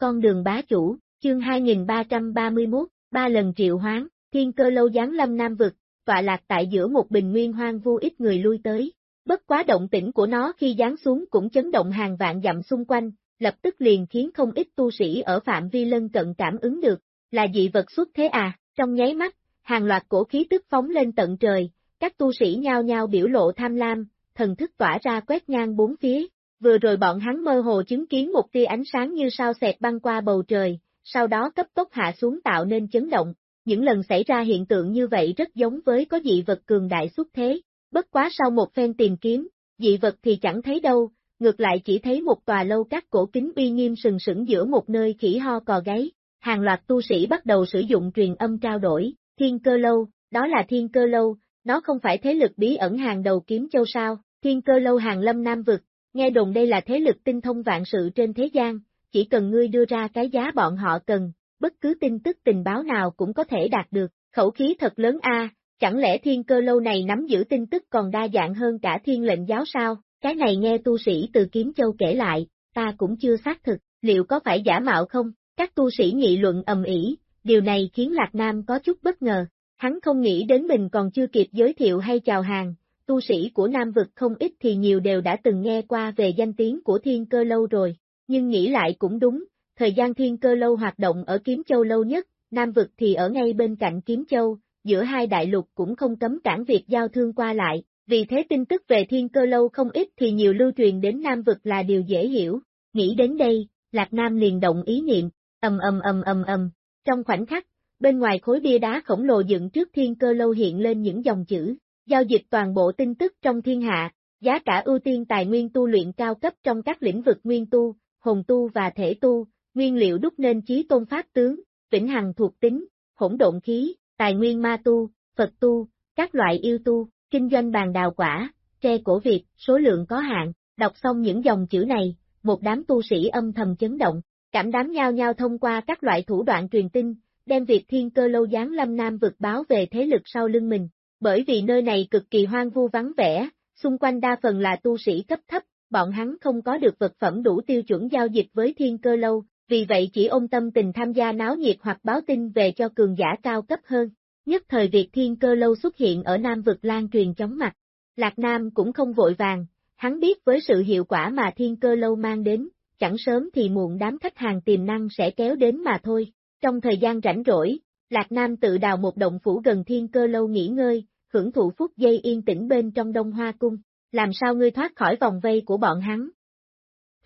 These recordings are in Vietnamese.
con đường bá chủ, chương 2331, ba lần triệu hoán, thiên cơ lâu gián lâm Nam Vực, tọa lạc tại giữa một bình nguyên hoang vu ít người lui tới. Bất quá động tĩnh của nó khi giáng xuống cũng chấn động hàng vạn dặm xung quanh, lập tức liền khiến không ít tu sĩ ở phạm vi lân cận cảm ứng được, là dị vật xuất thế à, trong nháy mắt, hàng loạt cổ khí tức phóng lên tận trời, các tu sĩ nhao nhao biểu lộ tham lam, thần thức tỏa ra quét ngang bốn phía, vừa rồi bọn hắn mơ hồ chứng kiến một tia ánh sáng như sao xẹt băng qua bầu trời, sau đó cấp tốc hạ xuống tạo nên chấn động, những lần xảy ra hiện tượng như vậy rất giống với có dị vật cường đại xuất thế, bất quá sau một phen tìm kiếm, dị vật thì chẳng thấy đâu, ngược lại chỉ thấy một tòa lâu các cổ kính uy nghiêm sừng sững giữa một nơi khỉ ho cò gáy, hàng loạt tu sĩ bắt đầu sử dụng truyền âm trao đổi, thiên cơ lâu, đó là thiên cơ lâu, nó không phải thế lực bí ẩn hàng đầu kiếm châu sao, thiên cơ lâu hàng lâm nam vực, nghe đồn đây là thế lực tinh thông vạn sự trên thế gian, chỉ cần ngươi đưa ra cái giá bọn họ cần, bất cứ tin tức tình báo nào cũng có thể đạt được, khẩu khí thật lớn a, chẳng lẽ thiên cơ lâu này nắm giữ tin tức còn đa dạng hơn cả thiên lệnh giáo sao, cái này nghe tu sĩ từ Kiếm Châu kể lại, ta cũng chưa xác thực, liệu có phải giả mạo không, các tu sĩ nghị luận ầm ĩ, điều này khiến Lạc Nam có chút bất ngờ, hắn không nghĩ đến mình còn chưa kịp giới thiệu hay chào hàng, tu sĩ của Nam Vực không ít thì nhiều đều đã từng nghe qua về danh tiếng của thiên cơ lâu rồi, nhưng nghĩ lại cũng đúng, thời gian thiên cơ lâu hoạt động ở Kiếm Châu lâu nhất, Nam Vực thì ở ngay bên cạnh Kiếm Châu, giữa hai đại lục cũng không cấm cản việc giao thương qua lại, vì thế tin tức về thiên cơ lâu không ít thì nhiều lưu truyền đến Nam Vực là điều dễ hiểu, nghĩ đến đây, Lạc Nam liền động ý niệm, ầm ầm ầm ầm ầm, trong khoảnh khắc, bên ngoài khối bia đá khổng lồ dựng trước thiên cơ lâu hiện lên những dòng chữ, giao dịch toàn bộ tin tức trong thiên hạ, giá cả ưu tiên tài nguyên tu luyện cao cấp trong các lĩnh vực nguyên tu, hồn tu và thể tu, nguyên liệu đúc nên chí tôn pháp tướng, vĩnh hằng thuộc tính, hỗn độn khí, tài nguyên ma tu, Phật tu, các loại yêu tu, kinh doanh bàn đào quả, tre cổ Việt, số lượng có hạn, đọc xong những dòng chữ này, một đám tu sĩ âm thầm chấn động, cảm đám nhau nhau thông qua các loại thủ đoạn truyền tin, đem việc thiên cơ lâu giáng lâm nam vực báo về thế lực sau lưng mình, bởi vì nơi này cực kỳ hoang vu vắng vẻ, xung quanh đa phần là tu sĩ cấp thấp, bọn hắn không có được vật phẩm đủ tiêu chuẩn giao dịch với thiên cơ lâu, vì vậy chỉ ôm tâm tình tham gia náo nhiệt hoặc báo tin về cho cường giả cao cấp hơn. Nhất thời việc thiên cơ lâu xuất hiện ở Nam vực lan truyền chóng mặt. Lạc Nam cũng không vội vàng, hắn biết với sự hiệu quả mà thiên cơ lâu mang đến, chẳng sớm thì muộn đám khách hàng tiềm năng sẽ kéo đến mà thôi. Trong thời gian rảnh rỗi, Lạc Nam tự đào một động phủ gần thiên cơ lâu nghỉ ngơi, hưởng thụ phút giây yên tĩnh bên trong đông hoa cung. Làm sao ngươi thoát khỏi vòng vây của bọn hắn?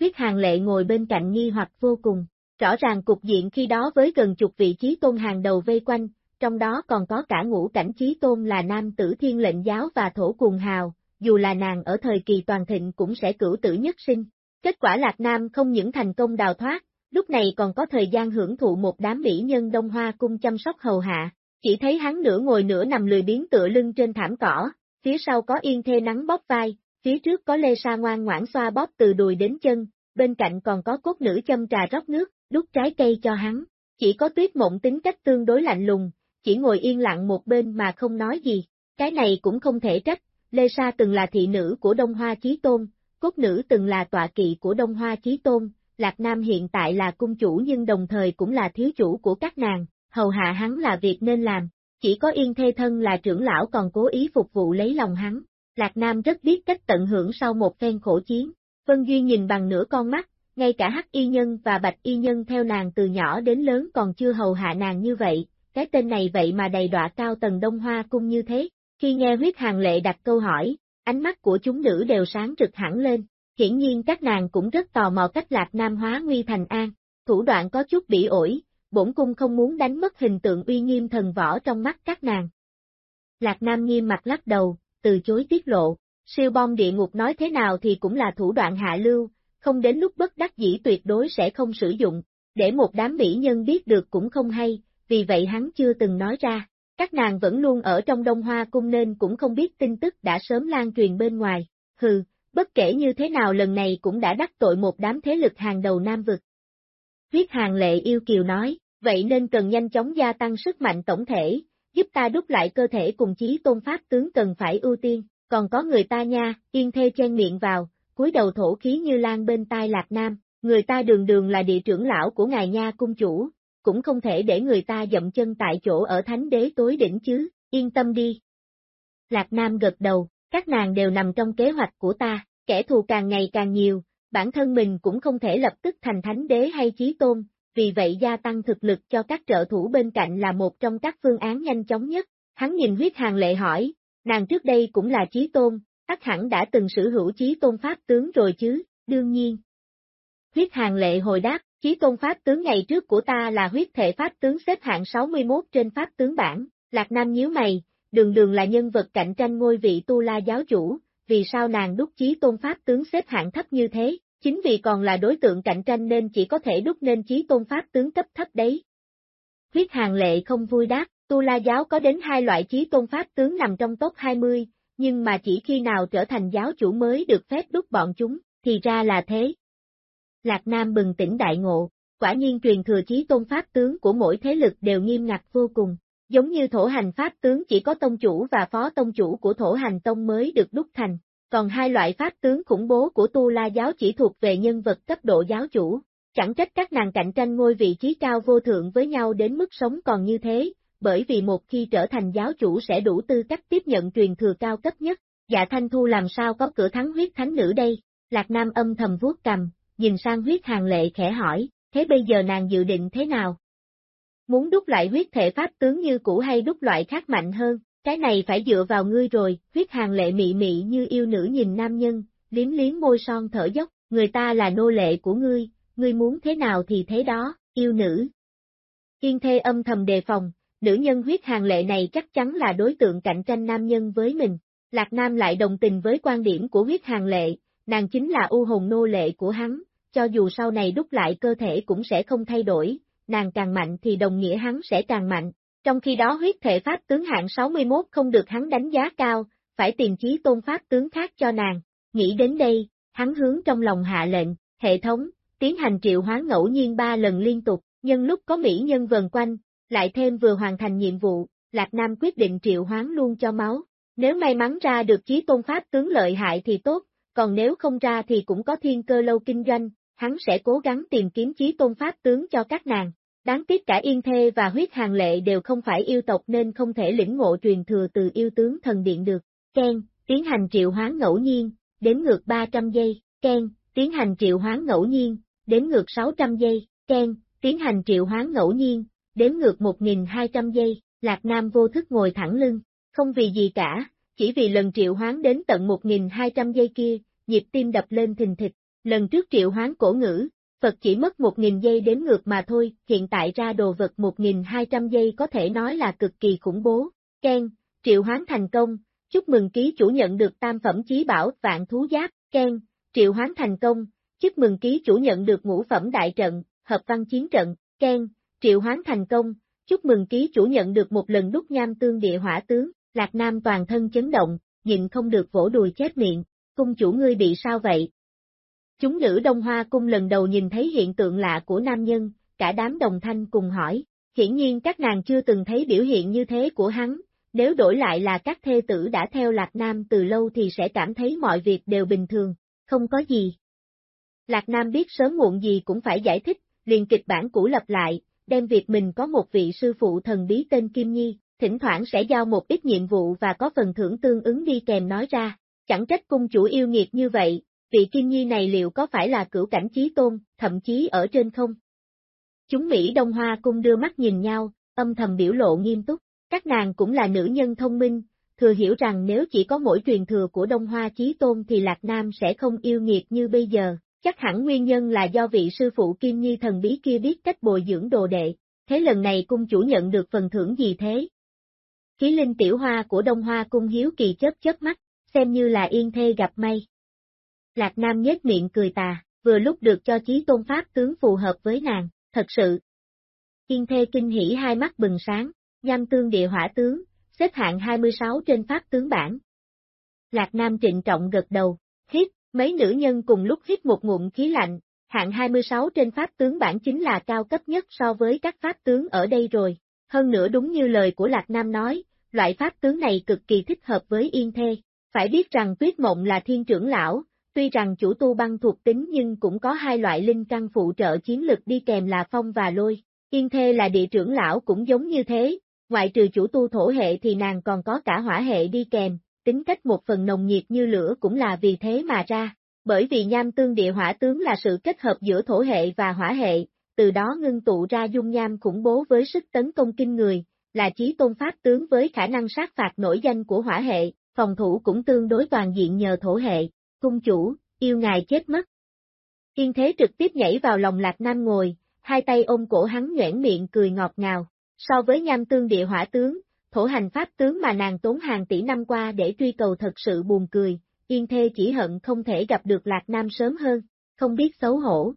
Huyết hàng lệ ngồi bên cạnh nghi hoặc vô cùng, rõ ràng cục diện khi đó với gần chục vị trí tôn hàng đầu vây quanh, trong đó còn có cả ngũ cảnh trí tôn là nam tử thiên lệnh giáo và thổ cuồng hào, dù là nàng ở thời kỳ toàn thịnh cũng sẽ cửu tử nhất sinh. Kết quả Lạc Nam không những thành công đào thoát, lúc này còn có thời gian hưởng thụ một đám mỹ nhân đông hoa cung chăm sóc hầu hạ, chỉ thấy hắn nửa ngồi nửa nằm lười biến tựa lưng trên thảm cỏ, phía sau có yên thê nắng bóp vai, phía trước có lê sa ngoan ngoãn xoa bóp từ đùi đến chân, bên cạnh còn có cốt nữ châm trà rót nước, đút trái cây cho hắn. Chỉ có tuyết mộng tính cách tương đối lạnh lùng, chỉ ngồi yên lặng một bên mà không nói gì. Cái này cũng không thể trách, Lê Sa từng là thị nữ của Đông Hoa Chí Tôn, cốt nữ từng là tọa kỵ của Đông Hoa Chí Tôn, Lạc Nam hiện tại là cung chủ nhưng đồng thời cũng là thiếu chủ của các nàng, hầu hạ hắn là việc nên làm, chỉ có yên thê thân là trưởng lão còn cố ý phục vụ lấy lòng hắn. Lạc Nam rất biết cách tận hưởng sau một phen khổ chiến. Vân Duy nhìn bằng nửa con mắt, ngay cả hắc y nhân và bạch y nhân theo nàng từ nhỏ đến lớn còn chưa hầu hạ nàng như vậy, cái tên này vậy mà đầy đọa cao tầng đông hoa cung như thế. Khi nghe huyết hàng lệ đặt câu hỏi, ánh mắt của chúng nữ đều sáng rực hẳn lên, hiển nhiên các nàng cũng rất tò mò cách lạc nam hóa nguy thành an, thủ đoạn có chút bị ổi, bổn cung không muốn đánh mất hình tượng uy nghiêm thần võ trong mắt các nàng. Lạc nam nghiêm mặt lắc đầu, từ chối tiết lộ, siêu bom địa ngục nói thế nào thì cũng là thủ đoạn hạ lưu, không đến lúc bất đắc dĩ tuyệt đối sẽ không sử dụng, để một đám mỹ nhân biết được cũng không hay, vì vậy hắn chưa từng nói ra. Các nàng vẫn luôn ở trong Đông Hoa cung nên cũng không biết tin tức đã sớm lan truyền bên ngoài. Hừ, bất kể như thế nào lần này cũng đã đắc tội một đám thế lực hàng đầu Nam vực. Huyết hàng lệ yêu kiều nói, vậy nên cần nhanh chóng gia tăng sức mạnh tổng thể, giúp ta đúc lại cơ thể cùng chí tôn pháp tướng cần phải ưu tiên, còn có người ta nha, yên thê chen miệng vào, cúi đầu thổ khí như lan bên tai lạc nam, người ta đường đường là địa trưởng lão của ngài nha cung chủ, cũng không thể để người ta dậm chân tại chỗ ở thánh đế tối đỉnh chứ, yên tâm đi. Lạc Nam gật đầu, các nàng đều nằm trong kế hoạch của ta, kẻ thù càng ngày càng nhiều, bản thân mình cũng không thể lập tức thành thánh đế hay chí tôn, vì vậy gia tăng thực lực cho các trợ thủ bên cạnh là một trong các phương án nhanh chóng nhất. Hắn nhìn huyết hàng lệ hỏi, nàng trước đây cũng là chí tôn, ắt hẳn đã từng sở hữu chí tôn pháp tướng rồi chứ, đương nhiên. Huyết hàng lệ hồi đáp, chí tôn pháp tướng ngày trước của ta là huyết thể pháp tướng xếp hạng 61 trên pháp tướng bảng, Lạc Nam nhíu mày, đường đường là nhân vật cạnh tranh ngôi vị tu la giáo chủ, vì sao nàng đúc chí tôn pháp tướng xếp hạng thấp như thế, chính vì còn là đối tượng cạnh tranh nên chỉ có thể đúc nên chí tôn pháp tướng cấp thấp đấy. Huyết hàng lệ không vui đáp, tu la giáo có đến hai loại chí tôn pháp tướng nằm trong top 20, nhưng mà chỉ khi nào trở thành giáo chủ mới được phép đúc bọn chúng, thì ra là thế. Lạc Nam bừng tỉnh đại ngộ, quả nhiên truyền thừa chí tôn pháp tướng của mỗi thế lực đều nghiêm ngặt vô cùng, giống như thổ hành pháp tướng chỉ có tông chủ và phó tông chủ của thổ hành tông mới được đúc thành, còn hai loại pháp tướng khủng bố của tu la giáo chỉ thuộc về nhân vật cấp độ giáo chủ, chẳng trách các nàng cạnh tranh ngôi vị trí cao vô thượng với nhau đến mức sống còn như thế, bởi vì một khi trở thành giáo chủ sẽ đủ tư cách tiếp nhận truyền thừa cao cấp nhất, dạ thanh thu làm sao có cửa thắng huyết thánh nữ đây, Lạc Nam âm thầm vuốt cầm, nhìn sang huyết hàng lệ khẽ hỏi, thế bây giờ nàng dự định thế nào? Muốn đúc lại huyết thể pháp tướng như cũ hay đúc loại khác mạnh hơn, cái này phải dựa vào ngươi rồi, huyết hàng lệ mị mị như yêu nữ nhìn nam nhân, liếm liếm môi son thở dốc, người ta là nô lệ của ngươi, ngươi muốn thế nào thì thế đó, yêu nữ. Yên thê âm thầm đề phòng, nữ nhân huyết hàng lệ này chắc chắn là đối tượng cạnh tranh nam nhân với mình. Lạc Nam lại đồng tình với quan điểm của huyết hàng lệ, nàng chính là u hồn nô lệ của hắn, cho dù sau này đúc lại cơ thể cũng sẽ không thay đổi, nàng càng mạnh thì đồng nghĩa hắn sẽ càng mạnh. Trong khi đó huyết thể pháp tướng hạng 61 không được hắn đánh giá cao, phải tìm chí tôn pháp tướng khác cho nàng. Nghĩ đến đây, hắn hướng trong lòng hạ lệnh, hệ thống, tiến hành triệu hóa ngẫu nhiên ba lần liên tục, nhân lúc có mỹ nhân vần quanh, lại thêm vừa hoàn thành nhiệm vụ, Lạc Nam quyết định triệu hoán luôn cho máu. Nếu may mắn ra được chí tôn pháp tướng lợi hại thì tốt, còn nếu không ra thì cũng có thiên cơ lâu kinh doanh, hắn sẽ cố gắng tìm kiếm chí tôn pháp tướng cho các nàng. Đáng tiếc cả Yên Thê và huyết hàng lệ đều không phải yêu tộc nên không thể lĩnh ngộ truyền thừa từ yêu tướng thần điện được. Ken, tiến hành triệu hoán ngẫu nhiên, đến ngược 300 giây, Ken, tiến hành triệu hoán ngẫu nhiên, đến ngược 600 giây, Ken, tiến hành triệu hoán ngẫu nhiên, đến ngược 1.200 giây, Lạc Nam vô thức ngồi thẳng lưng, không vì gì cả, chỉ vì lần triệu hoán đến tận 1.200 giây kia, nhịp tim đập lên thình thịch, lần trước triệu hoán cổ ngữ, Phật chỉ mất 1.000 giây đếm ngược mà thôi, hiện tại ra đồ vật 1.200 giây có thể nói là cực kỳ khủng bố. Ken, triệu hoán thành công, chúc mừng ký chủ nhận được tam phẩm chí bảo vạn thú giáp, Ken, triệu hoán thành công, chúc mừng ký chủ nhận được ngũ phẩm đại trận, hợp văn chiến trận, Ken, triệu hoán thành công, chúc mừng ký chủ nhận được một lần đúc nham tương địa hỏa tướng, Lạc Nam toàn thân chấn động, nhịn không được vỗ đùi chết miệng, cung chủ ngươi bị sao vậy? Chúng nữ Đông Hoa cung lần đầu nhìn thấy hiện tượng lạ của nam nhân, cả đám đồng thanh cùng hỏi, hiển nhiên các nàng chưa từng thấy biểu hiện như thế của hắn, nếu đổi lại là các thê tử đã theo Lạc Nam từ lâu thì sẽ cảm thấy mọi việc đều bình thường, không có gì. Lạc Nam biết sớm muộn gì cũng phải giải thích, liền kịch bản cũ lập lại, đem việc mình có một vị sư phụ thần bí tên Kim Nhi, thỉnh thoảng sẽ giao một ít nhiệm vụ và có phần thưởng tương ứng đi kèm nói ra. Chẳng trách cung chủ yêu nghiệt như vậy, vị Kim Nhi này liệu có phải là cửu cảnh trí tôn, thậm chí ở trên không? Chúng Mỹ Đông Hoa cung đưa mắt nhìn nhau, âm thầm biểu lộ nghiêm túc, các nàng cũng là nữ nhân thông minh, thừa hiểu rằng nếu chỉ có mỗi truyền thừa của Đông Hoa Chí Tôn thì Lạc Nam sẽ không yêu nghiệt như bây giờ, chắc hẳn nguyên nhân là do vị sư phụ Kim Nhi thần bí kia biết cách bồi dưỡng đồ đệ, thế lần này cung chủ nhận được phần thưởng gì thế? Khí linh tiểu hoa của Đông Hoa cung hiếu kỳ chớp chớp mắt, xem như là yên thê gặp may. Lạc Nam nhếch miệng cười tà, vừa lúc được cho chí tôn pháp tướng phù hợp với nàng, thật sự. Yên thê kinh hỉ hai mắt bừng sáng, nham tương địa hỏa tướng, xếp hạng 26 trên pháp tướng bảng. Lạc Nam trịnh trọng gật đầu, hít, mấy nữ nhân cùng lúc hít một ngụm khí lạnh, hạng 26 trên pháp tướng bảng chính là cao cấp nhất so với các pháp tướng ở đây rồi. Hơn nữa đúng như lời của Lạc Nam nói, loại pháp tướng này cực kỳ thích hợp với Yên Thê. Phải biết rằng Tuyết Mộng là thiên trưởng lão, Tuy rằng chủ tu băng thuộc tính nhưng cũng có hai loại linh căn phụ trợ chiến lực đi kèm là phong và lôi. Yên Thê là địa trưởng lão cũng giống như thế, ngoại trừ chủ tu thổ hệ thì nàng còn có cả hỏa hệ đi kèm, tính cách một phần nồng nhiệt như lửa cũng là vì thế mà ra. Bởi vì nham tương địa hỏa tướng là sự kết hợp giữa thổ hệ và hỏa hệ, từ đó ngưng tụ ra dung nham khủng bố với sức tấn công kinh người, là chí tôn pháp tướng với khả năng sát phạt nổi danh của hỏa hệ, phòng thủ cũng tương đối toàn diện nhờ thổ hệ, cung chủ, yêu ngài chết mất. Yên thế trực tiếp nhảy vào lòng lạc nam ngồi, hai tay ôm cổ hắn nhoẻn miệng cười ngọt ngào, so với nham tương địa hỏa tướng, thổ hành pháp tướng mà nàng tốn hàng tỷ năm qua để truy cầu thật sự buồn cười, yên thê chỉ hận không thể gặp được lạc nam sớm hơn, không biết xấu hổ.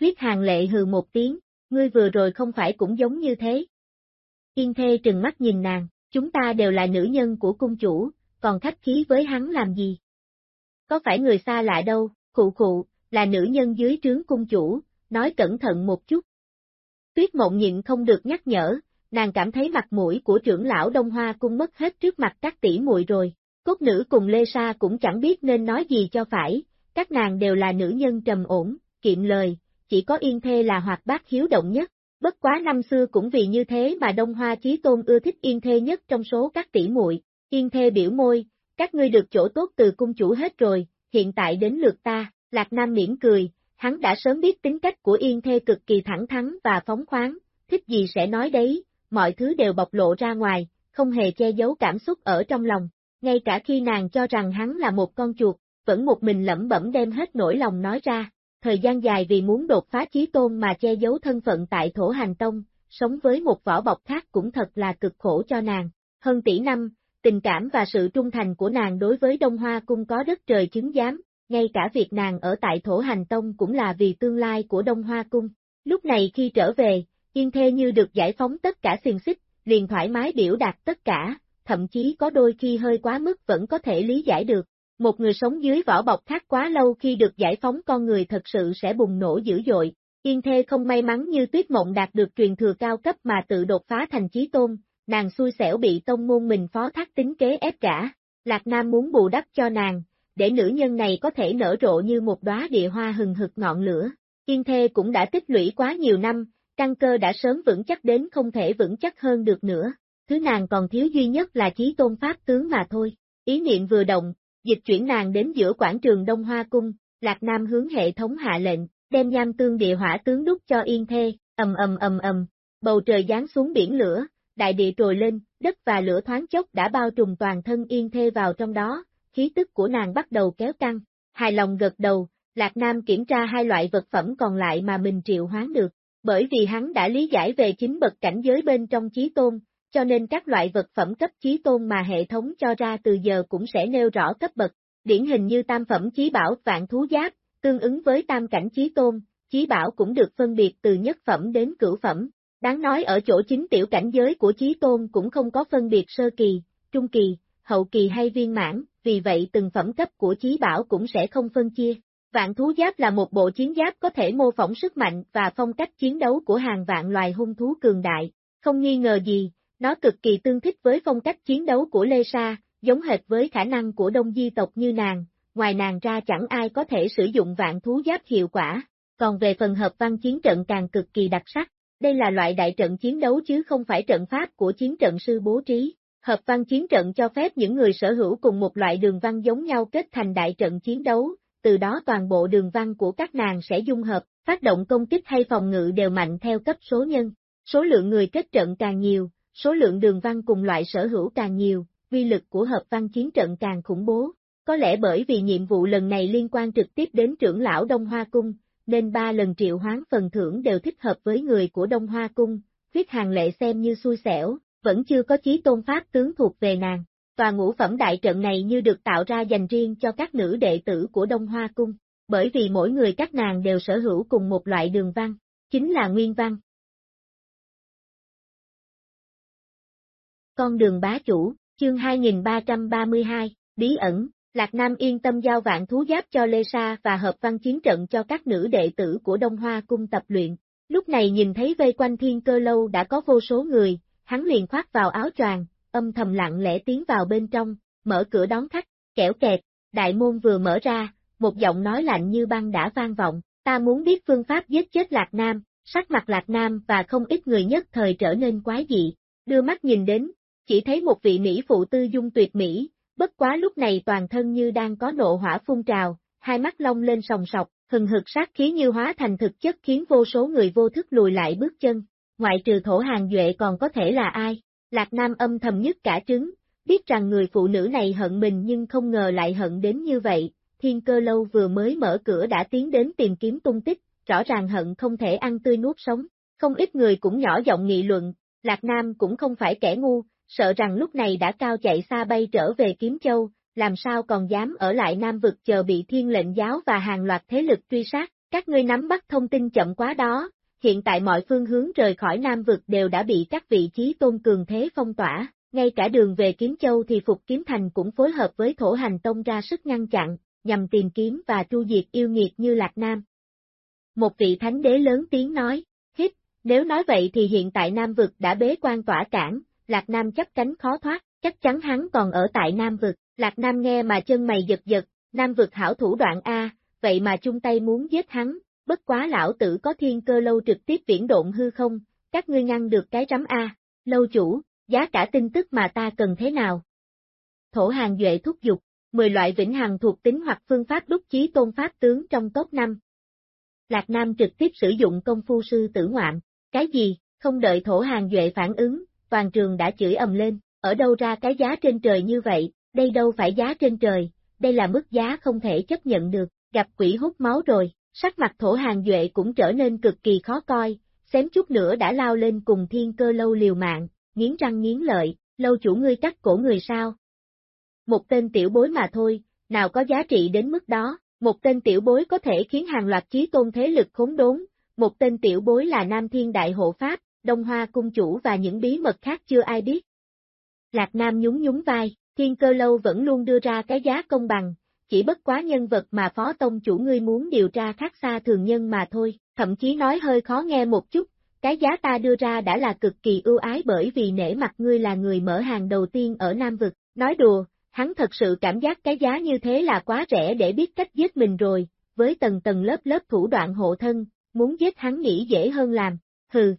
Huyết hàng lệ hừ một tiếng, ngươi vừa rồi không phải cũng giống như thế. Yên thê trừng mắt nhìn nàng, chúng ta đều là nữ nhân của cung chủ, còn khách khí với hắn làm gì? Có phải người xa lạ đâu, khụ khụ, là nữ nhân dưới trướng cung chủ, nói cẩn thận một chút. Tuyết mộng nhịn không được nhắc nhở, nàng cảm thấy mặt mũi của trưởng lão Đông Hoa cung mất hết trước mặt các tỷ muội rồi. Cốt nữ cùng Lê Sa cũng chẳng biết nên nói gì cho phải, các nàng đều là nữ nhân trầm ổn, kiệm lời, chỉ có Yên Thê là hoạt bát hiếu động nhất. Bất quá năm xưa cũng vì như thế mà Đông Hoa Chí Tôn ưa thích Yên Thê nhất trong số các tỷ muội. Yên Thê biểu môi, các ngươi được chỗ tốt từ cung chủ hết rồi, hiện tại đến lượt ta, Lạc Nam miễn cười, hắn đã sớm biết tính cách của Yên Thê cực kỳ thẳng thắn và phóng khoáng, thích gì sẽ nói đấy, mọi thứ đều bộc lộ ra ngoài, không hề che giấu cảm xúc ở trong lòng, ngay cả khi nàng cho rằng hắn là một con chuột, vẫn một mình lẩm bẩm đem hết nỗi lòng nói ra, thời gian dài vì muốn đột phá chí tôn mà che giấu thân phận tại thổ hành tông, sống với một vỏ bọc khác cũng thật là cực khổ cho nàng, hơn tỷ năm, tình cảm và sự trung thành của nàng đối với Đông Hoa Cung có đất trời chứng giám, ngay cả việc nàng ở tại Thổ Hành Tông cũng là vì tương lai của Đông Hoa Cung. Lúc này khi trở về, Yên Thê như được giải phóng tất cả xiềng xích, liền thoải mái biểu đạt tất cả, thậm chí có đôi khi hơi quá mức vẫn có thể lý giải được. Một người sống dưới vỏ bọc khác quá lâu khi được giải phóng con người thật sự sẽ bùng nổ dữ dội. Yên Thê không may mắn như tuyết mộng đạt được truyền thừa cao cấp mà tự đột phá thành chí tôn, nàng xui xẻo bị tông môn mình phó thác tính kế ép cả. Lạc Nam muốn bù đắp cho nàng, để nữ nhân này có thể nở rộ như một đóa địa hoa hừng hực ngọn lửa. Yên Thê cũng đã tích lũy quá nhiều năm, căn cơ đã sớm vững chắc đến không thể vững chắc hơn được nữa. Thứ nàng còn thiếu duy nhất là chí tôn pháp tướng mà thôi. Ý niệm vừa động, dịch chuyển nàng đến giữa quảng trường Đông Hoa Cung, Lạc Nam hướng hệ thống hạ lệnh, đem nham tương địa hỏa tướng đúc cho Yên Thê, ầm ầm ầm ầm, bầu trời giáng xuống biển lửa, đại địa trồi lên, đất và lửa thoáng chốc đã bao trùm toàn thân Yên Thê vào trong đó, khí tức của nàng bắt đầu kéo căng, hài lòng gật đầu, Lạc Nam kiểm tra hai loại vật phẩm còn lại mà mình triệu hoán được, bởi vì hắn đã lý giải về chính bậc cảnh giới bên trong chí tôn, cho nên các loại vật phẩm cấp chí tôn mà hệ thống cho ra từ giờ cũng sẽ nêu rõ cấp bậc, điển hình như tam phẩm chí bảo vạn thú giáp, tương ứng với tam cảnh chí tôn, chí bảo cũng được phân biệt từ nhất phẩm đến cửu phẩm. Đáng nói ở chỗ chính tiểu cảnh giới của chí tôn cũng không có phân biệt sơ kỳ, trung kỳ, hậu kỳ hay viên mãn, vì vậy từng phẩm cấp của chí bảo cũng sẽ không phân chia. Vạn thú giáp là một bộ chiến giáp có thể mô phỏng sức mạnh và phong cách chiến đấu của hàng vạn loài hung thú cường đại, không nghi ngờ gì, nó cực kỳ tương thích với phong cách chiến đấu của Lê Sa, giống hệt với khả năng của đông di tộc như nàng, ngoài nàng ra chẳng ai có thể sử dụng vạn thú giáp hiệu quả, còn về phần hợp văn chiến trận càng cực kỳ đặc sắc, đây là loại đại trận chiến đấu chứ không phải trận pháp của chiến trận sư bố trí. Hợp văn chiến trận cho phép những người sở hữu cùng một loại đường văn giống nhau kết thành đại trận chiến đấu, từ đó toàn bộ đường văn của các nàng sẽ dung hợp, phát động công kích hay phòng ngự đều mạnh theo cấp số nhân. Số lượng người kết trận càng nhiều, số lượng đường văn cùng loại sở hữu càng nhiều, vi lực của hợp văn chiến trận càng khủng bố. Có lẽ bởi vì nhiệm vụ lần này liên quan trực tiếp đến trưởng lão Đông Hoa Cung, nên ba lần triệu hoán phần thưởng đều thích hợp với người của Đông Hoa Cung, huyết hàng lệ xem như xui xẻo, vẫn chưa có chí tôn pháp tướng thuộc về nàng. Tòa ngũ phẩm đại trận này như được tạo ra dành riêng cho các nữ đệ tử của Đông Hoa Cung, bởi vì mỗi người các nàng đều sở hữu cùng một loại đường văn, chính là nguyên văn. Con đường bá chủ, chương 2332, bí ẩn, Lạc Nam yên tâm giao vạn thú giáp cho Lê Sa và hợp văn chiến trận cho các nữ đệ tử của Đông Hoa cung tập luyện. Lúc này nhìn thấy vây quanh thiên cơ lâu đã có vô số người, hắn liền khoác vào áo choàng, âm thầm lặng lẽ tiến vào bên trong, mở cửa đón khách, kẻo kẹt, đại môn vừa mở ra, một giọng nói lạnh như băng đã vang vọng, ta muốn biết phương pháp giết chết Lạc Nam, sắc mặt Lạc Nam và không ít người nhất thời trở nên quái dị, đưa mắt nhìn đến, chỉ thấy một vị mỹ phụ tư dung tuyệt mỹ, bất quá lúc này toàn thân như đang có nộ hỏa phun trào, hai mắt long lên sòng sọc, hừng hực sát khí như hóa thành thực chất khiến vô số người vô thức lùi lại bước chân, ngoại trừ thổ hàng duệ còn có thể là ai, Lạc Nam âm thầm nhất cả trứng, biết rằng người phụ nữ này hận mình nhưng không ngờ lại hận đến như vậy, thiên cơ lâu vừa mới mở cửa đã tiến đến tìm kiếm tung tích, rõ ràng hận không thể ăn tươi nuốt sống, không ít người cũng nhỏ giọng nghị luận, Lạc Nam cũng không phải kẻ ngu, sợ rằng lúc này đã cao chạy xa bay trở về Kiếm Châu, làm sao còn dám ở lại Nam vực chờ bị thiên lệnh giáo và hàng loạt thế lực truy sát, các ngươi nắm bắt thông tin chậm quá đó, hiện tại mọi phương hướng rời khỏi Nam vực đều đã bị các vị trí tôn cường thế phong tỏa, ngay cả đường về Kiếm Châu thì Phục Kiếm Thành cũng phối hợp với thổ hành tông ra sức ngăn chặn, nhằm tìm kiếm và tru diệt yêu nghiệt như Lạc Nam. Một vị thánh đế lớn tiếng nói, hít, nếu nói vậy thì hiện tại Nam vực đã bế quan tỏa cản, Lạc Nam chắc cánh khó thoát, chắc chắn hắn còn ở tại Nam vực, Lạc Nam nghe mà chân mày giật giật, Nam vực hảo thủ đoạn A, vậy mà chung tay muốn giết hắn, bất quá lão tử có thiên cơ lâu trực tiếp viễn độn hư không, các ngươi ngăn được cái rắm A, lâu chủ, giá cả tin tức mà ta cần thế nào? Thổ hàng duệ thúc dục, 10 loại vĩnh hằng thuộc tính hoặc phương pháp đúc chí tôn pháp tướng trong top 5. Lạc Nam trực tiếp sử dụng công phu sư tử ngoạm, cái gì, không đợi thổ hàng duệ phản ứng, toàn trường đã chửi ầm lên, ở đâu ra cái giá trên trời như vậy, đây đâu phải giá trên trời, đây là mức giá không thể chấp nhận được, gặp quỷ hút máu rồi, sắc mặt thổ hàng duệ cũng trở nên cực kỳ khó coi, xém chút nữa đã lao lên cùng thiên cơ lâu liều mạng, nghiến răng nghiến lợi, lâu chủ ngươi cắt cổ người sao. Một tên tiểu bối mà thôi, nào có giá trị đến mức đó, một tên tiểu bối có thể khiến hàng loạt chí tôn thế lực khốn đốn, một tên tiểu bối là Nam Thiên Đại Hộ Pháp, Đông Hoa Cung Chủ và những bí mật khác chưa ai biết. Lạc Nam nhún nhún vai, Thiên Cơ Lâu vẫn luôn đưa ra cái giá công bằng, chỉ bất quá nhân vật mà Phó Tông Chủ ngươi muốn điều tra khác xa thường nhân mà thôi, thậm chí nói hơi khó nghe một chút, cái giá ta đưa ra đã là cực kỳ ưu ái bởi vì nể mặt ngươi là người mở hàng đầu tiên ở Nam Vực, nói đùa, hắn thật sự cảm giác cái giá như thế là quá rẻ để biết cách giết mình rồi, với tầng tầng lớp lớp thủ đoạn hộ thân, muốn giết hắn nghĩ dễ hơn làm, hừ.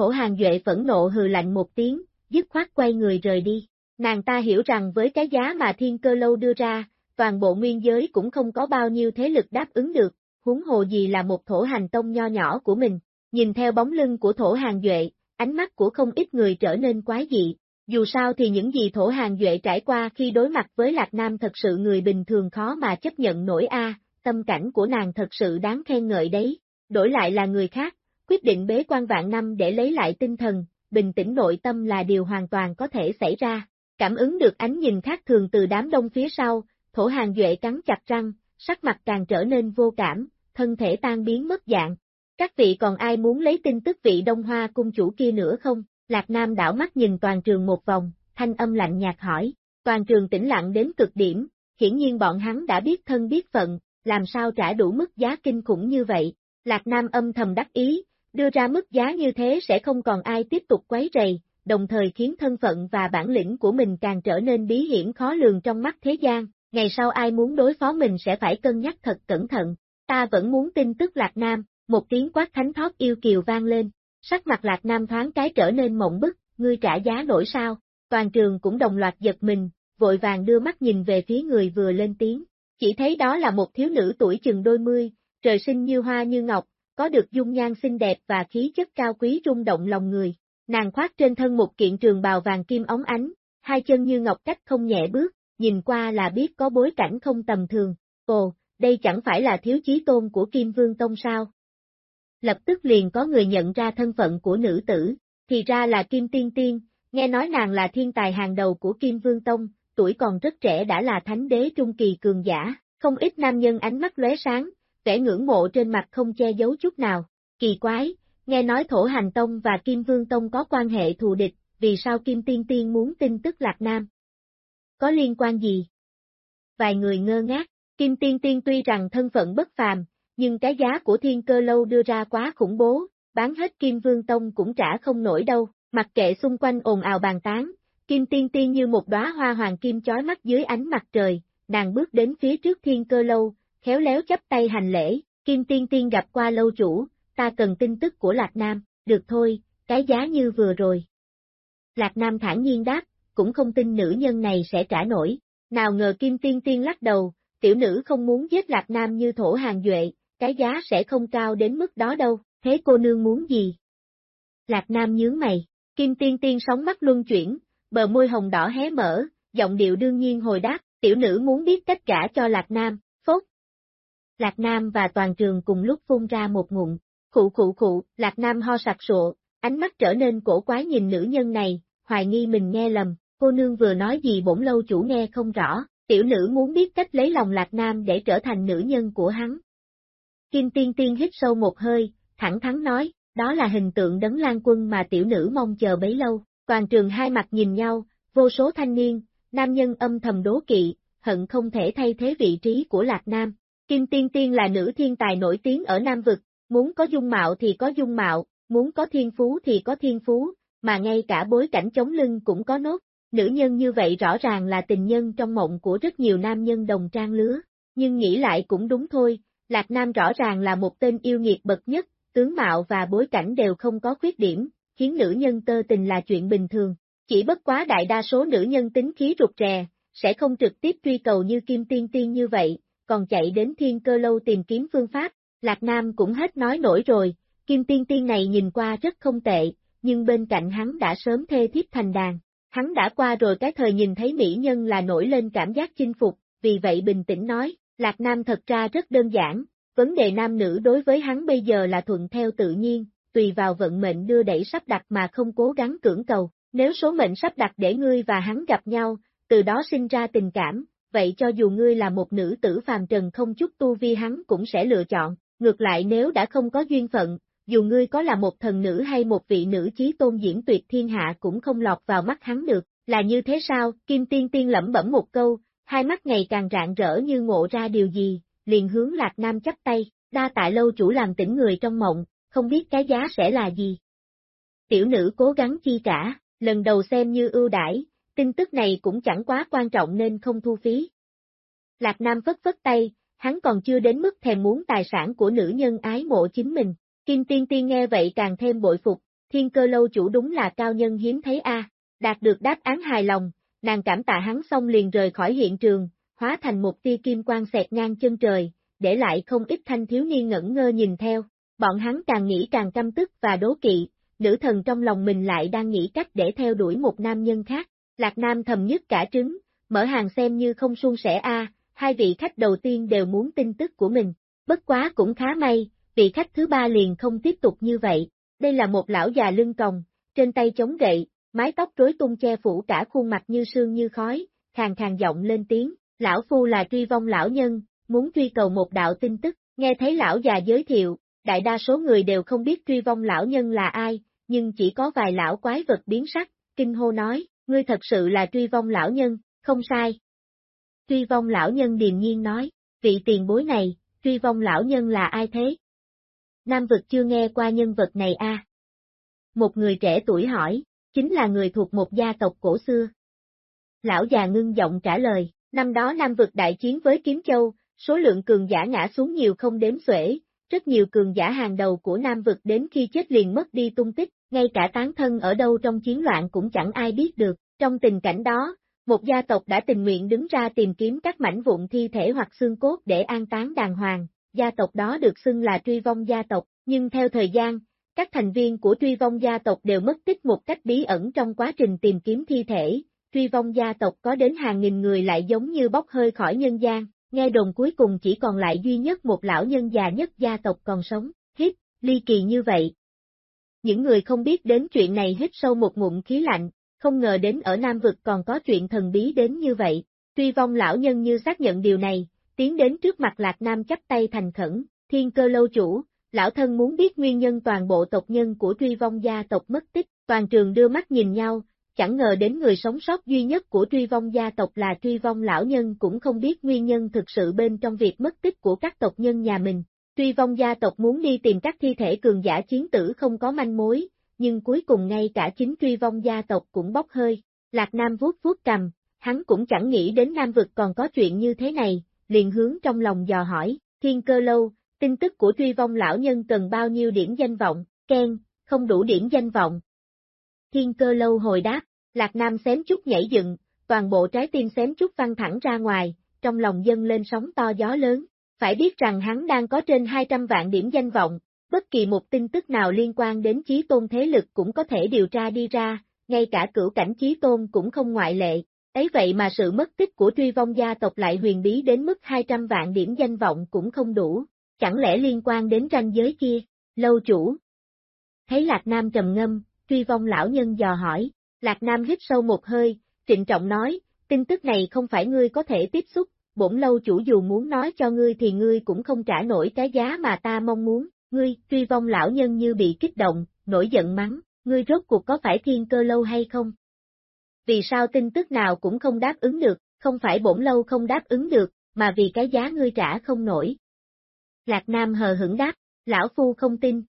Thổ hàng duệ phẫn nộ hừ lạnh một tiếng, dứt khoát quay người rời đi. Nàng ta hiểu rằng với cái giá mà thiên cơ lâu đưa ra, toàn bộ nguyên giới cũng không có bao nhiêu thế lực đáp ứng được, huống hồ gì là một thổ hành tông nho nhỏ của mình. Nhìn theo bóng lưng của thổ hàng duệ, ánh mắt của không ít người trở nên quái dị. Dù sao thì những gì thổ hàng duệ trải qua khi đối mặt với Lạc Nam thật sự người bình thường khó mà chấp nhận nổi a, tâm cảnh của nàng thật sự đáng khen ngợi đấy. Đổi lại là người khác, quyết định bế quan vạn năm để lấy lại tinh thần, bình tĩnh nội tâm là điều hoàn toàn có thể xảy ra. Cảm ứng được ánh nhìn khác thường từ đám đông phía sau, thổ hàng duệ cắn chặt răng, sắc mặt càng trở nên vô cảm, thân thể tan biến mất dạng. Các vị còn ai muốn lấy tin tức vị Đông Hoa cung chủ kia nữa không? Lạc Nam đảo mắt nhìn toàn trường một vòng, thanh âm lạnh nhạt hỏi. Toàn trường tĩnh lặng đến cực điểm, hiển nhiên bọn hắn đã biết thân biết phận, làm sao trả đủ mức giá kinh khủng như vậy. Lạc Nam âm thầm đắc ý, đưa ra mức giá như thế sẽ không còn ai tiếp tục quấy rầy, đồng thời khiến thân phận và bản lĩnh của mình càng trở nên bí hiểm khó lường trong mắt thế gian, ngày sau ai muốn đối phó mình sẽ phải cân nhắc thật cẩn thận, ta vẫn muốn tin tức Lạc Nam, một tiếng quát thánh thót yêu kiều vang lên, sắc mặt Lạc Nam thoáng cái trở nên mộng bức, ngươi trả giá nổi sao, toàn trường cũng đồng loạt giật mình, vội vàng đưa mắt nhìn về phía người vừa lên tiếng, chỉ thấy đó là một thiếu nữ tuổi chừng đôi mươi, trời sinh như hoa như ngọc, có được dung nhan xinh đẹp và khí chất cao quý rung động lòng người. Nàng khoác trên thân một kiện trường bào vàng kim óng ánh, hai chân như ngọc cách không nhẹ bước, nhìn qua là biết có bối cảnh không tầm thường. Ồ, đây chẳng phải là thiếu chí tôn của Kim Vương Tông sao? Lập tức liền có người nhận ra thân phận của nữ tử, thì ra là Kim Tiên Tiên, nghe nói nàng là thiên tài hàng đầu của Kim Vương Tông, tuổi còn rất trẻ đã là thánh đế trung kỳ cường giả, không ít nam nhân ánh mắt lóe sáng, vẻ ngưỡng mộ trên mặt không che giấu chút nào. Kỳ quái, nghe nói Thổ Hành Tông và Kim Vương Tông có quan hệ thù địch, vì sao Kim Tiên Tiên muốn tin tức Lạc Nam? Có liên quan gì? Vài người ngơ ngác, Kim Tiên Tiên tuy rằng thân phận bất phàm, nhưng cái giá của thiên cơ lâu đưa ra quá khủng bố, bán hết Kim Vương Tông cũng trả không nổi đâu, mặc kệ xung quanh ồn ào bàn tán, Kim Tiên Tiên như một đóa hoa hoàng kim chói mắt dưới ánh mặt trời, nàng bước đến phía trước thiên cơ lâu, khéo léo chấp tay hành lễ, Kim Tiên Tiên gặp qua lâu chủ, ta cần tin tức của Lạc Nam, được thôi, cái giá như vừa rồi. Lạc Nam thản nhiên đáp, cũng không tin nữ nhân này sẽ trả nổi, nào ngờ Kim Tiên Tiên lắc đầu, tiểu nữ không muốn giết Lạc Nam như thổ hàng duệ, cái giá sẽ không cao đến mức đó đâu, thế cô nương muốn gì? Lạc Nam nhướng mày, Kim Tiên Tiên sóng mắt luân chuyển, bờ môi hồng đỏ hé mở, giọng điệu đương nhiên hồi đáp, tiểu nữ muốn biết cách trả cho Lạc Nam. Lạc Nam và toàn trường cùng lúc phun ra một ngụm, khụ khụ khụ, Lạc Nam ho sặc sụa, ánh mắt trở nên cổ quái nhìn nữ nhân này, hoài nghi mình nghe lầm, cô nương vừa nói gì bổn lâu chủ nghe không rõ, tiểu nữ muốn biết cách lấy lòng Lạc Nam để trở thành nữ nhân của hắn. Kim Tiên Tiên hít sâu một hơi, thẳng thắn nói, đó là hình tượng đấng lan quân mà tiểu nữ mong chờ bấy lâu, toàn trường hai mặt nhìn nhau, vô số thanh niên, nam nhân âm thầm đố kỵ, hận không thể thay thế vị trí của Lạc Nam. Kim Tiên Tiên là nữ thiên tài nổi tiếng ở Nam Vực, muốn có dung mạo thì có dung mạo, muốn có thiên phú thì có thiên phú, mà ngay cả bối cảnh chống lưng cũng có nốt. Nữ nhân như vậy rõ ràng là tình nhân trong mộng của rất nhiều nam nhân đồng trang lứa, nhưng nghĩ lại cũng đúng thôi, Lạc Nam rõ ràng là một tên yêu nghiệt bậc nhất, tướng mạo và bối cảnh đều không có khuyết điểm, khiến nữ nhân tơ tình là chuyện bình thường. Chỉ bất quá đại đa số nữ nhân tính khí rụt rè, sẽ không trực tiếp truy cầu như Kim Tiên Tiên như vậy, còn chạy đến thiên cơ lâu tìm kiếm phương pháp. Lạc Nam cũng hết nói nổi rồi, Kim Tiên Tiên này nhìn qua rất không tệ, nhưng bên cạnh hắn đã sớm thê thiếp thành đàn. Hắn đã qua rồi cái thời nhìn thấy mỹ nhân là nổi lên cảm giác chinh phục, vì vậy bình tĩnh nói, Lạc Nam thật ra rất đơn giản, vấn đề nam nữ đối với hắn bây giờ là thuận theo tự nhiên, tùy vào vận mệnh đưa đẩy sắp đặt mà không cố gắng cưỡng cầu, nếu số mệnh sắp đặt để ngươi và hắn gặp nhau, từ đó sinh ra tình cảm, vậy cho dù ngươi là một nữ tử phàm trần không chút tu vi hắn cũng sẽ lựa chọn, ngược lại nếu đã không có duyên phận, dù ngươi có là một thần nữ hay một vị nữ chí tôn diễn tuyệt thiên hạ cũng không lọt vào mắt hắn được, là như thế sao, Kim Tiên Tiên lẩm bẩm một câu, hai mắt ngày càng rạng rỡ như ngộ ra điều gì, liền hướng Lạc Nam chắp tay, đa tại lâu chủ làm tỉnh người trong mộng, không biết cái giá sẽ là gì. Tiểu nữ cố gắng chi trả, lần đầu xem như ưu đãi, tin tức này cũng chẳng quá quan trọng nên không thu phí. Lạc Nam phất phất tay, hắn còn chưa đến mức thèm muốn tài sản của nữ nhân ái mộ chính mình. Kim Tiên Tiên nghe vậy càng thêm bội phục, thiên cơ lâu chủ đúng là cao nhân hiếm thấy a. Đạt được đáp án hài lòng, nàng cảm tạ hắn xong liền rời khỏi hiện trường, hóa thành một tia kim quang xẹt ngang chân trời, để lại không ít thanh thiếu niên ngẩn ngơ nhìn theo. Bọn hắn càng nghĩ càng căm tức và đố kỵ, nữ thần trong lòng mình lại đang nghĩ cách để theo đuổi một nam nhân khác. Lạc Nam thầm nhất cả trứng, mở hàng xem như không suôn sẻ a, hai vị khách đầu tiên đều muốn tin tức của mình. Bất quá cũng khá may, vị khách thứ ba liền không tiếp tục như vậy. Đây là một lão già lưng còng, trên tay chống gậy, mái tóc rối tung che phủ cả khuôn mặt như sương như khói, khàn khàn giọng lên tiếng, lão phu là truy vong lão nhân, muốn truy cầu một đạo tin tức, nghe thấy lão già giới thiệu, đại đa số người đều không biết truy vong lão nhân là ai, nhưng chỉ có vài lão quái vật biến sắc, kinh hô nói, ngươi thật sự là truy vong lão nhân, không sai. Truy vong lão nhân điềm nhiên nói, vị tiền bối này, truy vong lão nhân là ai thế? Nam vực chưa nghe qua nhân vật này a. À? Một người trẻ tuổi hỏi, chính là người thuộc một gia tộc cổ xưa. Lão già ngưng giọng trả lời, năm đó Nam vực đại chiến với Kiếm Châu, số lượng cường giả ngã xuống nhiều không đếm xuể, rất nhiều cường giả hàng đầu của Nam vực đến khi chết liền mất đi tung tích, ngay cả tán thân ở đâu trong chiến loạn cũng chẳng ai biết được. Trong tình cảnh đó, một gia tộc đã tình nguyện đứng ra tìm kiếm các mảnh vụn thi thể hoặc xương cốt để an táng đàng hoàng, gia tộc đó được xưng là truy vong gia tộc, nhưng theo thời gian, các thành viên của truy vong gia tộc đều mất tích một cách bí ẩn trong quá trình tìm kiếm thi thể, truy vong gia tộc có đến hàng nghìn người lại giống như bốc hơi khỏi nhân gian, nghe đồn cuối cùng chỉ còn lại duy nhất một lão nhân già nhất gia tộc còn sống, hít, ly kỳ như vậy. Những người không biết đến chuyện này hít sâu một ngụm khí lạnh, không ngờ đến ở Nam Vực còn có chuyện thần bí đến như vậy, Tuy vong lão nhân như xác nhận điều này, tiến đến trước mặt Lạc Nam chắp tay thành khẩn, thiên cơ lâu chủ, lão thân muốn biết nguyên nhân toàn bộ tộc nhân của truy vong gia tộc mất tích, toàn trường đưa mắt nhìn nhau, chẳng ngờ đến người sống sót duy nhất của truy vong gia tộc là truy vong lão nhân cũng không biết nguyên nhân thực sự bên trong việc mất tích của các tộc nhân nhà mình. Truy vong gia tộc muốn đi tìm các thi thể cường giả chiến tử không có manh mối, nhưng cuối cùng ngay cả chính truy vong gia tộc cũng bốc hơi. Lạc Nam vuốt vuốt cầm, hắn cũng chẳng nghĩ đến Nam Vực còn có chuyện như thế này, liền hướng trong lòng dò hỏi, thiên cơ lâu, tin tức của truy vong lão nhân cần bao nhiêu điểm danh vọng, Khen, không đủ điểm danh vọng. Thiên cơ lâu hồi đáp, Lạc Nam xém chút nhảy dựng, toàn bộ trái tim xém chút văng thẳng ra ngoài, trong lòng dâng lên sóng to gió lớn. Phải biết rằng hắn đang có trên 200 vạn điểm danh vọng, bất kỳ một tin tức nào liên quan đến chí tôn thế lực cũng có thể điều tra đi ra, ngay cả cửu cảnh chí tôn cũng không ngoại lệ. Ấy vậy mà sự mất tích của truy vong gia tộc lại huyền bí đến mức 200 vạn điểm danh vọng cũng không đủ, chẳng lẽ liên quan đến ranh giới kia, lâu chủ. Thấy Lạc Nam trầm ngâm, truy vong lão nhân dò hỏi, Lạc Nam hít sâu một hơi, trịnh trọng nói, tin tức này không phải ngươi có thể tiếp xúc, bổn lâu chủ dù muốn nói cho ngươi thì ngươi cũng không trả nổi cái giá mà ta mong muốn, ngươi, truy vong lão nhân như bị kích động, nổi giận mắng, ngươi rốt cuộc có phải thiên cơ lâu hay không? Vì sao tin tức nào cũng không đáp ứng được, không phải bổn lâu không đáp ứng được, mà vì cái giá ngươi trả không nổi. Lạc Nam hờ hững đáp, lão phu không tin.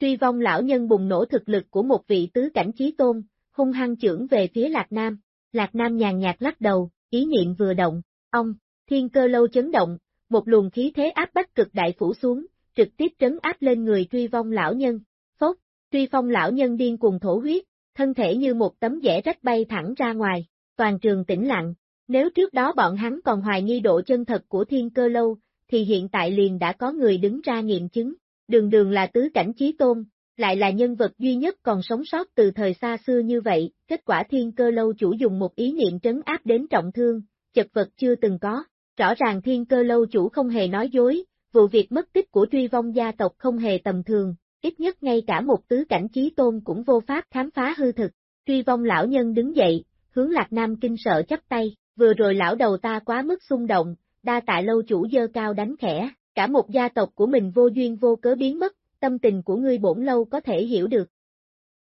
Truy vong lão nhân bùng nổ thực lực của một vị tứ cảnh trí tôn, hung hăng trưởng về phía Lạc Nam. Lạc Nam nhàn nhạt lắc đầu, ý niệm vừa động, ông, thiên cơ lâu chấn động, một luồng khí thế áp bách cực đại phủ xuống, trực tiếp trấn áp lên người truy vong lão nhân. Phốc, truy phong lão nhân điên cuồng thổ huyết, thân thể như một tấm vẽ rách bay thẳng ra ngoài, toàn trường tĩnh lặng. Nếu trước đó bọn hắn còn hoài nghi độ chân thật của thiên cơ lâu, thì hiện tại liền đã có người đứng ra nghiệm chứng. Đường đường là tứ cảnh trí tôn, lại là nhân vật duy nhất còn sống sót từ thời xa xưa như vậy, kết quả thiên cơ lâu chủ dùng một ý niệm trấn áp đến trọng thương, chật vật chưa từng có. Rõ ràng thiên cơ lâu chủ không hề nói dối, vụ việc mất tích của truy vong gia tộc không hề tầm thường, ít nhất ngay cả một tứ cảnh trí tôn cũng vô pháp khám phá hư thực. Truy vong lão nhân đứng dậy, hướng Lạc Nam kinh sợ chấp tay, vừa rồi lão đầu ta quá mức xung động, đa tạ lâu chủ dơ cao đánh khẽ, cả một gia tộc của mình vô duyên vô cớ biến mất, tâm tình của ngươi bổn lâu có thể hiểu được.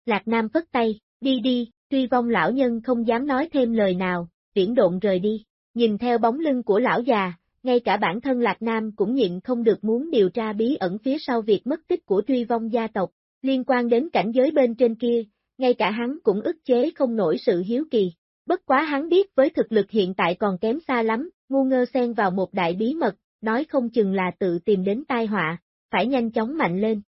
Lạc Nam phất tay, đi đi, truy vong lão nhân không dám nói thêm lời nào, viễn độn rời đi, nhìn theo bóng lưng của lão già, ngay cả bản thân Lạc Nam cũng nhịn không được muốn điều tra bí ẩn phía sau việc mất tích của truy vong gia tộc, liên quan đến cảnh giới bên trên kia, ngay cả hắn cũng ức chế không nổi sự hiếu kỳ. Bất quá hắn biết với thực lực hiện tại còn kém xa lắm, ngu ngơ xen vào một đại bí mật, nói không chừng là tự tìm đến tai họa, phải nhanh chóng mạnh lên.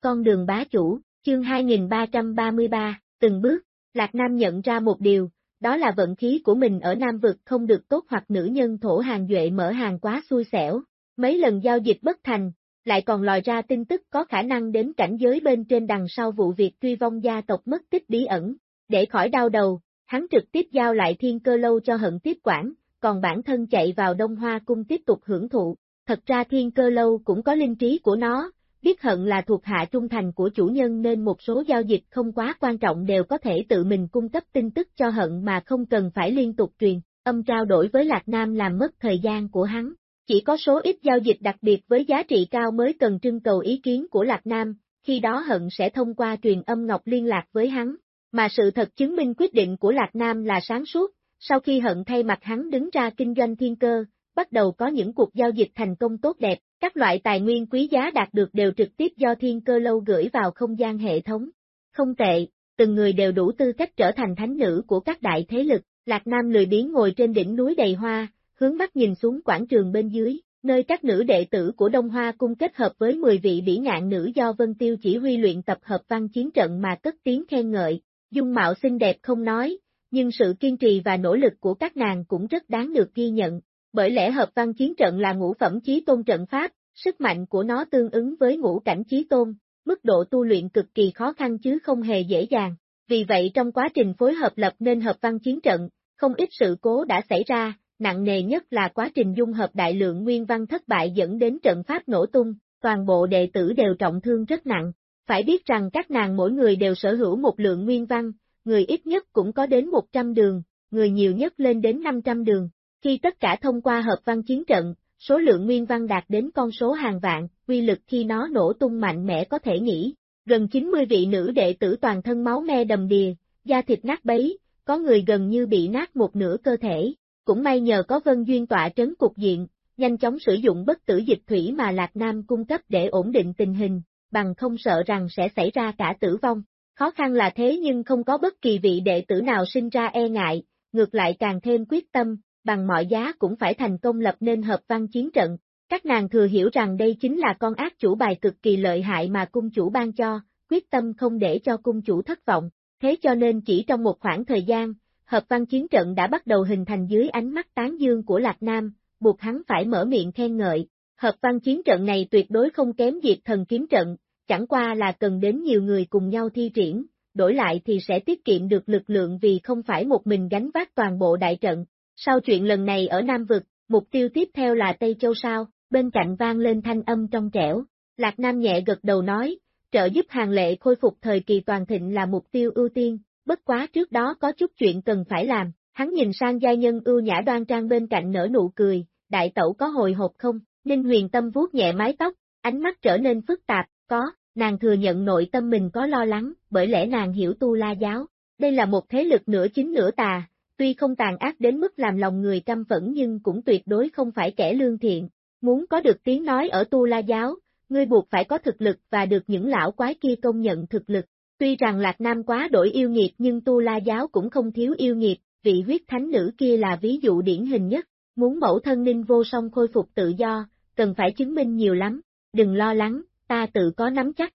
Con đường bá chủ, chương 2333, từng bước, Lạc Nam nhận ra một điều, đó là vận khí của mình ở Nam Vực không được tốt hoặc nữ nhân thổ hàng duệ mở hàng quá xui xẻo. Mấy lần giao dịch bất thành, lại còn lòi ra tin tức có khả năng đến cảnh giới bên trên đằng sau vụ việc truy vong gia tộc mất tích bí ẩn. Để khỏi đau đầu, hắn trực tiếp giao lại thiên cơ lâu cho hận tiếp quản, còn bản thân chạy vào Đông Hoa cung tiếp tục hưởng thụ. Thật ra thiên cơ lâu cũng có linh trí của nó, biết hận là thuộc hạ trung thành của chủ nhân nên một số giao dịch không quá quan trọng đều có thể tự mình cung cấp tin tức cho hận mà không cần phải liên tục truyền, âm trao đổi với Lạc Nam làm mất thời gian của hắn. Chỉ có số ít giao dịch đặc biệt với giá trị cao mới cần trưng cầu ý kiến của Lạc Nam, khi đó hận sẽ thông qua truyền âm ngọc liên lạc với hắn. Mà sự thật chứng minh quyết định của Lạc Nam là sáng suốt, sau khi hận thay mặt hắn đứng ra kinh doanh thiên cơ, bắt đầu có những cuộc giao dịch thành công tốt đẹp, các loại tài nguyên quý giá đạt được đều trực tiếp do thiên cơ lâu gửi vào không gian hệ thống. Không tệ, từng người đều đủ tư cách trở thành thánh nữ của các đại thế lực, Lạc Nam lười biếng ngồi trên đỉnh núi đầy hoa, hướng mắt nhìn xuống quảng trường bên dưới, nơi các nữ đệ tử của Đông Hoa cung kết hợp với 10 vị bỉ ngạn nữ do Vân Tiêu chỉ huy luyện tập hợp văn chiến trận mà cất tiếng khen ngợi, dung mạo xinh đẹp không nói, nhưng sự kiên trì và nỗ lực của các nàng cũng rất đáng được ghi nhận, bởi lẽ hợp văn chiến trận là ngũ phẩm chí tôn trận pháp, sức mạnh của nó tương ứng với ngũ cảnh chí tôn, mức độ tu luyện cực kỳ khó khăn chứ không hề dễ dàng. Vì vậy trong quá trình phối hợp lập nên hợp văn chiến trận, không ít sự cố đã xảy ra, nặng nề nhất là quá trình dung hợp đại lượng nguyên văn thất bại dẫn đến trận pháp nổ tung, toàn bộ đệ tử đều trọng thương rất nặng. Phải biết rằng các nàng mỗi người đều sở hữu một lượng nguyên văn, người ít nhất cũng có đến 100 đường, người nhiều nhất lên đến 500 đường. Khi tất cả thông qua hợp văn chiến trận, số lượng nguyên văn đạt đến con số hàng vạn, quy lực khi nó nổ tung mạnh mẽ có thể nghĩ. Gần 90 vị nữ đệ tử toàn thân máu me đầm đìa, da thịt nát bấy, có người gần như bị nát một nửa cơ thể. Cũng may nhờ có Vân Duyên tọa trấn cục diện, nhanh chóng sử dụng bất tử dịch thủy mà Lạc Nam cung cấp để ổn định tình hình, bằng không sợ rằng sẽ xảy ra cả tử vong. Khó khăn là thế nhưng không có bất kỳ vị đệ tử nào sinh ra e ngại, ngược lại càng thêm quyết tâm, bằng mọi giá cũng phải thành công lập nên hợp văn chiến trận. Các nàng thừa hiểu rằng đây chính là con ác chủ bài cực kỳ lợi hại mà cung chủ ban cho, quyết tâm không để cho cung chủ thất vọng. Thế cho nên chỉ trong một khoảng thời gian, hợp văn chiến trận đã bắt đầu hình thành dưới ánh mắt tán dương của Lạc Nam, buộc hắn phải mở miệng khen ngợi. Hợp văn chiến trận này tuyệt đối không kém diệt thần kiếm trận, chẳng qua là cần đến nhiều người cùng nhau thi triển, đổi lại thì sẽ tiết kiệm được lực lượng vì không phải một mình gánh vác toàn bộ đại trận. Sau chuyện lần này ở Nam Vực, mục tiêu tiếp theo là Tây Châu sao, bên cạnh vang lên thanh âm trong trẻo. Lạc Nam nhẹ gật đầu nói, trợ giúp hàng lệ khôi phục thời kỳ toàn thịnh là mục tiêu ưu tiên, bất quá trước đó có chút chuyện cần phải làm, hắn nhìn sang gia nhân ưu nhã đoan trang bên cạnh nở nụ cười, đại tẩu có hồi hộp không, Ninh huyền tâm vuốt nhẹ mái tóc, ánh mắt trở nên phức tạp, có, nàng thừa nhận nội tâm mình có lo lắng, bởi lẽ nàng hiểu tu la giáo, đây là một thế lực nửa chính nửa tà, tuy không tàn ác đến mức làm lòng người căm phẫn nhưng cũng tuyệt đối không phải kẻ lương thiện, muốn có được tiếng nói ở tu la giáo, ngươi buộc phải có thực lực và được những lão quái kia công nhận thực lực. Tuy rằng Lạc Nam quá đổi yêu nghiệt nhưng Tu La Giáo cũng không thiếu yêu nghiệt, vị huyết thánh nữ kia là ví dụ điển hình nhất, muốn mẫu thân ninh vô song khôi phục tự do, cần phải chứng minh nhiều lắm, đừng lo lắng, ta tự có nắm chắc.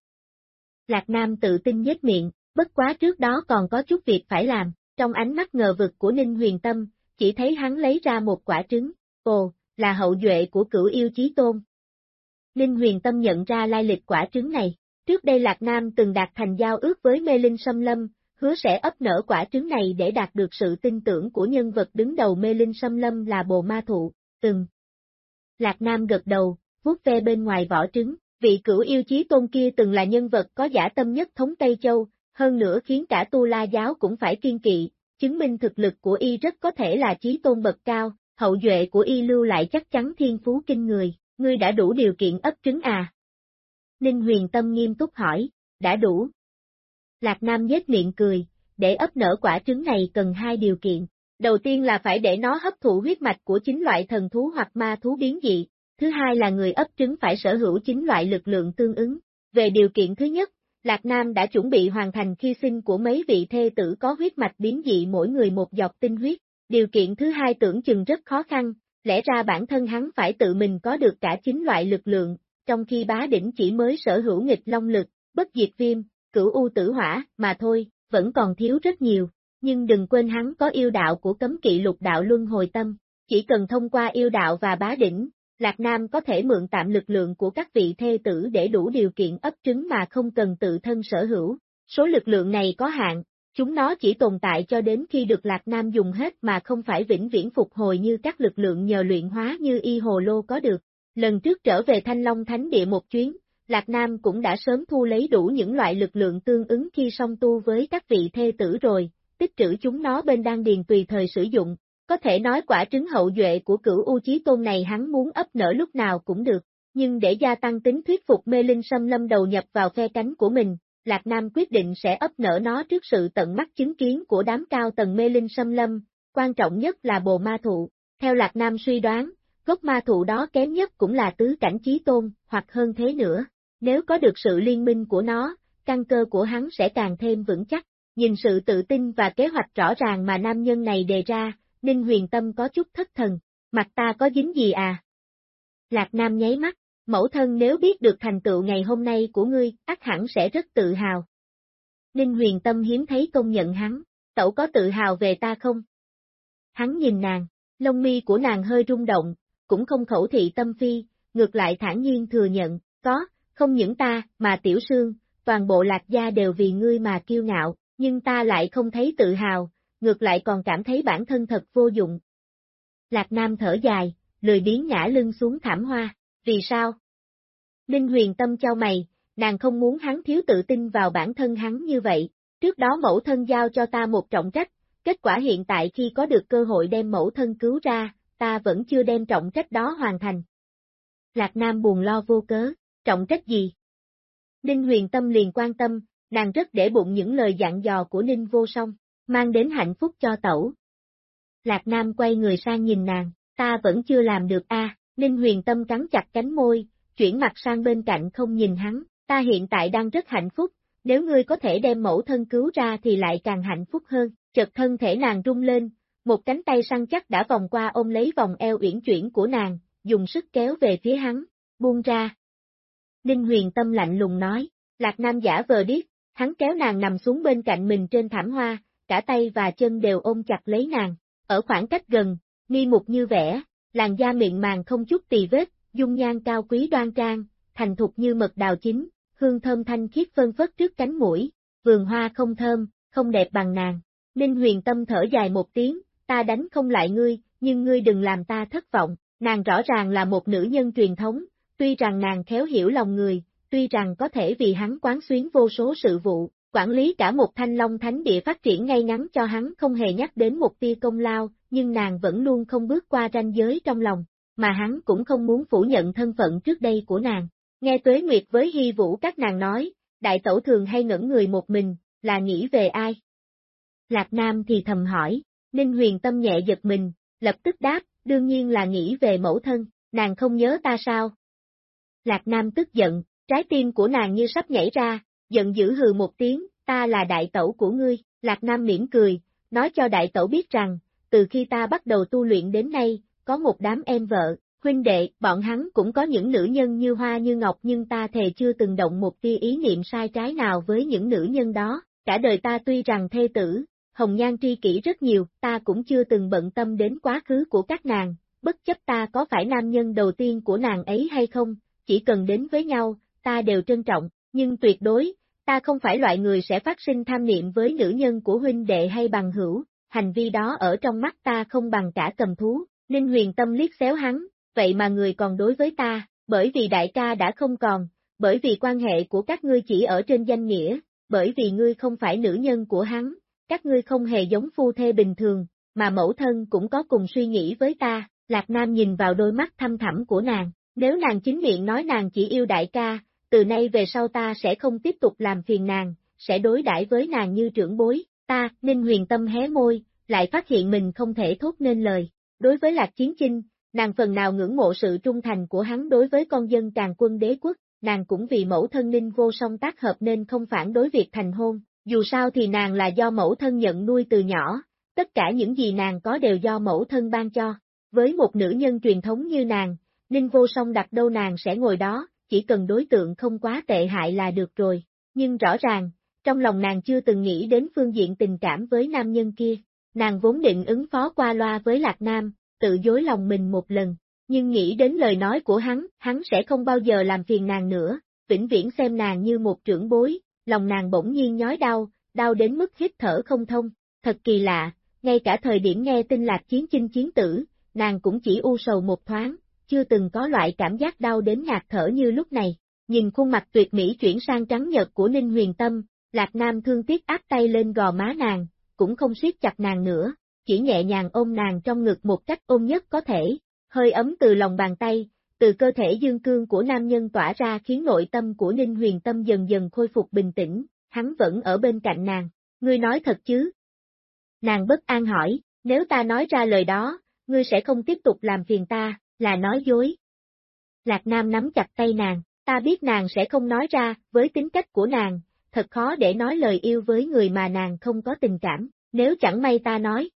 Lạc Nam tự tin nhếch miệng, bất quá trước đó còn có chút việc phải làm, trong ánh mắt ngờ vực của Ninh Huyền Tâm, chỉ thấy hắn lấy ra một quả trứng, ồ, là hậu duệ của cửu yêu chí tôn. Ninh Huyền Tâm nhận ra lai lịch quả trứng này, trước đây Lạc Nam từng đạt thành giao ước với Mê Linh Sâm Lâm, hứa sẽ ấp nở quả trứng này để đạt được sự tin tưởng của nhân vật đứng đầu Mê Linh Sâm Lâm là Bồ Ma Thụ, từng. Lạc Nam gật đầu, vuốt ve bên ngoài vỏ trứng, vị cửu yêu chí tôn kia từng là nhân vật có giả tâm nhất thống Tây Châu, hơn nữa khiến cả tu la giáo cũng phải kiên kỵ, chứng minh thực lực của y rất có thể là trí tôn bậc cao, hậu duệ của y lưu lại chắc chắn thiên phú kinh người, ngươi đã đủ điều kiện ấp trứng à? Ninh huyền tâm nghiêm túc hỏi, đã đủ. Lạc Nam nhếch miệng cười, để ấp nở quả trứng này cần hai điều kiện. Đầu tiên là phải để nó hấp thụ huyết mạch của chính loại thần thú hoặc ma thú biến dị, thứ hai là người ấp trứng phải sở hữu chính loại lực lượng tương ứng. Về điều kiện thứ nhất, Lạc Nam đã chuẩn bị hoàn thành khi sinh của mấy vị thê tử có huyết mạch biến dị mỗi người một giọt tinh huyết. Điều kiện thứ hai tưởng chừng rất khó khăn, lẽ ra bản thân hắn phải tự mình có được cả chính loại lực lượng, trong khi bá đỉnh chỉ mới sở hữu nghịch long lực, bất diệt viêm, cửu u tử hỏa, mà thôi, vẫn còn thiếu rất nhiều. Nhưng đừng quên hắn có yêu đạo của cấm kỵ lục đạo luân hồi tâm, chỉ cần thông qua yêu đạo và bá đỉnh, Lạc Nam có thể mượn tạm lực lượng của các vị thê tử để đủ điều kiện ấp trứng mà không cần tự thân sở hữu. Số lực lượng này có hạn, chúng nó chỉ tồn tại cho đến khi được Lạc Nam dùng hết mà không phải vĩnh viễn phục hồi như các lực lượng nhờ luyện hóa như y hồ lô có được. Lần trước trở về Thanh Long Thánh Địa một chuyến, Lạc Nam cũng đã sớm thu lấy đủ những loại lực lượng tương ứng khi song tu với các vị thê tử rồi, tích trữ chúng nó bên đan điền tùy thời sử dụng, có thể nói quả trứng hậu duệ của cửu U Chí Tôn này hắn muốn ấp nở lúc nào cũng được, nhưng để gia tăng tính thuyết phục mê linh xâm lâm đầu nhập vào phe cánh của mình, Lạc Nam quyết định sẽ ấp nở nó trước sự tận mắt chứng kiến của đám cao tầng mê linh xâm lâm, quan trọng nhất là bồ ma thụ. Theo Lạc Nam suy đoán, gốc ma thụ đó kém nhất cũng là tứ cảnh chí tôn, hoặc hơn thế nữa. Nếu có được sự liên minh của nó, căn cơ của hắn sẽ càng thêm vững chắc. Nhìn sự tự tin và kế hoạch rõ ràng mà nam nhân này đề ra, Ninh huyền tâm có chút thất thần, mặt ta có dính gì à? Lạc Nam nháy mắt, mẫu thân nếu biết được thành tựu ngày hôm nay của ngươi, ác hẳn sẽ rất tự hào. Ninh huyền tâm hiếm thấy công nhận hắn, tẩu có tự hào về ta không? Hắn nhìn nàng, lông mi của nàng hơi rung động, cũng không khẩu thị tâm phi, ngược lại thản nhiên thừa nhận, có, không những ta, mà tiểu sương, toàn bộ lạc gia đều vì ngươi mà kiêu ngạo, nhưng ta lại không thấy tự hào, ngược lại còn cảm thấy bản thân thật vô dụng. Lạc Nam thở dài, lười biến ngã lưng xuống thảm hoa, vì sao? Ninh huyền tâm trao mày, nàng không muốn hắn thiếu tự tin vào bản thân hắn như vậy, trước đó mẫu thân giao cho ta một trọng trách, kết quả hiện tại khi có được cơ hội đem mẫu thân cứu ra, ta vẫn chưa đem trọng trách đó hoàn thành. Lạc Nam buồn lo vô cớ, trọng trách gì? Ninh huyền tâm liền quan tâm, nàng rất để bụng những lời dặn dò của Ninh vô song mang đến hạnh phúc cho tẩu. Lạc Nam quay người sang nhìn nàng, ta vẫn chưa làm được a. Ninh huyền tâm cắn chặt cánh môi, chuyển mặt sang bên cạnh không nhìn hắn, ta hiện tại đang rất hạnh phúc, nếu ngươi có thể đem mẫu thân cứu ra thì lại càng hạnh phúc hơn, chợt thân thể nàng rung lên, một cánh tay săn chắc đã vòng qua ôm lấy vòng eo uyển chuyển của nàng, dùng sức kéo về phía hắn, buông ra. Ninh huyền tâm lạnh lùng nói, Lạc Nam giả vờ điếc, hắn kéo nàng nằm xuống bên cạnh mình trên thảm hoa, cả tay và chân đều ôm chặt lấy nàng, ở khoảng cách gần, nghi mục như vẽ, làn da miệng màng không chút tì vết, dung nhan cao quý đoan trang, thành thục như mật đào chính hương thơm thanh khiết phân phất trước cánh mũi, vườn hoa không thơm, không đẹp bằng nàng. Ninh huyền tâm thở dài một tiếng, ta đánh không lại ngươi, nhưng ngươi đừng làm ta thất vọng, nàng rõ ràng là một nữ nhân truyền thống, tuy rằng nàng khéo hiểu lòng người, tuy rằng có thể vì hắn quán xuyến vô số sự vụ, quản lý cả một thanh long thánh địa phát triển ngay ngắn cho hắn không hề nhắc đến một tia công lao, nhưng nàng vẫn luôn không bước qua ranh giới trong lòng, mà hắn cũng không muốn phủ nhận thân phận trước đây của nàng. Nghe Tuế Nguyệt với Hy Vũ các nàng nói, đại tẩu thường hay ngẩn người một mình, là nghĩ về ai? Lạc Nam thì thầm hỏi, Ninh huyền tâm nhẹ giật mình, lập tức đáp, đương nhiên là nghĩ về mẫu thân, nàng không nhớ ta sao? Lạc Nam tức giận, trái tim của nàng như sắp nhảy ra, giận dữ hừ một tiếng, ta là đại tẩu của ngươi, Lạc Nam mỉm cười, nói cho đại tẩu biết rằng, từ khi ta bắt đầu tu luyện đến nay, có một đám em vợ, huynh đệ, bọn hắn cũng có những nữ nhân như hoa như ngọc nhưng ta thề chưa từng động một tia ý niệm sai trái nào với những nữ nhân đó, cả đời ta tuy rằng thê tử, hồng nhan tri kỷ rất nhiều, ta cũng chưa từng bận tâm đến quá khứ của các nàng, bất chấp ta có phải nam nhân đầu tiên của nàng ấy hay không, chỉ cần đến với nhau, ta đều trân trọng, nhưng tuyệt đối, ta không phải loại người sẽ phát sinh tham niệm với nữ nhân của huynh đệ hay bằng hữu, hành vi đó ở trong mắt ta không bằng cả cầm thú, Ninh huyền tâm liếc xéo hắn, vậy mà người còn đối với ta, bởi vì đại ca đã không còn, bởi vì quan hệ của các ngươi chỉ ở trên danh nghĩa, bởi vì ngươi không phải nữ nhân của hắn, các ngươi không hề giống phu thê bình thường, mà mẫu thân cũng có cùng suy nghĩ với ta, Lạc Nam nhìn vào đôi mắt thăm thẳm của nàng, nếu nàng chính miệng nói nàng chỉ yêu đại ca, từ nay về sau ta sẽ không tiếp tục làm phiền nàng, sẽ đối đãi với nàng như trưởng bối, ta, Ninh huyền tâm hé môi, lại phát hiện mình không thể thốt nên lời. Đối với Lạc Chiến Chinh, nàng phần nào ngưỡng mộ sự trung thành của hắn đối với con dân càng quân đế quốc, nàng cũng vì mẫu thân Ninh vô song tác hợp nên không phản đối việc thành hôn, dù sao thì nàng là do mẫu thân nhận nuôi từ nhỏ, tất cả những gì nàng có đều do mẫu thân ban cho. Với một nữ nhân truyền thống như nàng, Ninh vô song đặt đâu nàng sẽ ngồi đó, chỉ cần đối tượng không quá tệ hại là được rồi. Nhưng rõ ràng, trong lòng nàng chưa từng nghĩ đến phương diện tình cảm với nam nhân kia. Nàng vốn định ứng phó qua loa với Lạc Nam, tự dối lòng mình một lần, nhưng nghĩ đến lời nói của hắn, hắn sẽ không bao giờ làm phiền nàng nữa, vĩnh viễn xem nàng như một trưởng bối, lòng nàng bỗng nhiên nhói đau, đau đến mức hít thở không thông, thật kỳ lạ, ngay cả thời điểm nghe tin lạc chiến chinh chiến tử, nàng cũng chỉ u sầu một thoáng, chưa từng có loại cảm giác đau đến ngạt thở như lúc này. Nhìn khuôn mặt tuyệt mỹ chuyển sang trắng nhật của Ninh Huyền Tâm, Lạc Nam thương tiếc áp tay lên gò má nàng, cũng không siết chặt nàng nữa, chỉ nhẹ nhàng ôm nàng trong ngực một cách ôm nhất có thể, hơi ấm từ lòng bàn tay, từ cơ thể dương cương của nam nhân tỏa ra khiến nội tâm của Ninh Huyền Tâm dần dần khôi phục bình tĩnh, hắn vẫn ở bên cạnh nàng, ngươi nói thật chứ? Nàng bất an hỏi, nếu ta nói ra lời đó, ngươi sẽ không tiếp tục làm phiền ta, là nói dối. Lạc Nam nắm chặt tay nàng, ta biết nàng sẽ không nói ra, với tính cách của nàng, thật khó để nói lời yêu với người mà nàng không có tình cảm, nếu chẳng may ta nói.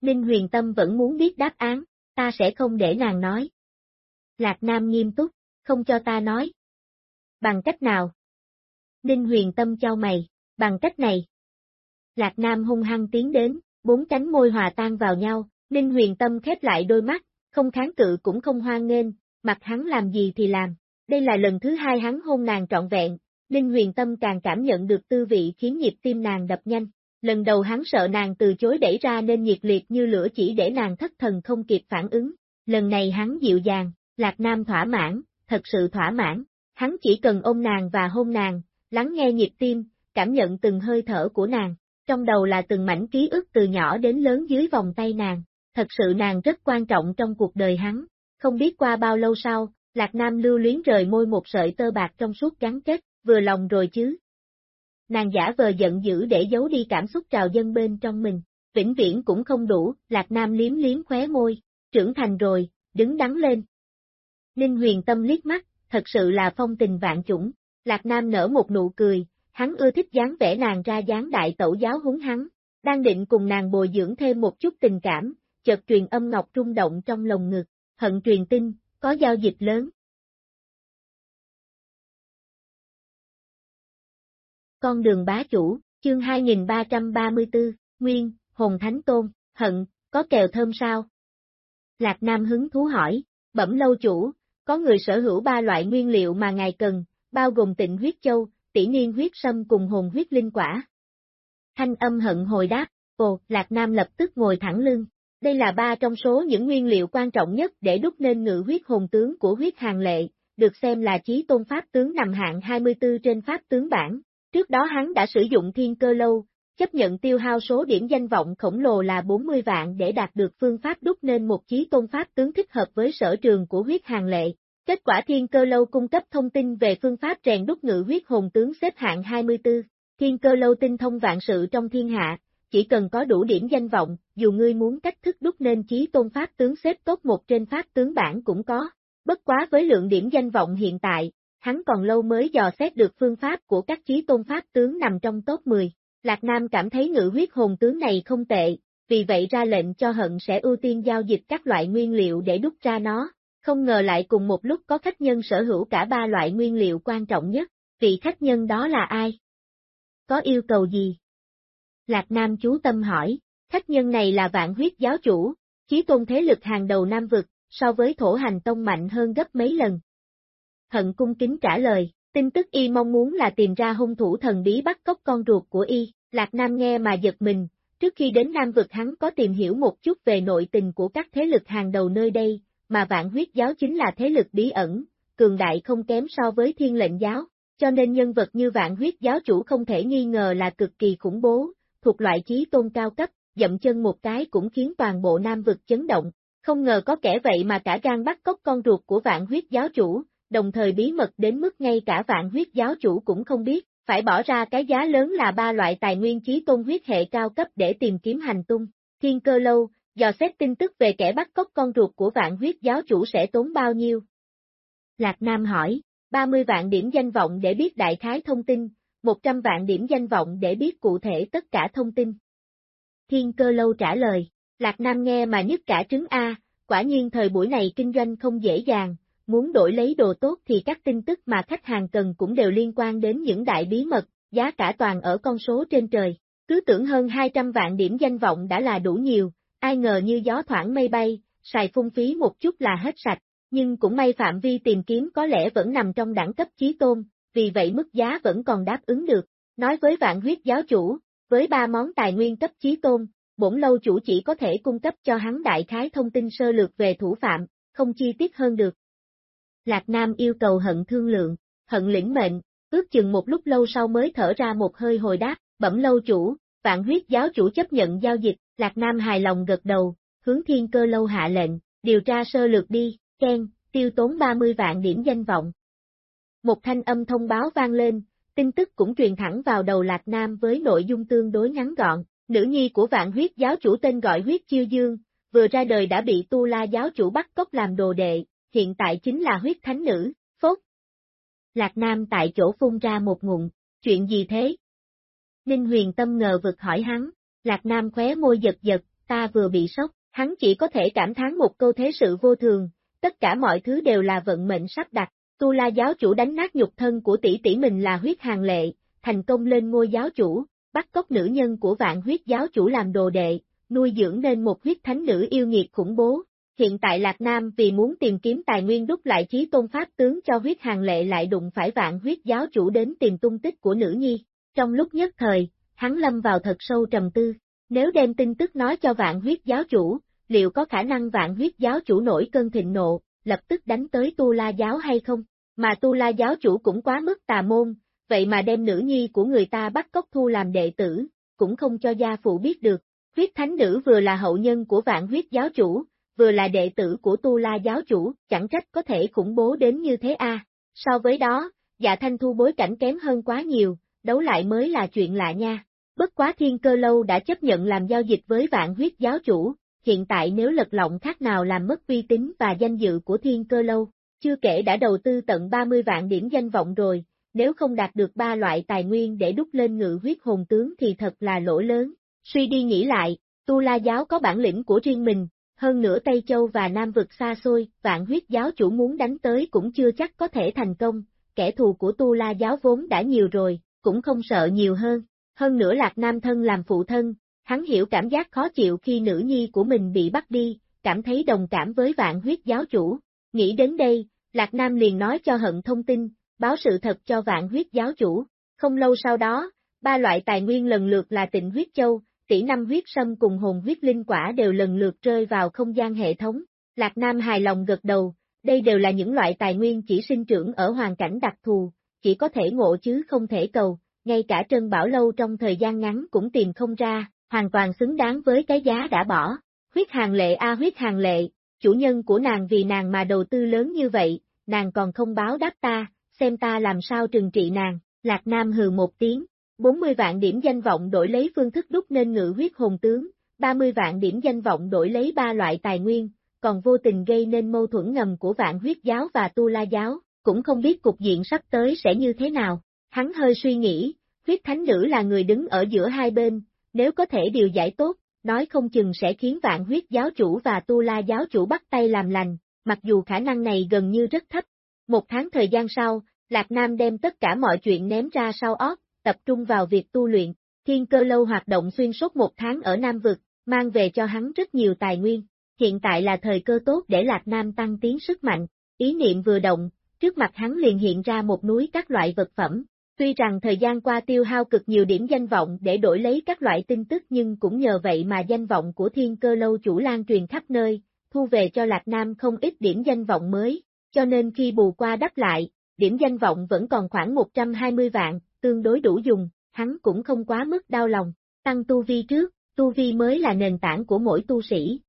Ninh huyền tâm vẫn muốn biết đáp án, ta sẽ không để nàng nói. Lạc Nam nghiêm túc, không cho ta nói. Bằng cách nào? Ninh huyền tâm trao mày, bằng cách này. Lạc Nam hung hăng tiến đến, bốn cánh môi hòa tan vào nhau, Ninh huyền tâm khép lại đôi mắt, không kháng cự cũng không hoan nghênh, mặt hắn làm gì thì làm. Đây là lần thứ hai hắn hôn nàng trọn vẹn, Ninh huyền tâm càng cảm nhận được tư vị khiến nhịp tim nàng đập nhanh. Lần đầu hắn sợ nàng từ chối đẩy ra nên nhiệt liệt như lửa chỉ để nàng thất thần không kịp phản ứng. Lần này hắn dịu dàng, Lạc Nam thỏa mãn, thật sự thỏa mãn. Hắn chỉ cần ôm nàng và hôn nàng, lắng nghe nhịp tim, cảm nhận từng hơi thở của nàng. Trong đầu là từng mảnh ký ức từ nhỏ đến lớn dưới vòng tay nàng. Thật sự nàng rất quan trọng trong cuộc đời hắn. Không biết qua bao lâu sau, Lạc Nam lưu luyến rời môi một sợi tơ bạc trong suốt gắn kết, vừa lòng rồi chứ. Nàng giả vờ giận dữ để giấu đi cảm xúc trào dân bên trong mình, vĩnh viễn cũng không đủ, Lạc Nam liếm liếm khóe môi, trưởng thành rồi, đứng đắn lên. Ninh huyền tâm liếc mắt, thật sự là phong tình vạn chủng, Lạc Nam nở một nụ cười, hắn ưa thích dáng vẻ nàng ra dáng đại tẩu giáo húng hắn, đang định cùng nàng bồi dưỡng thêm một chút tình cảm, chợt truyền âm ngọc rung động trong lồng ngực, hận truyền tin, có giao dịch lớn. Con đường bá chủ, chương 2334, Nguyên, Hồn Thánh Tôn, hận, có kèo thơm sao? Lạc Nam hứng thú hỏi, bẩm lâu chủ, có người sở hữu ba loại nguyên liệu mà ngài cần, bao gồm tịnh huyết châu, tỷ niên huyết sâm cùng hồn huyết linh quả. Thanh âm hận hồi đáp, ồ, Lạc Nam lập tức ngồi thẳng lưng. Đây là ba trong số những nguyên liệu quan trọng nhất để đúc nên ngự huyết hồn tướng của huyết hàng lệ, được xem là chí tôn pháp tướng nằm hạng 24 trên pháp tướng bản. Trước đó hắn đã sử dụng thiên cơ lâu, chấp nhận tiêu hao số điểm danh vọng khổng lồ là 40 vạn để đạt được phương pháp đúc nên một chí tôn pháp tướng thích hợp với sở trường của huyết hàng lệ. Kết quả thiên cơ lâu cung cấp thông tin về phương pháp rèn đúc ngự huyết hồn tướng xếp hạng 24. Thiên cơ lâu tinh thông vạn sự trong thiên hạ, chỉ cần có đủ điểm danh vọng, dù ngươi muốn cách thức đúc nên chí tôn pháp tướng xếp tốt một trên pháp tướng bản cũng có. Bất quá với lượng điểm danh vọng hiện tại, hắn còn lâu mới dò xét được phương pháp của các chí tôn pháp tướng nằm trong top 10. Lạc Nam cảm thấy ngự huyết hồn tướng này không tệ, vì vậy ra lệnh cho hận sẽ ưu tiên giao dịch các loại nguyên liệu để đúc ra nó, không ngờ lại cùng một lúc có khách nhân sở hữu cả ba loại nguyên liệu quan trọng nhất, vị khách nhân đó là ai? Có yêu cầu gì? Lạc Nam chú tâm hỏi, khách nhân này là vạn huyết giáo chủ, chí tôn thế lực hàng đầu Nam Vực, so với thổ hành tông mạnh hơn gấp mấy lần. Hận cung kính trả lời, tin tức y mong muốn là tìm ra hung thủ thần bí bắt cóc con ruột của y, Lạc Nam nghe mà giật mình, trước khi đến Nam Vực hắn có tìm hiểu một chút về nội tình của các thế lực hàng đầu nơi đây, mà vạn huyết giáo chính là thế lực bí ẩn, cường đại không kém so với thiên lệnh giáo, cho nên nhân vật như vạn huyết giáo chủ không thể nghi ngờ là cực kỳ khủng bố, thuộc loại chí tôn cao cấp, dậm chân một cái cũng khiến toàn bộ Nam vực chấn động, không ngờ có kẻ vậy mà cả gan bắt cóc con ruột của vạn huyết giáo chủ, đồng thời bí mật đến mức ngay cả vạn huyết giáo chủ cũng không biết, phải bỏ ra cái giá lớn là ba loại tài nguyên chí tôn huyết hệ cao cấp để tìm kiếm hành tung. Thiên cơ lâu, dò xét tin tức về kẻ bắt cóc con ruột của vạn huyết giáo chủ sẽ tốn bao nhiêu? Lạc Nam hỏi, 30 vạn điểm danh vọng để biết đại khái thông tin, 100 vạn điểm danh vọng để biết cụ thể tất cả thông tin. Thiên cơ lâu trả lời, Lạc Nam nghe mà nhất cả trứng A, quả nhiên thời buổi này kinh doanh không dễ dàng, muốn đổi lấy đồ tốt thì các tin tức mà khách hàng cần cũng đều liên quan đến những đại bí mật, giá cả toàn ở con số trên trời. Cứ tưởng hơn 200 vạn điểm danh vọng đã là đủ nhiều, ai ngờ như gió thoảng mây bay, xài phung phí một chút là hết sạch, nhưng cũng may phạm vi tìm kiếm có lẽ vẫn nằm trong đẳng cấp chí tôn, vì vậy mức giá vẫn còn đáp ứng được. Nói với vạn huyết giáo chủ, với ba món tài nguyên cấp chí tôn, bổn lâu chủ chỉ có thể cung cấp cho hắn đại khái thông tin sơ lược về thủ phạm, không chi tiết hơn được. Lạc Nam yêu cầu hận thương lượng, hận lĩnh mệnh, ước chừng một lúc lâu sau mới thở ra một hơi hồi đáp, bẩm lâu chủ, vạn huyết giáo chủ chấp nhận giao dịch, Lạc Nam hài lòng gật đầu, hướng thiên cơ lâu hạ lệnh, điều tra sơ lược đi, khen, tiêu tốn 30 vạn điểm danh vọng. Một thanh âm thông báo vang lên, tin tức cũng truyền thẳng vào đầu Lạc Nam với nội dung tương đối ngắn gọn, nữ nhi của vạn huyết giáo chủ tên gọi huyết chiêu dương, vừa ra đời đã bị tu la giáo chủ bắt cóc làm đồ đệ, hiện tại chính là huyết thánh nữ, phốt. Lạc Nam tại chỗ phun ra một ngụm, chuyện gì thế? Ninh huyền tâm ngờ vực hỏi hắn, Lạc Nam khóe môi giật giật, ta vừa bị sốc, hắn chỉ có thể cảm thán một câu thế sự vô thường, tất cả mọi thứ đều là vận mệnh sắp đặt, tu la giáo chủ đánh nát nhục thân của tỷ tỷ mình là huyết hàng lệ, thành công lên ngôi giáo chủ, bắt cóc nữ nhân của vạn huyết giáo chủ làm đồ đệ, nuôi dưỡng nên một huyết thánh nữ yêu nghiệt khủng bố. Hiện tại Lạc Nam vì muốn tìm kiếm tài nguyên đúc lại chí tôn pháp tướng cho huyết hàng lệ lại đụng phải vạn huyết giáo chủ đến tìm tung tích của nữ nhi. Trong lúc nhất thời, hắn lâm vào thật sâu trầm tư. Nếu đem tin tức nói cho vạn huyết giáo chủ, liệu có khả năng vạn huyết giáo chủ nổi cơn thịnh nộ, lập tức đánh tới tu la giáo hay không? Mà tu la giáo chủ cũng quá mức tà môn, vậy mà đem nữ nhi của người ta bắt cóc thu làm đệ tử, cũng không cho gia phụ biết được. Huyết thánh nữ vừa là hậu nhân của vạn huyết giáo chủ, vừa là đệ tử của tu la giáo chủ, chẳng trách có thể khủng bố đến như thế a. So với đó, dạ thanh thu bối cảnh kém hơn quá nhiều, đấu lại mới là chuyện lạ nha. Bất quá thiên cơ lâu đã chấp nhận làm giao dịch với vạn huyết giáo chủ, hiện tại nếu lật lọng khác nào làm mất uy tín và danh dự của thiên cơ lâu, chưa kể đã đầu tư tận 30 vạn điểm danh vọng rồi, nếu không đạt được ba loại tài nguyên để đúc lên ngự huyết hồn tướng thì thật là lỗ lớn. Suy đi nghĩ lại, Tu La giáo có bản lĩnh của riêng mình, hơn nữa Tây Châu và Nam vực xa xôi, vạn huyết giáo chủ muốn đánh tới cũng chưa chắc có thể thành công, kẻ thù của Tu La giáo vốn đã nhiều rồi, cũng không sợ nhiều hơn. Hơn nữa Lạc Nam thân làm phụ thân, hắn hiểu cảm giác khó chịu khi nữ nhi của mình bị bắt đi, cảm thấy đồng cảm với vạn huyết giáo chủ. Nghĩ đến đây, Lạc Nam liền nói cho hận thông tin, báo sự thật cho vạn huyết giáo chủ. Không lâu sau đó, ba loại tài nguyên lần lượt là tịnh huyết châu, tỷ năm huyết sâm cùng hồn huyết linh quả đều lần lượt rơi vào không gian hệ thống. Lạc Nam hài lòng gật đầu, đây đều là những loại tài nguyên chỉ sinh trưởng ở hoàn cảnh đặc thù, chỉ có thể ngộ chứ không thể cầu, ngay cả Trân Bảo Lâu trong thời gian ngắn cũng tìm không ra, hoàn toàn xứng đáng với cái giá đã bỏ. Huyết hàng lệ a huyết hàng lệ, chủ nhân của nàng vì nàng mà đầu tư lớn như vậy, nàng còn không báo đáp ta, xem ta làm sao trừng trị nàng, Lạc Nam hừ một tiếng, 40 vạn điểm danh vọng đổi lấy phương thức đúc nên ngự huyết hồn tướng, 30 vạn điểm danh vọng đổi lấy ba loại tài nguyên, còn vô tình gây nên mâu thuẫn ngầm của vạn huyết giáo và tu la giáo, cũng không biết cục diện sắp tới sẽ như thế nào. Hắn hơi suy nghĩ, huyết thánh nữ là người đứng ở giữa hai bên, nếu có thể điều giải tốt, nói không chừng sẽ khiến vạn huyết giáo chủ và tu la giáo chủ bắt tay làm lành, mặc dù khả năng này gần như rất thấp. Một tháng thời gian sau, Lạc Nam đem tất cả mọi chuyện ném ra sau óc, tập trung vào việc tu luyện, thiên cơ lâu hoạt động xuyên suốt một tháng ở Nam Vực, mang về cho hắn rất nhiều tài nguyên. Hiện tại là thời cơ tốt để Lạc Nam tăng tiến sức mạnh, ý niệm vừa động, trước mặt hắn liền hiện ra một núi các loại vật phẩm. Tuy rằng thời gian qua tiêu hao cực nhiều điểm danh vọng để đổi lấy các loại tin tức nhưng cũng nhờ vậy mà danh vọng của thiên cơ lâu chủ lan truyền khắp nơi, thu về cho Lạc Nam không ít điểm danh vọng mới, cho nên khi bù qua đắp lại, điểm danh vọng vẫn còn khoảng 120 vạn, tương đối đủ dùng, hắn cũng không quá mức đau lòng, tăng tu vi trước, tu vi mới là nền tảng của mỗi tu sĩ.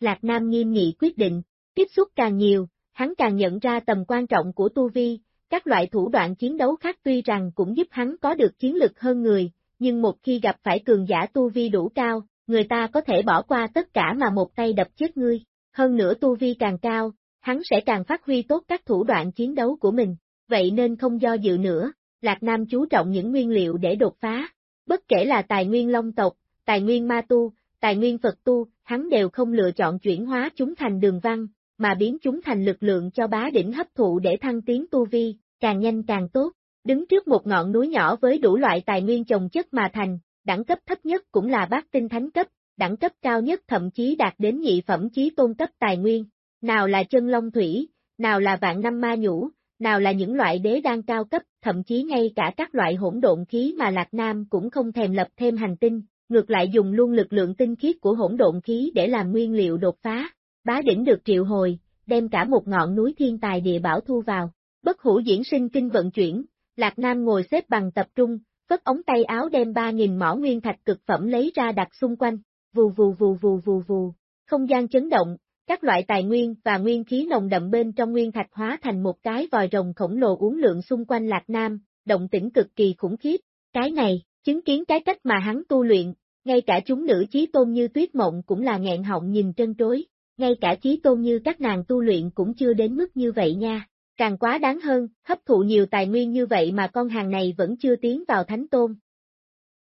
Lạc Nam nghiêm nghị quyết định, tiếp xúc càng nhiều, hắn càng nhận ra tầm quan trọng của tu vi, các loại thủ đoạn chiến đấu khác tuy rằng cũng giúp hắn có được chiến lực hơn người, nhưng một khi gặp phải cường giả tu vi đủ cao, người ta có thể bỏ qua tất cả mà một tay đập chết ngươi. Hơn nữa tu vi càng cao, hắn sẽ càng phát huy tốt các thủ đoạn chiến đấu của mình, vậy nên không do dự nữa, Lạc Nam chú trọng những nguyên liệu để đột phá. Bất kể là tài nguyên long tộc, tài nguyên ma tu, tài nguyên Phật tu, hắn đều không lựa chọn chuyển hóa chúng thành đường văn, mà biến chúng thành lực lượng cho bá đỉnh hấp thụ để thăng tiến tu vi, càng nhanh càng tốt. Đứng trước một ngọn núi nhỏ với đủ loại tài nguyên trồng chất mà thành, đẳng cấp thấp nhất cũng là bát tinh thánh cấp, đẳng cấp cao nhất thậm chí đạt đến nhị phẩm chí tôn cấp tài nguyên. Nào là chân long thủy, nào là vạn năm ma nhũ, nào là những loại đế đan cao cấp, thậm chí ngay cả các loại hỗn độn khí mà Lạc Nam cũng không thèm lập thêm hành tinh, ngược lại dùng luôn lực lượng tinh khiết của hỗn độn khí để làm nguyên liệu đột phá. Bá đỉnh được triệu hồi, đem cả một ngọn núi thiên tài địa bảo thu vào. Bất hủ diễn sinh kinh vận chuyển, Lạc Nam ngồi xếp bằng tập trung, vất ống tay áo đem 3.000 mỏ nguyên thạch cực phẩm lấy ra đặt xung quanh, vù vù vù vù vù vù, không gian chấn động, các loại tài nguyên và nguyên khí nồng đậm bên trong nguyên thạch hóa thành một cái vòi rồng khổng lồ uốn lượn xung quanh Lạc Nam, động tĩnh cực kỳ khủng khiếp. Cái này, chứng kiến cái cách mà hắn tu luyện, ngay cả chúng nữ chí tôn như tuyết mộng cũng là nghẹn họng nhìn trân trối, ngay cả chí tôn như các nàng tu luyện cũng chưa đến mức như vậy nha. Càng quá đáng hơn, hấp thụ nhiều tài nguyên như vậy mà con hàng này vẫn chưa tiến vào thánh tôn.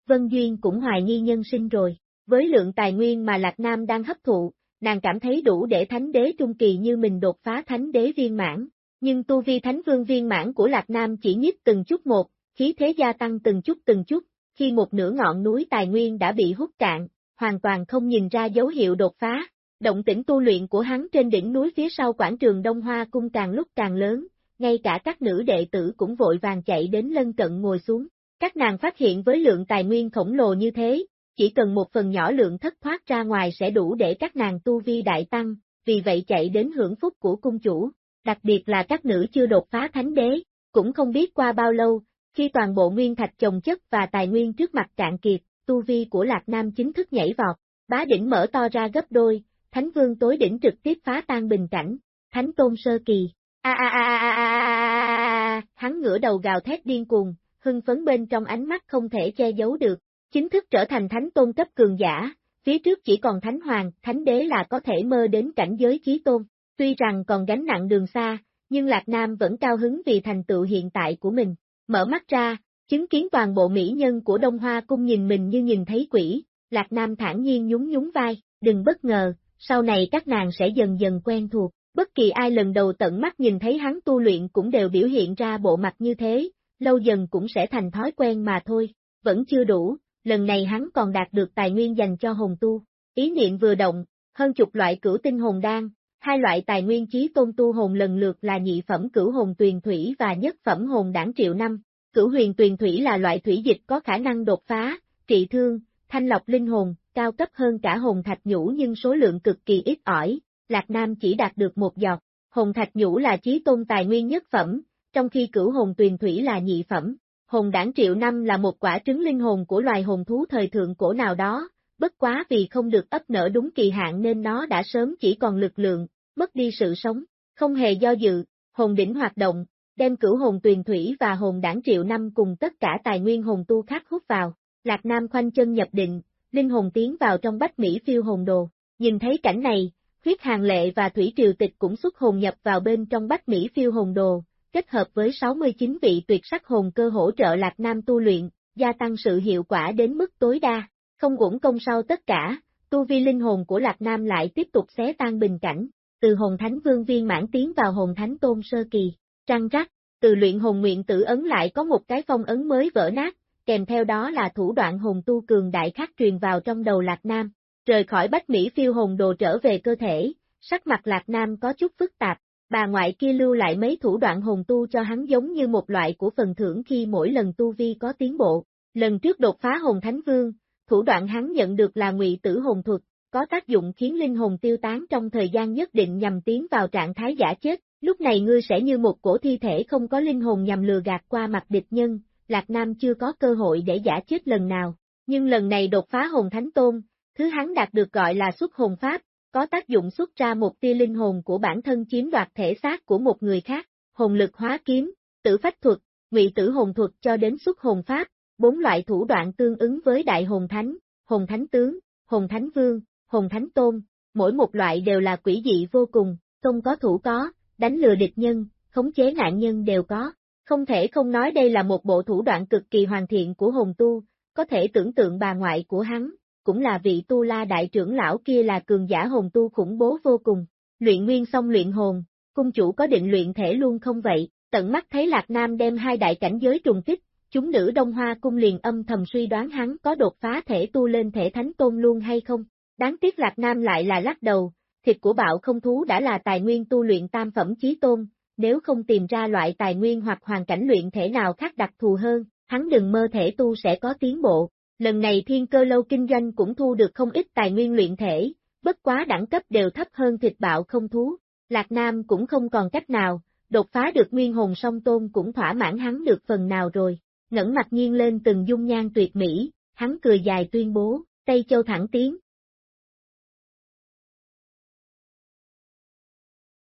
Vân Duyên cũng hoài nghi nhân sinh rồi, với lượng tài nguyên mà Lạc Nam đang hấp thụ, nàng cảm thấy đủ để thánh đế trung kỳ như mình đột phá thánh đế viên mãn, nhưng tu vi thánh vương viên mãn của Lạc Nam chỉ nhích từng chút một, khí thế gia tăng từng chút từng chút, khi một nửa ngọn núi tài nguyên đã bị hút cạn, hoàn toàn không nhìn ra dấu hiệu đột phá. Động tĩnh tu luyện của hắn trên đỉnh núi phía sau quảng trường Đông Hoa cung càng lúc càng lớn, ngay cả các nữ đệ tử cũng vội vàng chạy đến lân cận ngồi xuống. Các nàng phát hiện với lượng tài nguyên khổng lồ như thế, chỉ cần một phần nhỏ lượng thất thoát ra ngoài sẽ đủ để các nàng tu vi đại tăng, vì vậy chạy đến hưởng phúc của cung chủ, đặc biệt là các nữ chưa đột phá thánh đế, cũng không biết qua bao lâu, khi toàn bộ nguyên thạch trồng chất và tài nguyên trước mặt cạn kiệt, tu vi của Lạc Nam chính thức nhảy vọt, bá đỉnh mở to ra gấp đôi, thánh vương tối đỉnh trực tiếp phá tan bình cảnh, thánh tôn sơ kỳ. A a a a a a hắn ngửa đầu gào thét điên cuồng, hưng phấn bên trong ánh mắt không thể che giấu được, Chính thức trở thành thánh tôn cấp cường giả, phía trước chỉ còn thánh hoàng, thánh đế là có thể mơ đến cảnh giới chí tôn. Tuy rằng còn gánh nặng đường xa, nhưng Lạc Nam vẫn cao hứng vì thành tựu hiện tại của mình. Mở mắt ra, chứng kiến toàn bộ mỹ nhân của Đông Hoa cung nhìn mình như nhìn thấy quỷ, Lạc Nam thản nhiên nhún nhún vai, đừng bất ngờ, sau này các nàng sẽ dần dần quen thuộc. Bất kỳ ai lần đầu tận mắt nhìn thấy hắn tu luyện cũng đều biểu hiện ra bộ mặt như thế, lâu dần cũng sẽ thành thói quen mà thôi, vẫn chưa đủ, lần này hắn còn đạt được tài nguyên dành cho hồn tu. Ý niệm vừa động, hơn chục loại cửu tinh hồn đan, hai loại tài nguyên chí tôn tu hồn lần lượt là nhị phẩm cửu hồn tuyền thủy và nhất phẩm hồn đảng triệu năm. Cửu huyền tuyền thủy là loại thủy dịch có khả năng đột phá, trị thương, thanh lọc linh hồn, cao cấp hơn cả hồn thạch nhũ nhưng số lượng cực kỳ ít ỏi, Lạc Nam chỉ đạt được một giọt. Hồn thạch nhũ là chí tôn tài nguyên nhất phẩm, trong khi cửu hồn tuyền thủy là nhị phẩm. Hồn đảng triệu năm là một quả trứng linh hồn của loài hồn thú thời thượng cổ nào đó, bất quá vì không được ấp nở đúng kỳ hạn nên nó đã sớm chỉ còn lực lượng, mất đi sự sống, không hề do dự, hồn đỉnh hoạt động, đem cửu hồn tuyền thủy và hồn đảng triệu năm cùng tất cả tài nguyên hồn tu khác hút vào, Lạc Nam khoanh chân nhập định, linh hồn tiến vào trong bách Mỹ phiêu hồn đồ, nhìn thấy cảnh này, huyết hàng lệ và thủy triều tịch cũng xuất hồn nhập vào bên trong bách Mỹ phiêu hồn đồ, kết hợp với 69 vị tuyệt sắc hồn cơ hỗ trợ Lạc Nam tu luyện, gia tăng sự hiệu quả đến mức tối đa, không uổng công sau tất cả, tu vi linh hồn của Lạc Nam lại tiếp tục xé tan bình cảnh, từ hồn thánh vương viên mãn tiến vào hồn thánh tôn sơ kỳ, trăng rắc, từ luyện hồn nguyện tử ấn lại có một cái phong ấn mới vỡ nát, kèm theo đó là thủ đoạn hồn tu cường đại khắc truyền vào trong đầu Lạc Nam, rời khỏi Bách Mỹ phiêu hồn đồ trở về cơ thể, sắc mặt Lạc Nam có chút phức tạp, bà ngoại kia lưu lại mấy thủ đoạn hồn tu cho hắn giống như một loại của phần thưởng khi mỗi lần tu vi có tiến bộ. Lần trước đột phá hồn thánh vương, thủ đoạn hắn nhận được là ngụy tử hồn thuật, có tác dụng khiến linh hồn tiêu tán trong thời gian nhất định nhằm tiến vào trạng thái giả chết, lúc này ngươi sẽ như một cổ thi thể không có linh hồn nhằm lừa gạt qua mặt địch nhân, Lạc Nam chưa có cơ hội để giả chết lần nào, nhưng lần này đột phá hồn thánh tôn, thứ hắn đạt được gọi là xuất hồn pháp, có tác dụng xuất ra một tia linh hồn của bản thân chiếm đoạt thể xác của một người khác, hồn lực hóa kiếm, tử phách thuật, ngụy tử hồn thuật cho đến xuất hồn pháp, bốn loại thủ đoạn tương ứng với đại hồn thánh, hồn thánh tướng, hồn thánh vương, hồn thánh tôn, mỗi một loại đều là quỷ dị vô cùng, không có thủ có, đánh lừa địch nhân, khống chế nạn nhân đều có. Không thể không nói đây là một bộ thủ đoạn cực kỳ hoàn thiện của hồn tu, có thể tưởng tượng bà ngoại của hắn, cũng là vị tu la đại trưởng lão kia là cường giả hồn tu khủng bố vô cùng. Luyện nguyên xong luyện hồn, cung chủ có định luyện thể luôn không vậy, tận mắt thấy Lạc Nam đem hai đại cảnh giới trùng kích, chúng nữ Đông Hoa cung liền âm thầm suy đoán hắn có đột phá thể tu lên thể thánh tôn luôn hay không. Đáng tiếc Lạc Nam lại là lắc đầu, thịt của bạo không thú đã là tài nguyên tu luyện tam phẩm chí tôn, nếu không tìm ra loại tài nguyên hoặc hoàn cảnh luyện thể nào khác đặc thù hơn, hắn đừng mơ thể tu sẽ có tiến bộ. Lần này thiên cơ lâu kinh doanh cũng thu được không ít tài nguyên luyện thể, bất quá đẳng cấp đều thấp hơn thịt bạo không thú. Lạc Nam cũng không còn cách nào, đột phá được nguyên hồn song tôn cũng thỏa mãn hắn được phần nào rồi. Ngẩng mặt nhiên lên từng dung nhan tuyệt mỹ, hắn cười dài tuyên bố, Tây Châu thẳng tiến.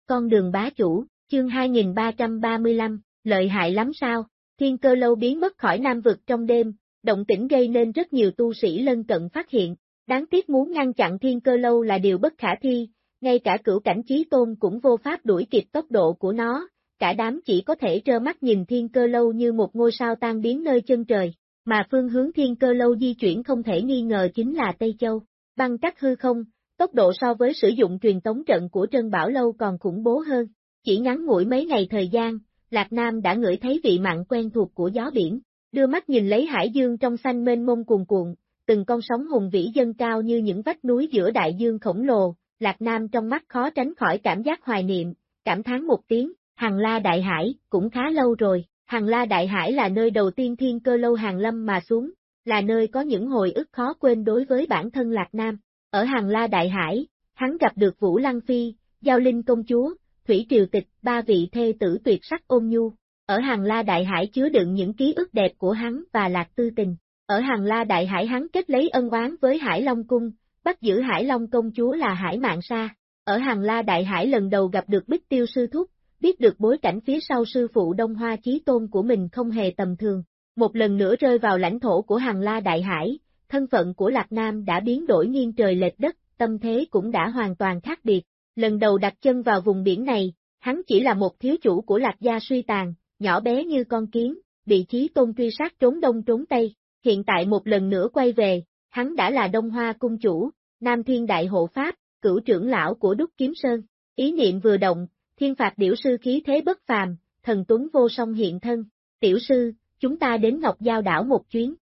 Con đường bá chủ, chương 2335, lợi hại lắm sao? Thiên cơ lâu biến mất khỏi Nam vực trong đêm, động tĩnh gây nên rất nhiều tu sĩ lân cận phát hiện, đáng tiếc muốn ngăn chặn thiên cơ lâu là điều bất khả thi, ngay cả cửu cảnh trí tôn cũng vô pháp đuổi kịp tốc độ của nó, cả đám chỉ có thể trơ mắt nhìn thiên cơ lâu như một ngôi sao tan biến nơi chân trời, mà phương hướng thiên cơ lâu di chuyển không thể nghi ngờ chính là Tây Châu, băng cắt hư không, tốc độ so với sử dụng truyền tống trận của Trân Bảo Lâu còn khủng bố hơn, chỉ ngắn ngủi mấy ngày thời gian, Lạc Nam đã ngửi thấy vị mặn quen thuộc của gió biển, đưa mắt nhìn lấy hải dương trong xanh mênh mông cuồn cuộn, từng con sóng hùng vĩ dâng cao như những vách núi giữa đại dương khổng lồ, Lạc Nam trong mắt khó tránh khỏi cảm giác hoài niệm, cảm thán một tiếng, Hằng La Đại Hải, cũng khá lâu rồi, Hằng La Đại Hải là nơi đầu tiên thiên cơ lâu hàng lâm mà xuống, là nơi có những hồi ức khó quên đối với bản thân Lạc Nam. Ở Hằng La Đại Hải, hắn gặp được Vũ Lăng Phi, Giao Linh Công Chúa, Thủy Triều Tịch, ba vị thê tử tuyệt sắc ôn nhu. Ở Hàng La Đại Hải chứa đựng những ký ức đẹp của hắn và lạc tư tình. Ở Hàng La Đại Hải hắn kết lấy ân oán với Hải Long Cung, bắt giữ Hải Long Công Chúa là Hải Mạng Sa. Ở Hàng La Đại Hải lần đầu gặp được Bích Tiêu Sư Thúc, biết được bối cảnh phía sau sư phụ Đông Hoa Chí Tôn của mình không hề tầm thường. Một lần nữa rơi vào lãnh thổ của Hàng La Đại Hải, thân phận của Lạc Nam đã biến đổi nghiêng trời lệch đất, tâm thế cũng đã hoàn toàn khác biệt. Lần đầu đặt chân vào vùng biển này, hắn chỉ là một thiếu chủ của lạc gia suy tàn, nhỏ bé như con kiến, bị chí tôn truy sát trốn đông trốn tây, hiện tại một lần nữa quay về, hắn đã là Đông Hoa cung chủ, Nam Thiên Đại Hộ Pháp, cửu trưởng lão của Đúc Kiếm Sơn. Ý niệm vừa động, thiên phạt điểu sư khí thế bất phàm, thần tuấn vô song hiện thân. Tiểu sư, chúng ta đến Ngọc Giao đảo một chuyến.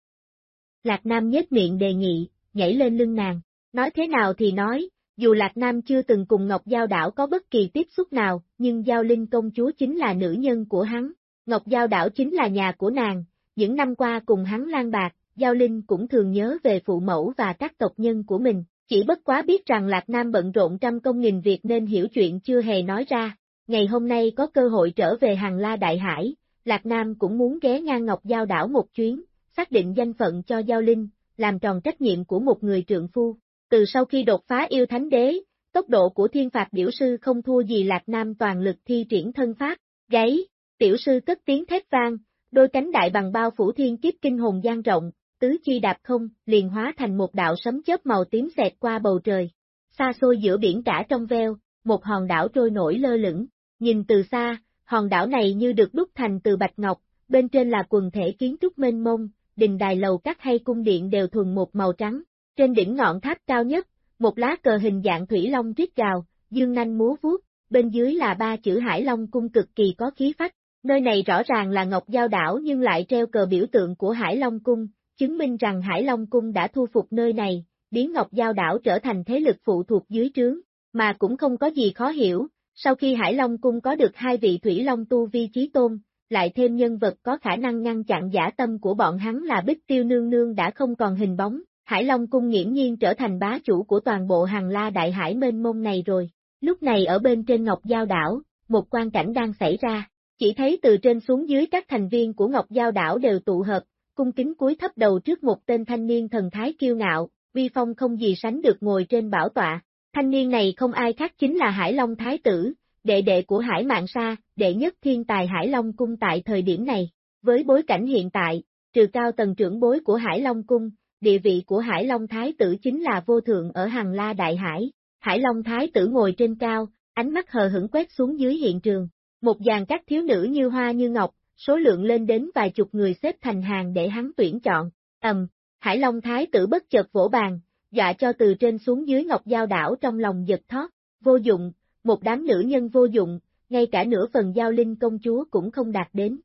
Lạc Nam nhếch miệng đề nghị, nhảy lên lưng nàng. Nói thế nào thì nói, dù Lạc Nam chưa từng cùng Ngọc Giao đảo có bất kỳ tiếp xúc nào, nhưng Giao Linh công chúa chính là nữ nhân của hắn. Ngọc Giao đảo chính là nhà của nàng, những năm qua cùng hắn lan bạc, Giao Linh cũng thường nhớ về phụ mẫu và các tộc nhân của mình, chỉ bất quá biết rằng Lạc Nam bận rộn trăm công nghìn việc nên hiểu chuyện chưa hề nói ra. Ngày hôm nay có cơ hội trở về Hàng La Đại Hải, Lạc Nam cũng muốn ghé ngang Ngọc Giao đảo một chuyến, xác định danh phận cho Giao Linh, làm tròn trách nhiệm của một người trượng phu. Từ sau khi đột phá yêu thánh đế, tốc độ của thiên phạt biểu sư không thua gì Lạc Nam toàn lực thi triển thân pháp, gáy, tiểu sư cất tiếng thét vang, đôi cánh đại bằng bao phủ thiên kiếp kinh hồn gian rộng, tứ chi đạp không, liền hóa thành một đạo sấm chớp màu tím xẹt qua bầu trời. Xa xôi giữa biển cả trong veo, một hòn đảo trôi nổi lơ lửng, nhìn từ xa, hòn đảo này như được đúc thành từ bạch ngọc, bên trên là quần thể kiến trúc mênh mông, đình đài lầu các hay cung điện đều thuần một màu trắng, trên đỉnh ngọn tháp cao nhất, một lá cờ hình dạng thủy long rít gào, dương nanh múa vuốt, bên dưới là ba chữ Hải Long cung cực kỳ có khí phách. Nơi này rõ ràng là Ngọc Giao đảo nhưng lại treo cờ biểu tượng của Hải Long cung, chứng minh rằng Hải Long cung đã thu phục nơi này, biến Ngọc Giao đảo trở thành thế lực phụ thuộc dưới trướng, mà cũng không có gì khó hiểu, sau khi Hải Long cung có được hai vị Thủy Long tu vi trí tôn, lại thêm nhân vật có khả năng ngăn chặn giả tâm của bọn hắn là Bích Tiêu Nương Nương đã không còn hình bóng, Hải Long Cung nghiễm nhiên trở thành bá chủ của toàn bộ hàng la đại hải mênh mông này rồi. Lúc này ở bên trên Ngọc Giao đảo, một quan cảnh đang xảy ra, chỉ thấy từ trên xuống dưới các thành viên của Ngọc Giao đảo đều tụ hợp, cung kính cúi thấp đầu trước một tên thanh niên thần thái kiêu ngạo, vi phong không gì sánh được ngồi trên bảo tọa. Thanh niên này không ai khác chính là Hải Long Thái tử, đệ đệ của Hải Mạng Sa, đệ nhất thiên tài Hải Long Cung tại thời điểm này. Với bối cảnh hiện tại, trừ cao tầng trưởng bối của Hải Long Cung, địa vị của Hải Long Thái tử chính là vô thượng ở Hằng La Đại Hải. Hải Long Thái tử ngồi trên cao, ánh mắt hờ hững quét xuống dưới hiện trường. Một dàn các thiếu nữ như hoa như ngọc, số lượng lên đến vài chục người xếp thành hàng để hắn tuyển chọn. Ầm, Hải Long Thái tử bất chợt vỗ bàn, dọa cho từ trên xuống dưới ngọc giao đảo trong lòng giật thoát, vô dụng, một đám nữ nhân vô dụng, ngay cả nửa phần giao linh công chúa cũng không đạt đến.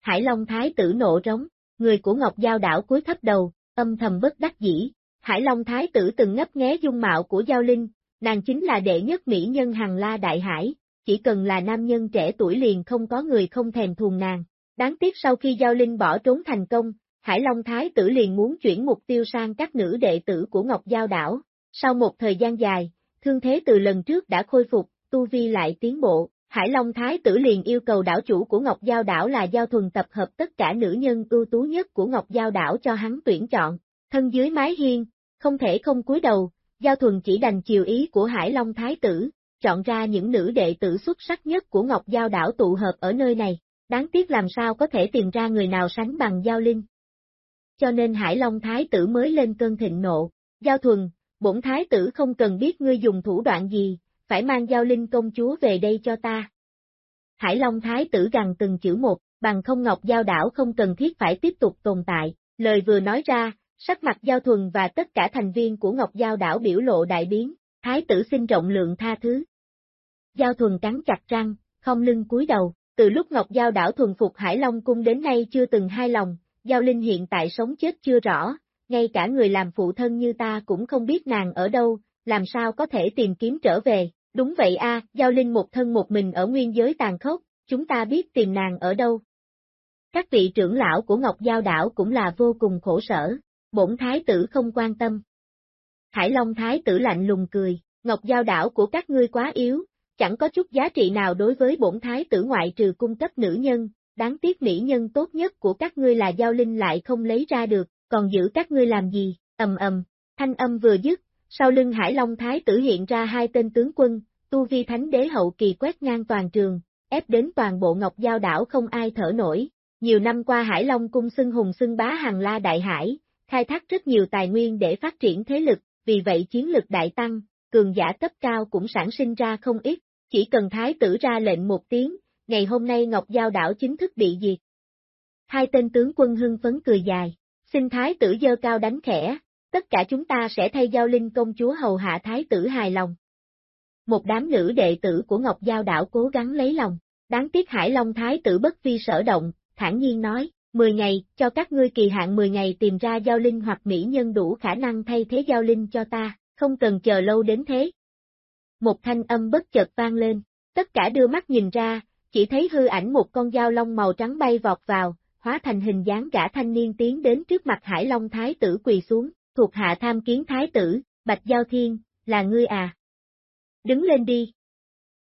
Hải Long Thái tử nộ rống, người của Ngọc Giao đảo cúi thấp đầu, âm thầm bất đắc dĩ. Hải Long Thái tử từng ngấp nghé dung mạo của Giao Linh, nàng chính là đệ nhất mỹ nhân hàng la đại hải, chỉ cần là nam nhân trẻ tuổi liền không có người không thèm thuồng nàng. Đáng tiếc sau khi Giao Linh bỏ trốn thành công, Hải Long Thái tử liền muốn chuyển mục tiêu sang các nữ đệ tử của Ngọc Giao đảo. Sau một thời gian dài, thương thế từ lần trước đã khôi phục, tu vi lại tiến bộ, Hải Long Thái tử liền yêu cầu đảo chủ của Ngọc Giao đảo là Giao Thuần tập hợp tất cả nữ nhân ưu tú nhất của Ngọc Giao đảo cho hắn tuyển chọn, thân dưới mái hiên, không thể không cúi đầu, Giao Thuần chỉ đành chiều ý của Hải Long Thái tử, chọn ra những nữ đệ tử xuất sắc nhất của Ngọc Giao đảo tụ hợp ở nơi này, đáng tiếc làm sao có thể tìm ra người nào sánh bằng Giao Linh. Cho nên Hải Long Thái tử mới lên cơn thịnh nộ, Giao Thuần, bổn Thái tử không cần biết ngươi dùng thủ đoạn gì, phải mang giao linh công chúa về đây cho ta. Hải Long Thái tử gằn từng chữ một, bằng không ngọc giao đảo không cần thiết phải tiếp tục tồn tại, lời vừa nói ra, sắc mặt giao thuần và tất cả thành viên của ngọc giao đảo biểu lộ đại biến, Thái tử xin rộng lượng tha thứ. Giao thuần cắn chặt răng, không lưng cúi đầu, từ lúc Ngọc Giao đảo thuần phục Hải Long cung đến nay chưa từng hai lòng, Giao Linh hiện tại sống chết chưa rõ, ngay cả người làm phụ thân như ta cũng không biết nàng ở đâu, làm sao có thể tìm kiếm trở về, Đúng vậy a, Giao Linh một thân một mình ở nguyên giới tàn khốc, chúng ta biết tìm nàng ở đâu. Các vị trưởng lão của Ngọc Giao đảo cũng là vô cùng khổ sở, bổn thái tử không quan tâm. Hải Long thái tử lạnh lùng cười, Ngọc Giao đảo của các ngươi quá yếu, chẳng có chút giá trị nào đối với bổn thái tử ngoại trừ cung cấp nữ nhân, đáng tiếc mỹ nhân tốt nhất của các ngươi là Giao Linh lại không lấy ra được, còn giữ các ngươi làm gì, ầm ầm, thanh âm vừa dứt, sau lưng Hải Long Thái tử hiện ra hai tên tướng quân, tu vi thánh đế hậu kỳ quét ngang toàn trường, ép đến toàn bộ Ngọc Giao đảo không ai thở nổi. Nhiều năm qua Hải Long cung xưng hùng xưng bá hàng la đại hải, khai thác rất nhiều tài nguyên để phát triển thế lực, vì vậy chiến lực đại tăng, cường giả cấp cao cũng sản sinh ra không ít, chỉ cần thái tử ra lệnh một tiếng, ngày hôm nay Ngọc Giao đảo chính thức bị diệt. Hai tên tướng quân hưng phấn cười dài, xin thái tử dơ cao đánh khẽ, tất cả chúng ta sẽ thay giao linh công chúa hầu hạ thái tử hài lòng. Một đám nữ đệ tử của Ngọc Giao đảo cố gắng lấy lòng, đáng tiếc Hải Long thái tử bất vi sở động, thản nhiên nói, 10 ngày, cho các ngươi kỳ hạn 10 ngày tìm ra giao linh hoặc mỹ nhân đủ khả năng thay thế giao linh cho ta, không cần chờ lâu đến thế. Một thanh âm bất chợt vang lên, tất cả đưa mắt nhìn ra, chỉ thấy hư ảnh một con dao long màu trắng bay vọt vào, hóa thành hình dáng gã thanh niên tiến đến trước mặt Hải Long Thái tử quỳ xuống, thuộc hạ tham kiến Thái tử, Bạch Giao Thiên, là ngươi à? Đứng lên đi.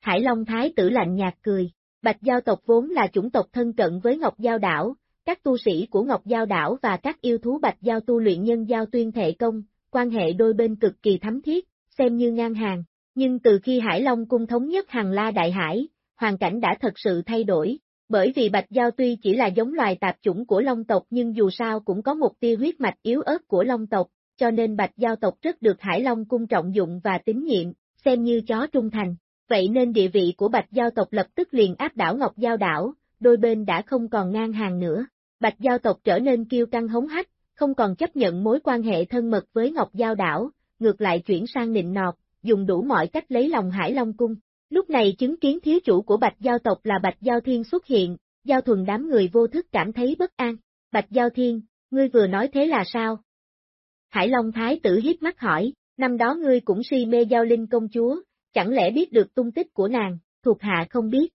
Hải Long Thái tử lạnh nhạt cười, Bạch Giao tộc vốn là chủng tộc thân cận với Ngọc Giao đảo, các tu sĩ của Ngọc Giao đảo và các yêu thú Bạch Giao tu luyện nhân giao tuyên thể công, quan hệ đôi bên cực kỳ thấm thiết, xem như ngang hàng. Nhưng từ khi Hải Long cung thống nhất hàng La Đại Hải, hoàn cảnh đã thật sự thay đổi, bởi vì Bạch Giao tuy chỉ là giống loài tạp chủng của Long tộc nhưng dù sao cũng có một tia huyết mạch yếu ớt của Long tộc, cho nên Bạch Giao tộc rất được Hải Long cung trọng dụng và tín nhiệm, xem như chó trung thành. Vậy nên địa vị của Bạch Giao tộc lập tức liền áp đảo Ngọc Giao đảo, đôi bên đã không còn ngang hàng nữa. Bạch Giao tộc trở nên kiêu căng hống hách, không còn chấp nhận mối quan hệ thân mật với Ngọc Giao đảo, ngược lại chuyển sang nịnh nọt, dùng đủ mọi cách lấy lòng Hải Long cung. Lúc này chứng kiến thiếu chủ của Bạch Giao tộc là Bạch Giao Thiên xuất hiện, Giao thuần đám người vô thức cảm thấy bất an. Bạch Giao Thiên, ngươi vừa nói thế là sao? Hải Long Thái tử hiếp mắt hỏi, năm đó ngươi cũng si mê Giao Linh công chúa, chẳng lẽ biết được tung tích của nàng, thuộc hạ không biết.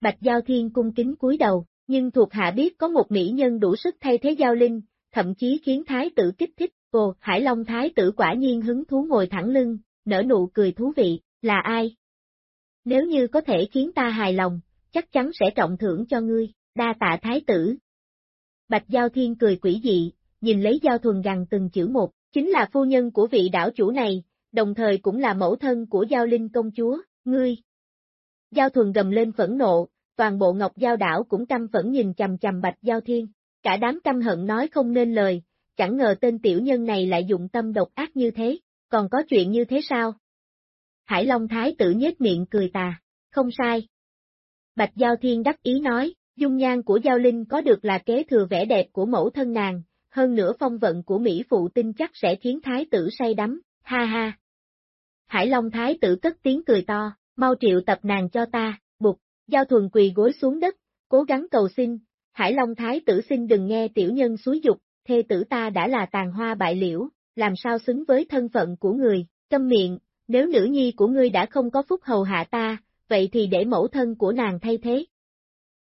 Bạch Giao Thiên cung kính cúi đầu, nhưng thuộc hạ biết có một mỹ nhân đủ sức thay thế Giao Linh, thậm chí khiến Thái tử kích thích, ồ, Hải Long Thái tử quả nhiên hứng thú ngồi thẳng lưng, nở nụ cười thú vị, là ai? Nếu như có thể khiến ta hài lòng, chắc chắn sẽ trọng thưởng cho ngươi, đa tạ Thái tử. Bạch Giao Thiên cười quỷ dị, nhìn lấy Giao Thuần gằn từng chữ một, chính là phu nhân của vị đảo chủ này, đồng thời cũng là mẫu thân của Giao Linh công chúa, ngươi. Giao Thuần gầm lên phẫn nộ, toàn bộ Ngọc Giao đảo cũng căm phẫn nhìn chầm chầm Bạch Giao Thiên, cả đám căm hận nói không nên lời, chẳng ngờ tên tiểu nhân này lại dụng tâm độc ác như thế, còn có chuyện như thế sao? Hải Long Thái tử nhếch miệng cười tà, không sai. Bạch Giao Thiên đắc ý nói, dung nhan của Giao Linh có được là kế thừa vẻ đẹp của mẫu thân nàng, hơn nữa phong vận của Mỹ Phụ tin chắc sẽ khiến Thái tử say đắm, ha ha. Hải Long Thái tử cất tiếng cười to, mau triệu tập nàng cho ta, bục, Giao Thuần quỳ gối xuống đất, cố gắng cầu xin, Hải Long Thái tử xin đừng nghe tiểu nhân xúi dục, thê tử ta đã là tàn hoa bại liễu, làm sao xứng với thân phận của người, câm miệng, nếu nữ nhi của ngươi đã không có phúc hầu hạ ta, vậy thì để mẫu thân của nàng thay thế.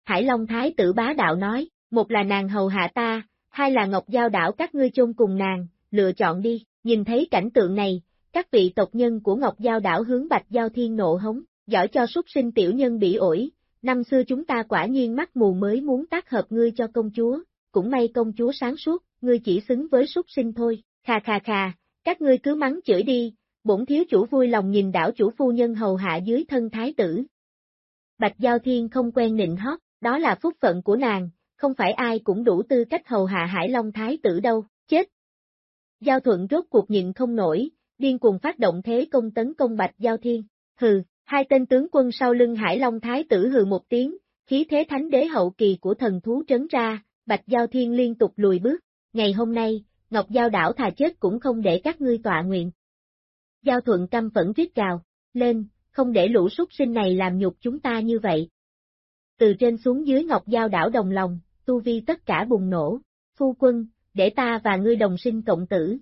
Hải Long Thái tử bá đạo nói, một là nàng hầu hạ ta, hai là Ngọc Giao đảo các ngươi chôn cùng nàng, lựa chọn đi, nhìn thấy cảnh tượng này, các vị tộc nhân của Ngọc Giao đảo hướng Bạch Giao Thiên nộ hống, giỏi cho súc sinh tiểu nhân bị ổi, năm xưa chúng ta quả nhiên mắt mù mới muốn tác hợp ngươi cho công chúa, cũng may công chúa sáng suốt, ngươi chỉ xứng với súc sinh thôi, khà khà khà, các ngươi cứ mắng chửi đi, bổn thiếu chủ vui lòng nhìn đảo chủ phu nhân hầu hạ dưới thân thái tử. Bạch Giao Thiên không quen nịnh hót, đó là phúc phận của nàng, không phải ai cũng đủ tư cách hầu hạ Hải Long thái tử đâu, chết. Giao Thuận rốt cuộc nhịn không nổi, điên cuồng phát động thế công tấn công Bạch Giao Thiên, hừ, hai tên tướng quân sau lưng Hải Long thái tử hừ một tiếng, khí thế thánh đế hậu kỳ của thần thú trấn ra, Bạch Giao Thiên liên tục lùi bước, ngày hôm nay, Ngọc Giao đảo thà chết cũng không để các ngươi tọa nguyện. Giao thuận căm vẫn rít gào, lên, không để lũ súc sinh này làm nhục chúng ta như vậy. Từ trên xuống dưới Ngọc Giao đảo đồng lòng, tu vi tất cả bùng nổ, phu quân, để ta và ngươi đồng sinh cộng tử.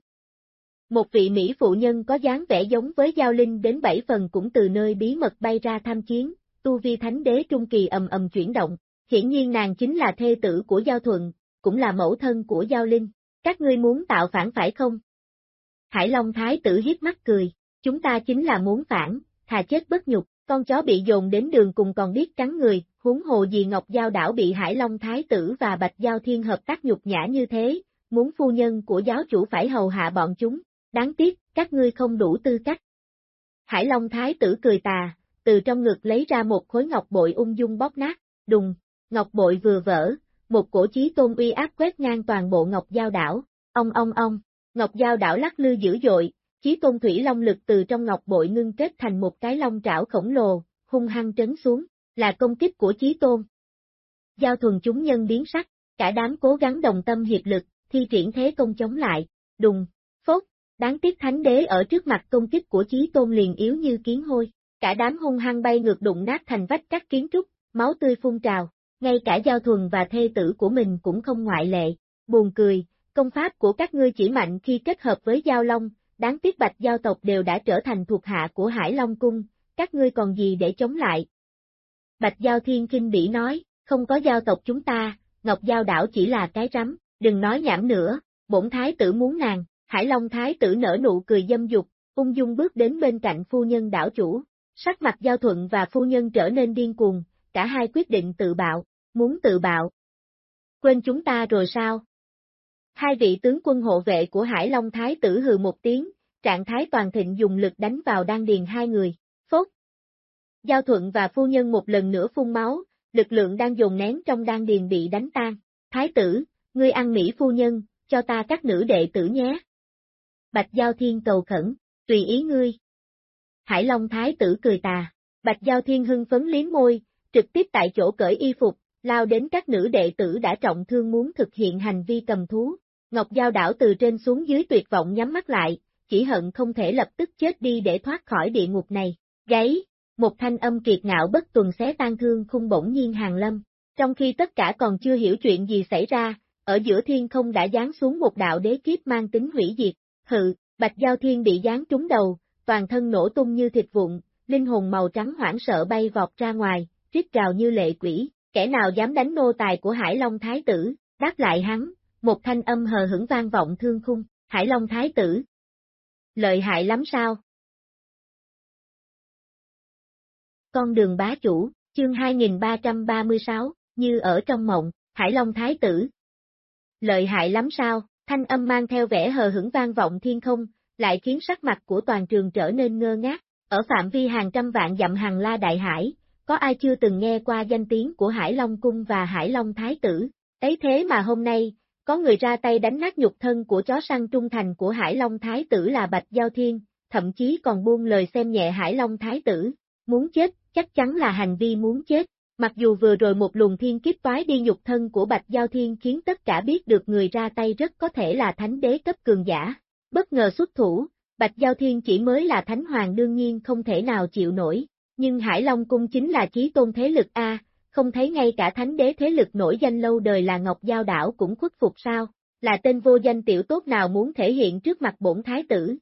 Một vị Mỹ phụ nhân có dáng vẻ giống với Giao Linh đến bảy phần cũng từ nơi bí mật bay ra tham chiến, tu vi thánh đế trung kỳ ầm ầm chuyển động, hiển nhiên nàng chính là thê tử của Giao Thuận, cũng là mẫu thân của Giao Linh. Các ngươi muốn tạo phản phải không? Hải Long Thái tử hiếp mắt cười, chúng ta chính là muốn phản, thà chết bất nhục, con chó bị dồn đến đường cùng còn biết cắn người, huống hồ gì Ngọc Giao đảo bị Hải Long Thái tử và Bạch Giao Thiên hợp tác nhục nhã như thế, muốn phu nhân của giáo chủ phải hầu hạ bọn chúng, đáng tiếc, các ngươi không đủ tư cách. Hải Long Thái tử cười tà, từ trong ngực lấy ra một khối ngọc bội ung dung bóp nát, đùng, ngọc bội vừa vỡ, một cổ chí tôn uy áp quét ngang toàn bộ Ngọc Giao đảo, ông ông ông, Ngọc Giao đảo lắc lư dữ dội, chí tôn thủy long lực từ trong ngọc bội ngưng kết thành một cái long trảo khổng lồ, hung hăng trấn xuống, là công kích của chí tôn. Giao thuần chúng nhân biến sắc, cả đám cố gắng đồng tâm hiệp lực, thi triển thế công chống lại, đùng, phốt, đáng tiếc thánh đế ở trước mặt công kích của chí tôn liền yếu như kiến hôi, cả đám hung hăng bay ngược đụng nát thành vách các kiến trúc, máu tươi phun trào, ngay cả giao thuần và thê tử của mình cũng không ngoại lệ, buồn cười, công pháp của các ngươi chỉ mạnh khi kết hợp với giao long, đáng tiếc bạch giao tộc đều đã trở thành thuộc hạ của Hải Long Cung, các ngươi còn gì để chống lại. Bạch Giao Thiên Kinh Bỉ nói, không có giao tộc chúng ta, Ngọc Giao đảo chỉ là cái rắm, đừng nói nhảm nữa, bổn thái tử muốn nàng, Hải Long thái tử nở nụ cười dâm dục, ung dung bước đến bên cạnh phu nhân đảo chủ, sắc mặt Giao Thuận và phu nhân trở nên điên cuồng, cả hai quyết định tự bạo, muốn tự bạo. Quên chúng ta rồi sao? Hai vị tướng quân hộ vệ của Hải Long Thái tử hừ một tiếng, trạng thái toàn thịnh dùng lực đánh vào đan điền hai người, phốt. Giao thuận và phu nhân một lần nữa phun máu, lực lượng đang dồn nén trong đan điền bị đánh tan. Thái tử, ngươi ăn mỹ phu nhân, cho ta các nữ đệ tử nhé. Bạch Giao Thiên cầu khẩn, tùy ý ngươi. Hải Long Thái tử cười tà, Bạch Giao Thiên hưng phấn liếm môi, trực tiếp tại chỗ cởi y phục, lao đến các nữ đệ tử đã trọng thương muốn thực hiện hành vi cầm thú. Ngọc Giao đảo từ trên xuống dưới tuyệt vọng nhắm mắt lại, chỉ hận không thể lập tức chết đi để thoát khỏi địa ngục này. Gáy, một thanh âm kiệt ngạo bất tuần xé tan thương khung bỗng nhiên hàng lâm. Trong khi tất cả còn chưa hiểu chuyện gì xảy ra, ở giữa thiên không đã giáng xuống một đạo đế kiếp mang tính hủy diệt. Hự, Bạch Giao Thiên bị giáng trúng đầu, toàn thân nổ tung như thịt vụn, linh hồn màu trắng hoảng sợ bay vọt ra ngoài, rít gào như lệ quỷ, kẻ nào dám đánh nô tài của Hải Long Thái tử, đáp lại hắn, một thanh âm hờ hững vang vọng thương khung, Hải Long Thái tử. Lợi hại lắm sao? Con đường bá chủ, chương 2336, như ở trong mộng, Hải Long Thái tử. Lợi hại lắm sao, thanh âm mang theo vẻ hờ hững vang vọng thiên không, lại khiến sắc mặt của toàn trường trở nên ngơ ngác, ở phạm vi hàng trăm vạn dặm hàng la đại hải, có ai chưa từng nghe qua danh tiếng của Hải Long Cung và Hải Long Thái tử, ấy thế mà hôm nay, có người ra tay đánh nát nhục thân của chó săn trung thành của Hải Long Thái tử là Bạch Giao Thiên, thậm chí còn buông lời xem nhẹ Hải Long Thái tử, muốn chết, chắc chắn là hành vi muốn chết. Mặc dù vừa rồi một luồng thiên kiếp toái đi nhục thân của Bạch Giao Thiên khiến tất cả biết được người ra tay rất có thể là thánh đế cấp cường giả. Bất ngờ xuất thủ, Bạch Giao Thiên chỉ mới là thánh hoàng đương nhiên không thể nào chịu nổi, nhưng Hải Long Cung chính là chí tôn thế lực A, không thấy ngay cả thánh đế thế lực nổi danh lâu đời là Ngọc Giao Đảo cũng khuất phục sao, là tên vô danh tiểu tốt nào muốn thể hiện trước mặt bổn thái tử.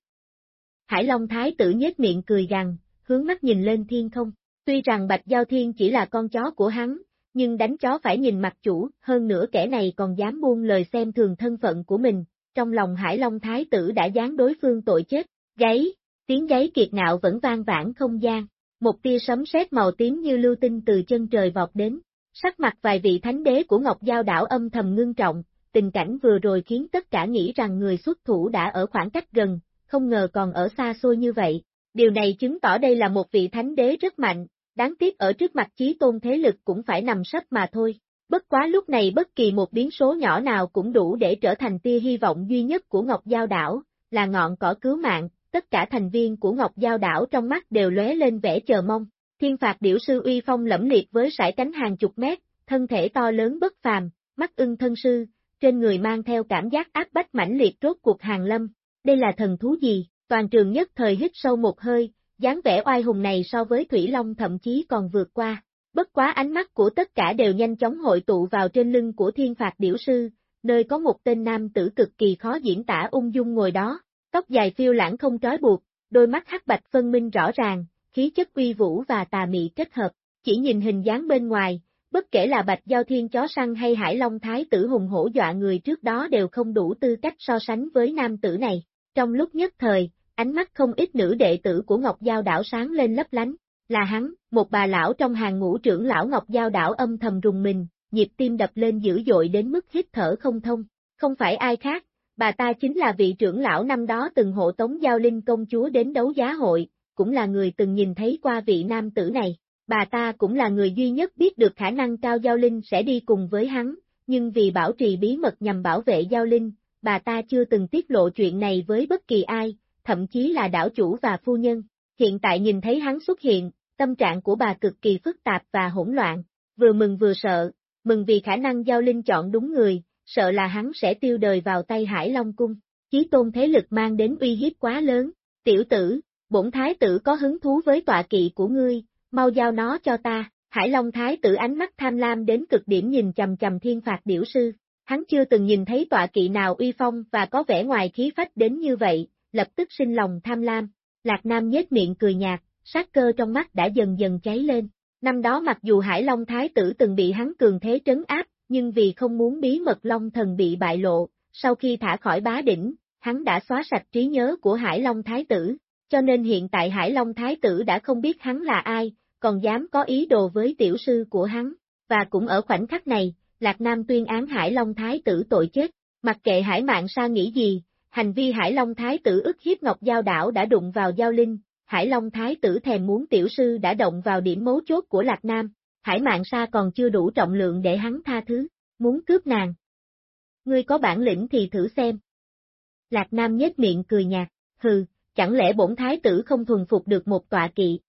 Hải Long thái tử nhếch miệng cười gằn, hướng mắt nhìn lên thiên không, tuy rằng Bạch Giao Thiên chỉ là con chó của hắn, nhưng đánh chó phải nhìn mặt chủ, hơn nữa kẻ này còn dám buông lời xem thường thân phận của mình, trong lòng Hải Long thái tử đã dán đối phương tội chết, gáy, tiếng gáy kiệt ngạo vẫn vang vãn không gian. Một tia sấm sét màu tím như lưu tinh từ chân trời vọt đến, sắc mặt vài vị thánh đế của Ngọc Giao đảo âm thầm ngưng trọng, tình cảnh vừa rồi khiến tất cả nghĩ rằng người xuất thủ đã ở khoảng cách gần, không ngờ còn ở xa xôi như vậy. Điều này chứng tỏ đây là một vị thánh đế rất mạnh, đáng tiếc ở trước mặt chí tôn thế lực cũng phải nằm sấp mà thôi. Bất quá lúc này bất kỳ một biến số nhỏ nào cũng đủ để trở thành tia hy vọng duy nhất của Ngọc Giao đảo, là ngọn cỏ cứu mạng, tất cả thành viên của Ngọc Giao đảo trong mắt đều lóe lên vẻ chờ mong. Thiên phạt điểu sư uy phong lẫm liệt với sải cánh hàng chục mét, thân thể to lớn bất phàm, mắt ưng thân sư, trên người mang theo cảm giác áp bách mãnh liệt rốt cuộc hàng lâm. Đây là thần thú gì? Toàn trường nhất thời hít sâu một hơi, dáng vẻ oai hùng này so với Thủy Long thậm chí còn vượt qua. Bất quá ánh mắt của tất cả đều nhanh chóng hội tụ vào trên lưng của thiên phạt điểu sư, nơi có một tên nam tử cực kỳ khó diễn tả ung dung ngồi đó, tóc dài phiêu lãng không trói buộc, đôi mắt hắc bạch phân minh rõ ràng, khí chất uy vũ và tà mị kết hợp, chỉ nhìn hình dáng bên ngoài, bất kể là bạch giao thiên chó săn hay hải long thái tử hùng hổ dọa người trước đó đều không đủ tư cách so sánh với nam tử này. Trong lúc nhất thời, ánh mắt không ít nữ đệ tử của Ngọc Giao đảo sáng lên lấp lánh, là hắn, một bà lão trong hàng ngũ trưởng lão Ngọc Giao đảo âm thầm rùng mình, nhịp tim đập lên dữ dội đến mức hít thở không thông, không phải ai khác, bà ta chính là vị trưởng lão năm đó từng hộ tống Giao Linh công chúa đến đấu giá hội, cũng là người từng nhìn thấy qua vị nam tử này. Bà ta cũng là người duy nhất biết được khả năng Cao Giao Linh sẽ đi cùng với hắn, nhưng vì bảo trì bí mật nhằm bảo vệ Giao Linh, bà ta chưa từng tiết lộ chuyện này với bất kỳ ai, thậm chí là đảo chủ và phu nhân. Hiện tại nhìn thấy hắn xuất hiện, tâm trạng của bà cực kỳ phức tạp và hỗn loạn, vừa mừng vừa sợ, mừng vì khả năng giao linh chọn đúng người, sợ là hắn sẽ tiêu đời vào tay Hải Long Cung. Chí tôn thế lực mang đến uy hiếp quá lớn, tiểu tử, bổn thái tử có hứng thú với tọa kỵ của ngươi, mau giao nó cho ta, Hải Long thái tử ánh mắt tham lam đến cực điểm nhìn chầm chầm thiên phạt điểu sư, hắn chưa từng nhìn thấy tọa kỵ nào uy phong và có vẻ ngoài khí phách đến như vậy, lập tức sinh lòng tham lam, Lạc Nam nhếch miệng cười nhạt, sát cơ trong mắt đã dần dần cháy lên. Năm đó mặc dù Hải Long Thái tử từng bị hắn cường thế trấn áp, nhưng vì không muốn bí mật Long thần bị bại lộ, sau khi thả khỏi bá đỉnh, hắn đã xóa sạch trí nhớ của Hải Long Thái tử, cho nên hiện tại Hải Long Thái tử đã không biết hắn là ai, còn dám có ý đồ với tiểu sư của hắn, và cũng ở khoảnh khắc này, Lạc Nam tuyên án Hải Long Thái tử tội chết, mặc kệ Hải Mạng Sa nghĩ gì, hành vi Hải Long Thái tử ức hiếp Ngọc Giao đảo đã đụng vào Giao Linh, Hải Long Thái tử thèm muốn tiểu sư đã động vào điểm mấu chốt của Lạc Nam, Hải Mạng Sa còn chưa đủ trọng lượng để hắn tha thứ, muốn cướp nàng. Ngươi có bản lĩnh thì thử xem. Lạc Nam nhếch miệng cười nhạt, hừ, chẳng lẽ bổn thái tử không thuần phục được một tọa kỵ.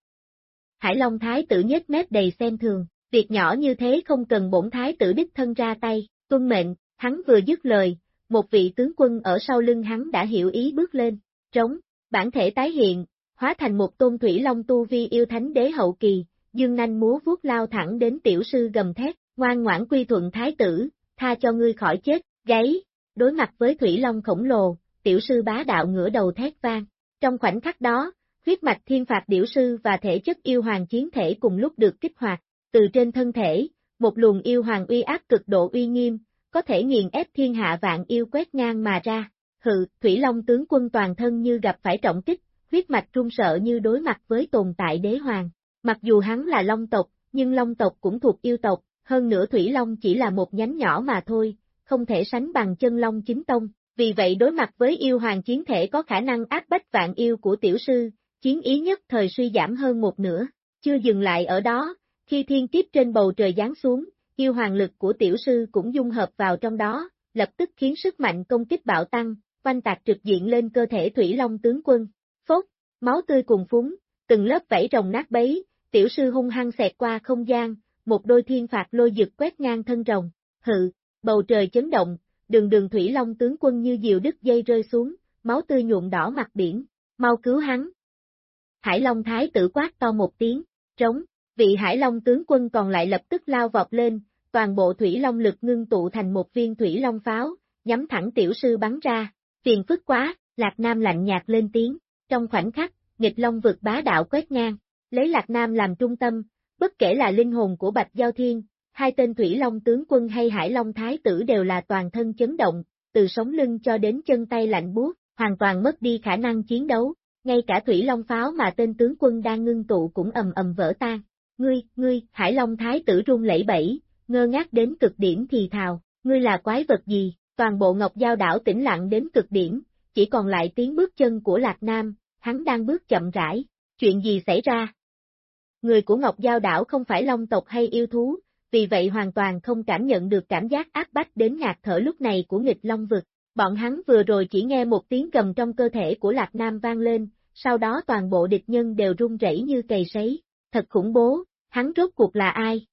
Hải Long thái tử nhếch mép đầy xem thường, việc nhỏ như thế không cần bổn thái tử đích thân ra tay, tuân mệnh, hắn vừa dứt lời, một vị tướng quân ở sau lưng hắn đã hiểu ý bước lên, trống, bản thể tái hiện, hóa thành một tôn thủy long tu vi yêu thánh đế hậu kỳ, dương nanh múa vuốt lao thẳng đến tiểu sư gầm thét, ngoan ngoãn quy thuận thái tử, tha cho ngươi khỏi chết, gáy, đối mặt với thủy long khổng lồ, tiểu sư bá đạo ngửa đầu thét vang. Trong khoảnh khắc đó, huyết mạch thiên phạt điểu sư và thể chất yêu hoàng chiến thể cùng lúc được kích hoạt, từ trên thân thể, một luồng yêu hoàng uy áp cực độ uy nghiêm, có thể nghiền ép thiên hạ vạn yêu quét ngang mà ra. Hừ, Thủy Long tướng quân toàn thân như gặp phải trọng kích, huyết mạch trung sợ như đối mặt với tồn tại đế hoàng. Mặc dù hắn là Long tộc, nhưng Long tộc cũng thuộc yêu tộc, hơn nữa Thủy Long chỉ là một nhánh nhỏ mà thôi, không thể sánh bằng chân Long chính tông. Vì vậy đối mặt với yêu hoàng chiến thể có khả năng áp bách vạn yêu của tiểu sư, chiến ý nhất thời suy giảm hơn một nửa. Chưa dừng lại ở đó, khi thiên kiếp trên bầu trời giáng xuống, yêu hoàng lực của tiểu sư cũng dung hợp vào trong đó, lập tức khiến sức mạnh công kích bạo tăng, quanh tạc trực diện lên cơ thể Thủy Long tướng quân. Phốt, máu tươi cùng phúng, từng lớp vảy rồng nát bấy, tiểu sư hung hăng xẹt qua không gian, một đôi thiên phạt lôi dực quét ngang thân rồng. Hự, bầu trời chấn động, đường đường Thủy Long tướng quân như diều đứt dây rơi xuống, máu tươi nhuộm đỏ mặt biển, mau cứu hắn. Hải Long Thái tử quát to một tiếng, trống, vị Hải Long tướng quân còn lại lập tức lao vọt lên, toàn bộ Thủy Long lực ngưng tụ thành một viên Thủy Long pháo, nhắm thẳng tiểu sư bắn ra, phiền phức quá, Lạc Nam lạnh nhạt lên tiếng, trong khoảnh khắc, nghịch Long vực bá đạo quét ngang, lấy Lạc Nam làm trung tâm, bất kể là linh hồn của Bạch Giao Thiên, hai tên Thủy Long tướng quân hay Hải Long Thái tử đều là toàn thân chấn động, từ sống lưng cho đến chân tay lạnh buốt, hoàn toàn mất đi khả năng chiến đấu, ngay cả Thủy Long pháo mà tên tướng quân đang ngưng tụ cũng ầm ầm vỡ tan. Ngươi, ngươi, Hải Long Thái tử run lẩy bẩy, ngơ ngác đến cực điểm thì thào, ngươi là quái vật gì, toàn bộ Ngọc Giao đảo tĩnh lặng đến cực điểm, chỉ còn lại tiếng bước chân của Lạc Nam, hắn đang bước chậm rãi, chuyện gì xảy ra? Người của Ngọc Giao đảo không phải long tộc hay yêu thú, vì vậy hoàn toàn không cảm nhận được cảm giác áp bách đến ngạt thở lúc này của nghịch long vực. Bọn hắn vừa rồi chỉ nghe một tiếng gầm trong cơ thể của Lạc Nam vang lên, sau đó toàn bộ địch nhân đều run rẩy như cầy sấy. Thật khủng bố, hắn rốt cuộc là ai?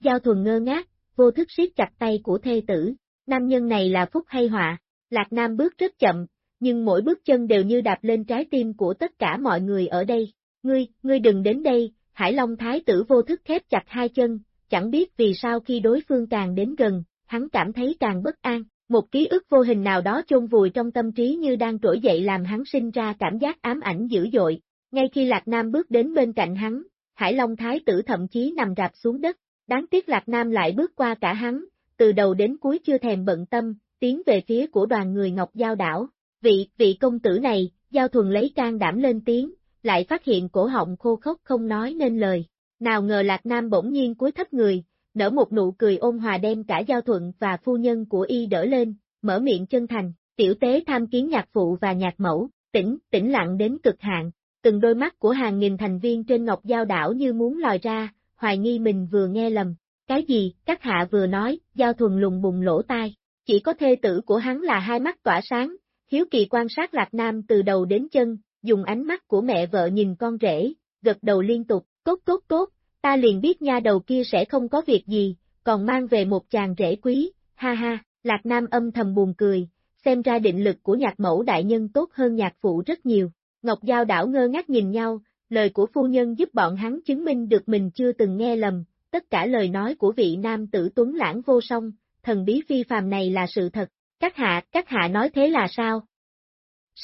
Giao thuần ngơ ngác, vô thức siết chặt tay của thê tử. Nam nhân này là phúc hay họa? Lạc Nam bước rất chậm, nhưng mỗi bước chân đều như đạp lên trái tim của tất cả mọi người ở đây. Ngươi, ngươi đừng đến đây, Hải Long Thái tử vô thức khép chặt hai chân, chẳng biết vì sao khi đối phương càng đến gần, hắn cảm thấy càng bất an, một ký ức vô hình nào đó chôn vùi trong tâm trí như đang trỗi dậy làm hắn sinh ra cảm giác ám ảnh dữ dội. Ngay khi Lạc Nam bước đến bên cạnh hắn, Hải Long Thái tử thậm chí nằm rạp xuống đất, đáng tiếc Lạc Nam lại bước qua cả hắn, từ đầu đến cuối chưa thèm bận tâm, tiến về phía của đoàn người Ngọc Giao đảo. Vị, vị công tử này, Giao Thuần lấy can đảm lên tiếng, lại phát hiện cổ họng khô khốc không nói nên lời. Nào ngờ Lạc Nam bỗng nhiên cúi thấp người, nở một nụ cười ôn hòa đem cả Giao Thuận và phu nhân của y đỡ lên, mở miệng chân thành, tiểu tế tham kiến nhạc phụ và nhạc mẫu, tĩnh, tĩnh lặng đến cực hạn, từng đôi mắt của hàng nghìn thành viên trên Ngọc Giao đảo như muốn lòi ra, hoài nghi mình vừa nghe lầm. Cái gì, các hạ vừa nói, Giao Thuần lùng bùng lỗ tai, chỉ có thê tử của hắn là hai mắt tỏa sáng, hiếu kỳ quan sát Lạc Nam từ đầu đến chân, dùng ánh mắt của mẹ vợ nhìn con rể, gật đầu liên tục, cốt cốt cốt, ta liền biết nha đầu kia sẽ không có việc gì, còn mang về một chàng rể quý, ha ha, Lạc Nam âm thầm buồn cười, xem ra định lực của nhạc mẫu đại nhân tốt hơn nhạc phụ rất nhiều. Ngọc Giao đảo ngơ ngác nhìn nhau, lời của phu nhân giúp bọn hắn chứng minh được mình chưa từng nghe lầm, tất cả lời nói của vị nam tử tuấn lãng vô song, thần bí phi phàm này là sự thật. Các hạ, các hạ nói thế là sao?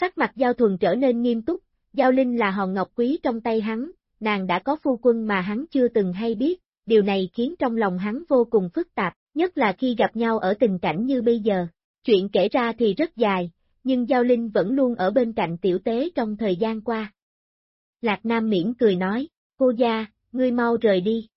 Sắc mặt Giao Thuần trở nên nghiêm túc, Giao Linh là hòn ngọc quý trong tay hắn, nàng đã có phu quân mà hắn chưa từng hay biết, điều này khiến trong lòng hắn vô cùng phức tạp, nhất là khi gặp nhau ở tình cảnh như bây giờ. Chuyện kể ra thì rất dài, nhưng Giao Linh vẫn luôn ở bên cạnh tiểu tế trong thời gian qua. Lạc Nam miễn cười nói, cô gia, ngươi mau rời đi.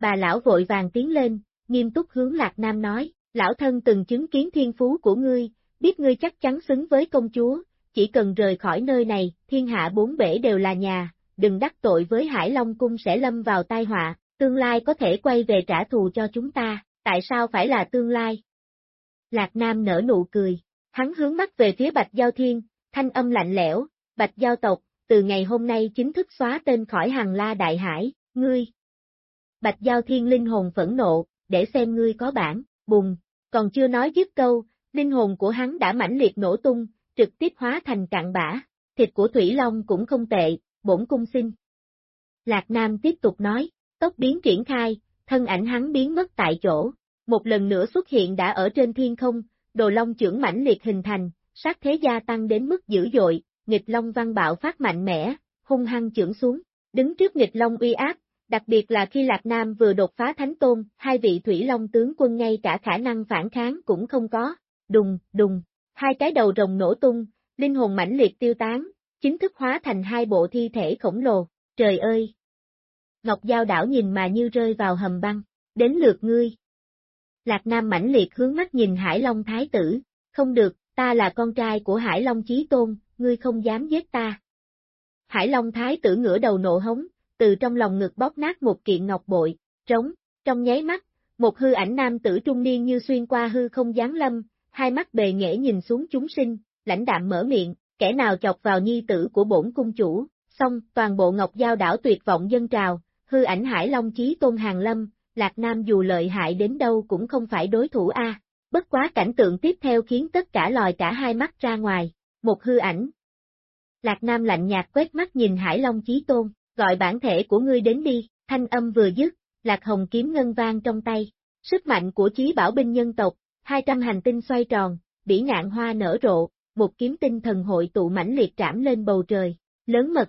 Bà lão vội vàng tiến lên, nghiêm túc hướng Lạc Nam nói, lão thân từng chứng kiến thiên phú của ngươi, biết ngươi chắc chắn xứng với công chúa, chỉ cần rời khỏi nơi này, thiên hạ bốn bể đều là nhà, đừng đắc tội với Hải Long Cung sẽ lâm vào tai họa, tương lai có thể quay về trả thù cho chúng ta, tại sao phải là tương lai? Lạc Nam nở nụ cười, hắn hướng mắt về phía Bạch Giao Thiên, thanh âm lạnh lẽo, Bạch Giao tộc, từ ngày hôm nay chính thức xóa tên khỏi hàng la đại hải, ngươi. Bạch Giao Thiên linh hồn phẫn nộ, để xem ngươi có bản, bùng, còn chưa nói dứt câu, linh hồn của hắn đã mãnh liệt nổ tung, trực tiếp hóa thành cạn bã, thịt của Thủy Long cũng không tệ, bổn cung xin. Lạc Nam tiếp tục nói, tốc biến triển khai, thân ảnh hắn biến mất tại chỗ, một lần nữa xuất hiện đã ở trên thiên không, đồ long trưởng mãnh liệt hình thành, sát thế gia tăng đến mức dữ dội, nghịch long văn bạo phát mạnh mẽ, hung hăng trưởng xuống, đứng trước nghịch long uy áp, đặc biệt là khi Lạc Nam vừa đột phá thánh tôn, hai vị thủy long tướng quân ngay cả khả năng phản kháng cũng không có, đùng, đùng, hai cái đầu rồng nổ tung, linh hồn mãnh liệt tiêu tán, chính thức hóa thành hai bộ thi thể khổng lồ, trời ơi! Ngọc Giao đảo nhìn mà như rơi vào hầm băng, đến lượt ngươi. Lạc Nam mãnh liệt hướng mắt nhìn Hải Long Thái tử, không được, ta là con trai của Hải Long Chí Tôn, ngươi không dám giết ta. Hải Long Thái tử ngửa đầu nộ hống, từ trong lòng ngực bóp nát một kiện ngọc bội, trống, trong nháy mắt, một hư ảnh nam tử trung niên như xuyên qua hư không giáng lâm, hai mắt bề nghệ nhìn xuống chúng sinh, lãnh đạm mở miệng, kẻ nào chọc vào nhi tử của bổn cung chủ, xong, toàn bộ ngọc giao đảo tuyệt vọng dân trào, hư ảnh hải long chí tôn hàng lâm, Lạc Nam dù lợi hại đến đâu cũng không phải đối thủ A. Bất quá cảnh tượng tiếp theo khiến tất cả lòi cả hai mắt ra ngoài, một hư ảnh. Lạc Nam lạnh nhạt quét mắt nhìn Hải Long Chí Tôn, gọi bản thể của ngươi đến đi, thanh âm vừa dứt, Lạc Hồng kiếm ngân vang trong tay. Sức mạnh của chí bảo binh nhân tộc, 200 hành tinh xoay tròn, bỉ ngạn hoa nở rộ, một kiếm tinh thần hội tụ mãnh liệt trảm lên bầu trời, lớn mật.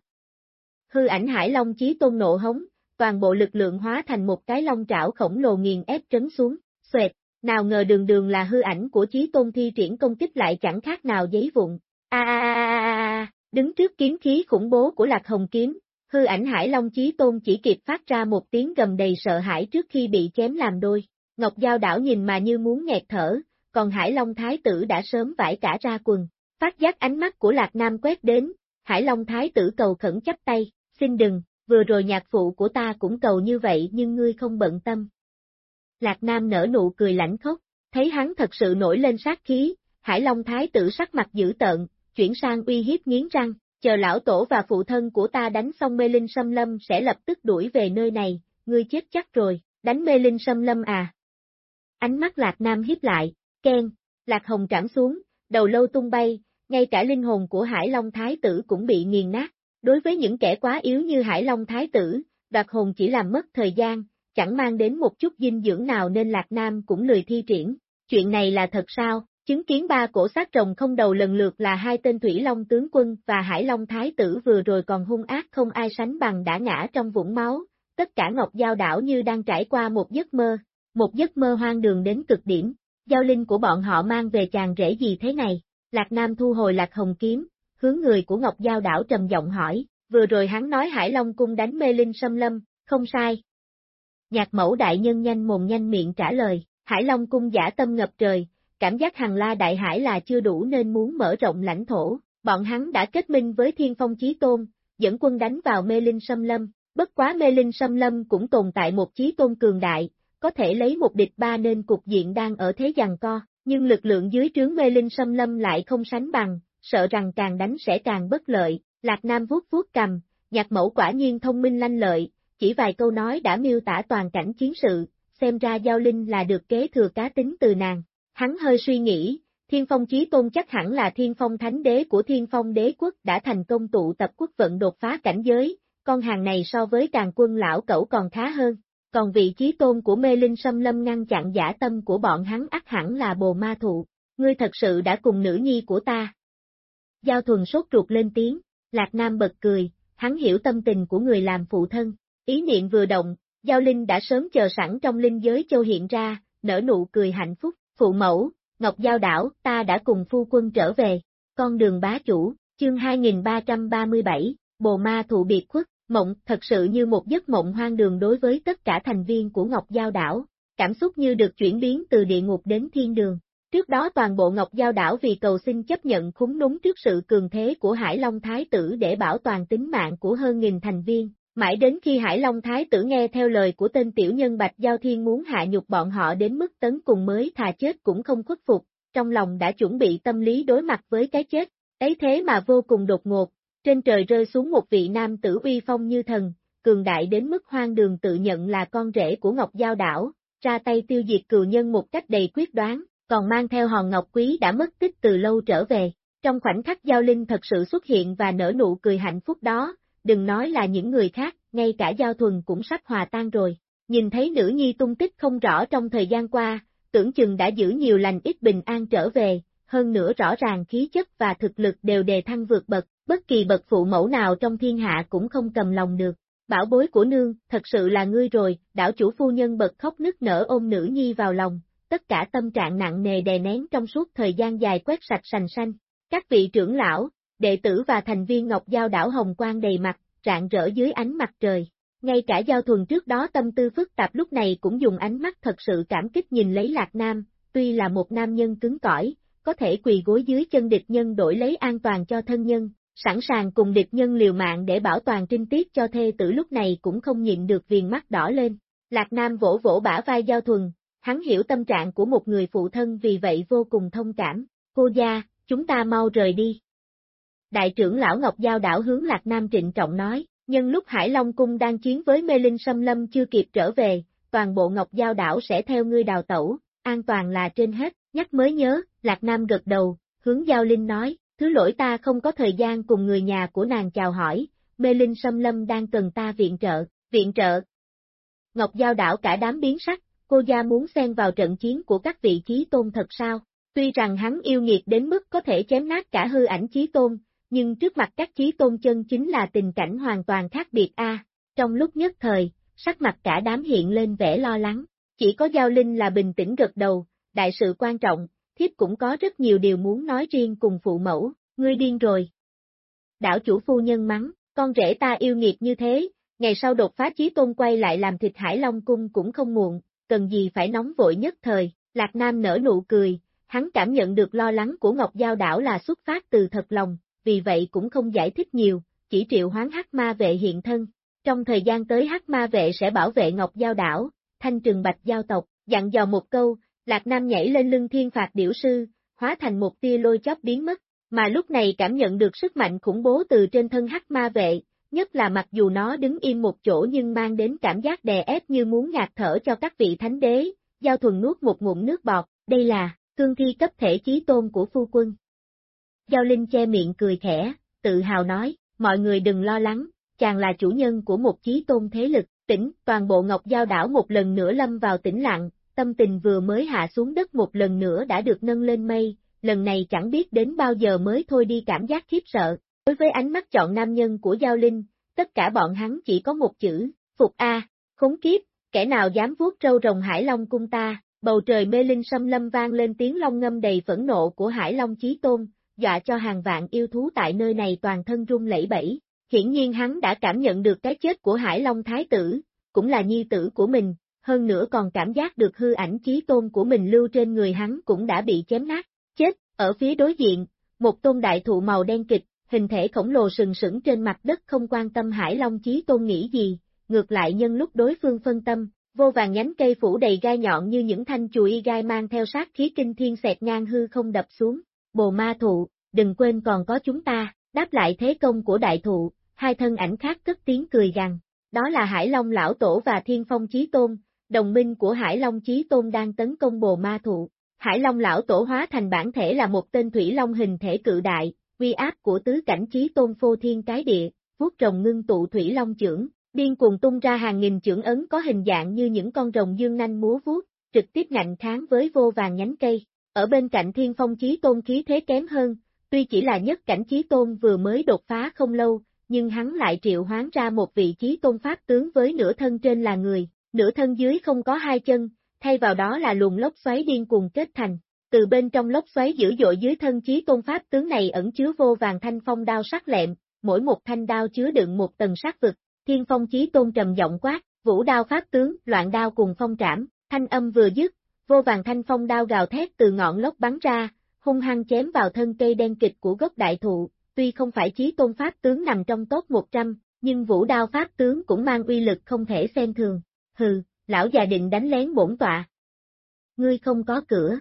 Hư ảnh Hải Long Chí Tôn nộ hống, toàn bộ lực lượng hóa thành một cái long trảo khổng lồ nghiền ép trấn xuống, xoẹt, nào ngờ đường đường là hư ảnh của Chí Tôn thi triển công kích lại chẳng khác nào giấy vụn. A a a a a, đứng trước kiếm khí khủng bố của Lạc Hồng kiếm, hư ảnh Hải Long Chí Tôn chỉ kịp phát ra một tiếng gầm đầy sợ hãi trước khi bị chém làm đôi. Ngọc Giao đảo nhìn mà như muốn nghẹt thở, còn Hải Long Thái tử đã sớm vải cả ra quần. Phát giác ánh mắt của Lạc Nam quét đến, Hải Long Thái tử cầu khẩn chấp tay, xin đừng, vừa rồi nhạc phụ của ta cũng cầu như vậy nhưng ngươi không bận tâm. Lạc Nam nở nụ cười lãnh khốc, thấy hắn thật sự nổi lên sát khí, Hải Long Thái tử sắc mặt dữ tợn, chuyển sang uy hiếp nghiến răng, chờ lão tổ và phụ thân của ta đánh xong mê linh xâm lâm sẽ lập tức đuổi về nơi này, ngươi chết chắc rồi, đánh mê linh xâm lâm à. Ánh mắt Lạc Nam hiếp lại, khen, Lạc Hồng trảm xuống, đầu lâu tung bay, ngay cả linh hồn của Hải Long Thái tử cũng bị nghiền nát. Đối với những kẻ quá yếu như Hải Long Thái tử, đoạt hồn chỉ làm mất thời gian, chẳng mang đến một chút dinh dưỡng nào nên Lạc Nam cũng lười thi triển. Chuyện này là thật sao? Chứng kiến ba cổ sát rồng không đầu lần lượt là hai tên Thủy Long tướng quân và Hải Long Thái tử vừa rồi còn hung ác không ai sánh bằng đã ngã trong vũng máu, tất cả Ngọc Giao đảo như đang trải qua một giấc mơ, một giấc mơ hoang đường đến cực điểm, giao linh của bọn họ mang về chàng rễ gì thế này, Lạc Nam thu hồi Lạc Hồng Kiếm, hướng người của Ngọc Giao đảo trầm giọng hỏi, vừa rồi hắn nói Hải Long cung đánh mê linh xâm lâm, không sai. Nhạc mẫu đại nhân nhanh mồm nhanh miệng trả lời, Hải Long cung giả tâm ngập trời, cảm giác hằng la đại hải là chưa đủ nên muốn mở rộng lãnh thổ, bọn hắn đã kết minh với thiên phong chí tôn, dẫn quân đánh vào mê linh xâm lâm, bất quá mê linh xâm lâm cũng tồn tại một chí tôn cường đại, có thể lấy một địch ba nên cục diện đang ở thế giằng co, nhưng lực lượng dưới trướng mê linh xâm lâm lại không sánh bằng, sợ rằng càng đánh sẽ càng bất lợi, Lạc Nam vuốt vuốt cầm, nhạc mẫu quả nhiên thông minh lanh lợi, chỉ vài câu nói đã miêu tả toàn cảnh chiến sự, xem ra Giao Linh là được kế thừa cá tính từ nàng. Hắn hơi suy nghĩ, Thiên Phong Chí Tôn chắc hẳn là Thiên Phong Thánh Đế của Thiên Phong Đế Quốc đã thành công tụ tập quốc vận đột phá cảnh giới, con hàng này so với càng quân lão cẩu còn khá hơn. Còn vị trí Tôn của Mê Linh Sâm Lâm ngăn chặn giả tâm của bọn hắn ắt hẳn là bồ ma thụ. Ngươi thật sự đã cùng nữ nhi của ta. Giao thuần sốt ruột lên tiếng, Lạc Nam bật cười, hắn hiểu tâm tình của người làm phụ thân. Ý niệm vừa động, Giao Linh đã sớm chờ sẵn trong linh giới châu hiện ra, nở nụ cười hạnh phúc, phụ mẫu, Ngọc Giao đảo, ta đã cùng phu quân trở về, con đường bá chủ, chương 2337, bồ ma thụ biệt khuất, mộng thật sự như một giấc mộng hoang đường đối với tất cả thành viên của Ngọc Giao đảo, cảm xúc như được chuyển biến từ địa ngục đến thiên đường. Trước đó toàn bộ Ngọc Giao đảo vì cầu xin chấp nhận khúng núng trước sự cường thế của Hải Long Thái tử để bảo toàn tính mạng của hơn nghìn thành viên, Mãi đến khi Hải Long Thái tử nghe theo lời của tên tiểu nhân Bạch Giao Thiên muốn hạ nhục bọn họ đến mức tấn cùng mới thà chết cũng không khuất phục, trong lòng đã chuẩn bị tâm lý đối mặt với cái chết, ấy thế mà vô cùng đột ngột, trên trời rơi xuống một vị nam tử uy phong như thần, cường đại đến mức hoang đường tự nhận là con rể của Ngọc Giao đảo, ra tay tiêu diệt cừu nhân một cách đầy quyết đoán, còn mang theo hòn ngọc quý đã mất tích từ lâu trở về. Trong khoảnh khắc Giao Linh thật sự xuất hiện và nở nụ cười hạnh phúc đó, đừng nói là những người khác, ngay cả giao thuần cũng sắp hòa tan rồi. Nhìn thấy nữ nhi tung tích không rõ trong thời gian qua, tưởng chừng đã giữ nhiều lành ít bình an trở về, hơn nữa rõ ràng khí chất và thực lực đều đề thăng vượt bậc, bất kỳ bậc phụ mẫu nào trong thiên hạ cũng không cầm lòng được. Bảo bối của nương, thật sự là ngươi rồi, đảo chủ phu nhân bật khóc nức nở ôm nữ nhi vào lòng, tất cả tâm trạng nặng nề đè nén trong suốt thời gian dài quét sạch sành xanh. Các vị trưởng lão, đệ tử và thành viên Ngọc Giao đảo Hồng Quang đầy mặt, rạng rỡ dưới ánh mặt trời. Ngay cả giao thuần trước đó tâm tư phức tạp lúc này cũng dùng ánh mắt thật sự cảm kích nhìn lấy Lạc Nam, tuy là một nam nhân cứng cỏi, có thể quỳ gối dưới chân địch nhân đổi lấy an toàn cho thân nhân, sẵn sàng cùng địch nhân liều mạng để bảo toàn trinh tiết cho thê tử lúc này cũng không nhịn được viền mắt đỏ lên. Lạc Nam vỗ vỗ bả vai giao thuần, hắn hiểu tâm trạng của một người phụ thân vì vậy vô cùng thông cảm. Cô gia, chúng ta mau rời đi. Đại trưởng lão Ngọc Giao đảo hướng Lạc Nam trịnh trọng nói, nhân lúc Hải Long Cung đang chiến với mê linh sâm lâm chưa kịp trở về, toàn bộ Ngọc Giao đảo sẽ theo ngươi đào tẩu, an toàn là trên hết, nhắc mới nhớ, Lạc Nam gật đầu, hướng Giao Linh nói, thứ lỗi ta không có thời gian cùng người nhà của nàng chào hỏi, mê linh xâm lâm đang cần ta viện trợ, viện trợ. Ngọc Giao đảo cả đám biến sắc, cô gia muốn xen vào trận chiến của các vị trí tôn thật sao? Tuy rằng hắn yêu nghiệt đến mức có thể chém nát cả hư ảnh chí tôn, nhưng trước mặt các chí tôn chân chính là tình cảnh hoàn toàn khác biệt a. Trong lúc nhất thời, sắc mặt cả đám hiện lên vẻ lo lắng, chỉ có Giao Linh là bình tĩnh gật đầu, đại sự quan trọng, thiếp cũng có rất nhiều điều muốn nói riêng cùng phụ mẫu, ngươi điên rồi. Đảo chủ phu nhân mắng, con rể ta yêu nghiệt như thế, ngày sau đột phá chí tôn quay lại làm thịt Hải Long Cung cũng không muộn, cần gì phải nóng vội nhất thời, Lạc Nam nở nụ cười, hắn cảm nhận được lo lắng của Ngọc Giao đảo là xuất phát từ thật lòng, vì vậy cũng không giải thích nhiều, chỉ triệu hoán hắc ma vệ hiện thân. Trong thời gian tới hắc ma vệ sẽ bảo vệ Ngọc Giao đảo, thanh trừng bạch giao tộc, dặn dò một câu, Lạc Nam nhảy lên lưng thiên phạt điểu sư, hóa thành một tia lôi chóp biến mất, mà lúc này cảm nhận được sức mạnh khủng bố từ trên thân hắc ma vệ, nhất là mặc dù nó đứng im một chỗ nhưng mang đến cảm giác đè ép như muốn ngạt thở cho các vị thánh đế, giao thuần nuốt một ngụm nước bọt, đây là, cương thi cấp thể chí tôn của phu quân, Giao Linh che miệng cười khẽ, tự hào nói, mọi người đừng lo lắng, chàng là chủ nhân của một chí tôn thế lực, tỉnh, toàn bộ Ngọc Giao đảo một lần nữa lâm vào tĩnh lặng, tâm tình vừa mới hạ xuống đất một lần nữa đã được nâng lên mây, lần này chẳng biết đến bao giờ mới thôi đi cảm giác khiếp sợ. Đối với ánh mắt chọn nam nhân của Giao Linh, tất cả bọn hắn chỉ có một chữ, phục A, khốn kiếp, kẻ nào dám vuốt trâu rồng Hải Long cung ta, bầu trời mê linh xâm lâm vang lên tiếng long ngâm đầy phẫn nộ của Hải Long Chí Tôn, dọa cho hàng vạn yêu thú tại nơi này toàn thân run lẩy bẩy. Hiển nhiên hắn đã cảm nhận được cái chết của Hải Long Thái tử, cũng là nhi tử của mình, hơn nữa còn cảm giác được hư ảnh chí tôn của mình lưu trên người hắn cũng đã bị chém nát, chết, ở phía đối diện, một tôn đại thụ màu đen kịch, hình thể khổng lồ sừng sững trên mặt đất không quan tâm Hải Long chí tôn nghĩ gì, ngược lại nhân lúc đối phương phân tâm, vô vàng nhánh cây phủ đầy gai nhọn như những thanh chùi gai mang theo sát khí kinh thiên xẹt ngang hư không đập xuống, bồ ma thụ, đừng quên còn có chúng ta, đáp lại thế công của đại thụ, hai thân ảnh khác cất tiếng cười gằn. Đó là Hải Long Lão Tổ và Thiên Phong Chí Tôn, đồng minh của Hải Long Chí Tôn đang tấn công bồ ma thụ. Hải Long lão tổ hóa thành bản thể là một tên thủy long hình thể cự đại, uy áp của tứ cảnh Chí Tôn phô thiên cái địa, vuốt rồng ngưng tụ thủy long trưởng, điên cuồng tung ra hàng nghìn trưởng ấn có hình dạng như những con rồng dương nanh múa vuốt, trực tiếp ngạnh kháng với vô vàng nhánh cây. Ở bên cạnh Thiên Phong Chí Tôn khí thế kém hơn, tuy chỉ là nhất cảnh Chí Tôn vừa mới đột phá không lâu, nhưng hắn lại triệu hoán ra một vị Chí Tôn Pháp tướng với nửa thân trên là người, nửa thân dưới không có hai chân, thay vào đó là luồng lốc xoáy điên cuồng kết thành. Từ bên trong lốc xoáy dữ dội dưới thân Chí Tôn Pháp tướng này ẩn chứa vô vàng thanh phong đao sắc lẹm, mỗi một thanh đao chứa đựng một tầng sát vực, Thiên Phong Chí Tôn trầm giọng quát, vũ đao pháp tướng, loạn đao cùng phong trảm, thanh âm vừa dứt, vô vàng thanh phong đao gào thét từ ngọn lốc bắn ra, hung hăng chém vào thân cây đen kịch của gốc đại thụ, tuy không phải chí tôn pháp tướng nằm trong top 100, nhưng vũ đao pháp tướng cũng mang uy lực không thể xem thường. Hừ, lão già định đánh lén bổn tọa. Ngươi không có cửa.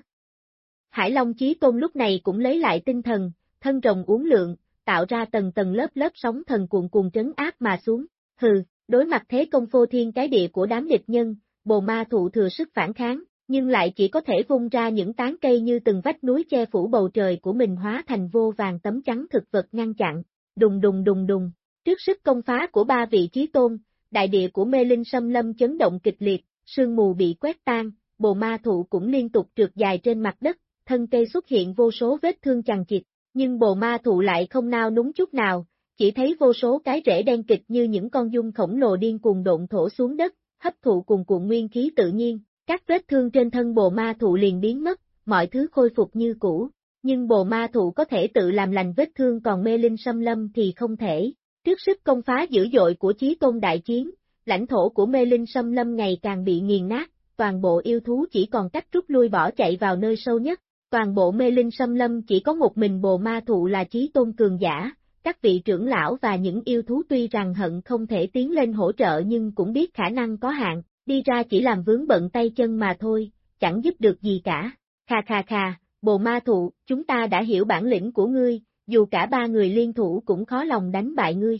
Hải Long Chí Tôn lúc này cũng lấy lại tinh thần, thân rồng uống lượng, tạo ra tầng tầng lớp lớp sóng thần cuồn cuồn trấn áp mà xuống. Hừ, đối mặt thế công phô thiên cái địa của đám địch nhân, bồ ma thụ thừa sức phản kháng, nhưng lại chỉ có thể vung ra những tán cây như từng vách núi che phủ bầu trời của mình hóa thành vô vàng tấm trắng thực vật ngăn chặn, đùng đùng đùng đùng. Trước sức công phá của ba vị trí tôn, đại địa của mê linh xâm lâm chấn động kịch liệt, sương mù bị quét tan, bồ ma thụ cũng liên tục trượt dài trên mặt đất, thân cây xuất hiện vô số vết thương chằng chịt, nhưng bồ ma thụ lại không nao núng chút nào, chỉ thấy vô số cái rễ đen kịch như những con dung khổng lồ điên cuồng độn thổ xuống đất, hấp thụ cùng cuộn nguyên khí tự nhiên, các vết thương trên thân bồ ma thụ liền biến mất, mọi thứ khôi phục như cũ. Nhưng bồ ma thụ có thể tự làm lành vết thương còn mê linh xâm lâm thì không thể. Trước sức công phá dữ dội của chí tôn đại chiến, lãnh thổ của mê linh xâm lâm ngày càng bị nghiền nát, toàn bộ yêu thú chỉ còn cách rút lui bỏ chạy vào nơi sâu nhất. Toàn bộ mê linh xâm lâm chỉ có một mình bồ ma thụ là chí tôn cường giả, các vị trưởng lão và những yêu thú tuy rằng hận không thể tiến lên hỗ trợ nhưng cũng biết khả năng có hạn, đi ra chỉ làm vướng bận tay chân mà thôi, chẳng giúp được gì cả. kha kha kha bồ ma thụ, chúng ta đã hiểu bản lĩnh của ngươi, dù cả ba người liên thủ cũng khó lòng đánh bại ngươi.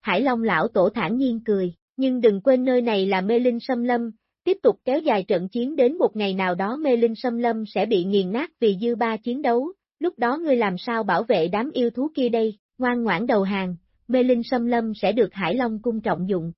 Hải Long lão tổ thản nhiên cười, nhưng đừng quên nơi này là mê linh xâm lâm, tiếp tục kéo dài trận chiến đến một ngày nào đó mê linh xâm lâm sẽ bị nghiền nát vì dư ba chiến đấu, lúc đó ngươi làm sao bảo vệ đám yêu thú kia đây, ngoan ngoãn đầu hàng, mê linh xâm lâm sẽ được Hải Long cung trọng dụng.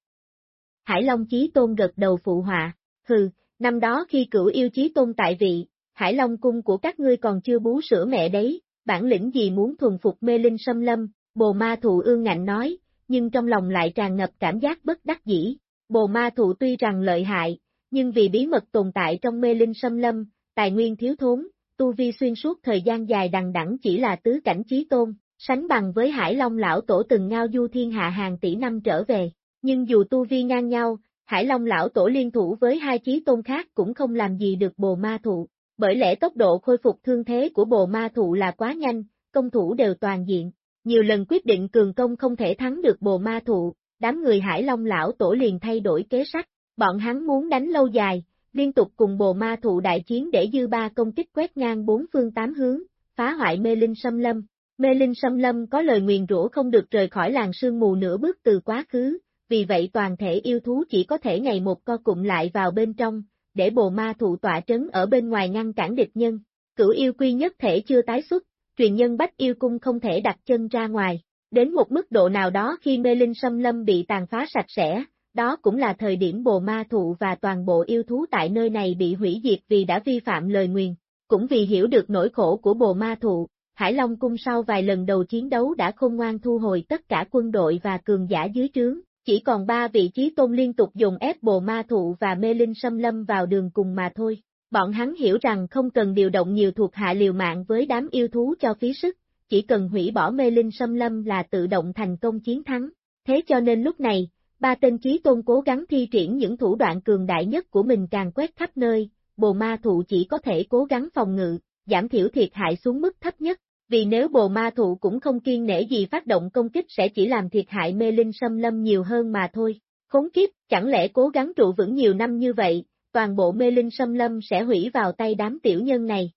Hải Long Chí Tôn gật đầu phụ họa, hừ, năm đó khi cửu yêu Chí Tôn tại vị, Hải Long cung của các ngươi còn chưa bú sữa mẹ đấy, bản lĩnh gì muốn thuần phục mê linh xâm lâm, bồ ma thụ ương ngạnh nói, nhưng trong lòng lại tràn ngập cảm giác bất đắc dĩ. Bồ ma thụ tuy rằng lợi hại, nhưng vì bí mật tồn tại trong mê linh xâm lâm, tài nguyên thiếu thốn, tu vi xuyên suốt thời gian dài đằng đẵng chỉ là tứ cảnh trí tôn, sánh bằng với Hải Long lão tổ từng ngao du thiên hạ hàng tỷ năm trở về. Nhưng dù tu vi ngang nhau, Hải Long lão tổ liên thủ với hai chí tôn khác cũng không làm gì được bồ ma thụ, bởi lẽ tốc độ khôi phục thương thế của bồ ma thụ là quá nhanh, công thủ đều toàn diện. Nhiều lần quyết định cường công không thể thắng được bồ ma thụ, đám người Hải Long lão tổ liền thay đổi kế sách, bọn hắn muốn đánh lâu dài, liên tục cùng bồ ma thụ đại chiến để dư ba công kích quét ngang bốn phương tám hướng, phá hoại mê linh xâm lâm. Mê linh sâm lâm có lời nguyền rủa không được rời khỏi làng sương mù nửa bước từ quá khứ, vì vậy toàn thể yêu thú chỉ có thể ngày một co cụm lại vào bên trong, để bồ ma thụ tọa trấn ở bên ngoài ngăn cản địch nhân. Cửu yêu quy nhất thể chưa tái xuất, truyền nhân bách yêu cung không thể đặt chân ra ngoài. Đến một mức độ nào đó khi mê linh xâm lâm bị tàn phá sạch sẽ, đó cũng là thời điểm bồ ma thụ và toàn bộ yêu thú tại nơi này bị hủy diệt vì đã vi phạm lời nguyền. Cũng vì hiểu được nỗi khổ của bồ ma thụ, Hải Long cung sau vài lần đầu chiến đấu đã khôn ngoan thu hồi tất cả quân đội và cường giả dưới trướng, chỉ còn ba vị trí tôn liên tục dùng ép bồ ma thụ và mê linh xâm lâm vào đường cùng mà thôi. Bọn hắn hiểu rằng không cần điều động nhiều thuộc hạ liều mạng với đám yêu thú cho phí sức, chỉ cần hủy bỏ mê linh xâm lâm là tự động thành công chiến thắng. Thế cho nên lúc này, ba tên trí tôn cố gắng thi triển những thủ đoạn cường đại nhất của mình càng quét khắp nơi, bồ ma thụ chỉ có thể cố gắng phòng ngự, giảm thiểu thiệt hại xuống mức thấp nhất, vì nếu bồ ma thụ cũng không kiên nể gì phát động công kích sẽ chỉ làm thiệt hại mê linh xâm lâm nhiều hơn mà thôi. Khốn kiếp, chẳng lẽ cố gắng trụ vững nhiều năm như vậy, toàn bộ mê linh xâm lâm sẽ hủy vào tay đám tiểu nhân này.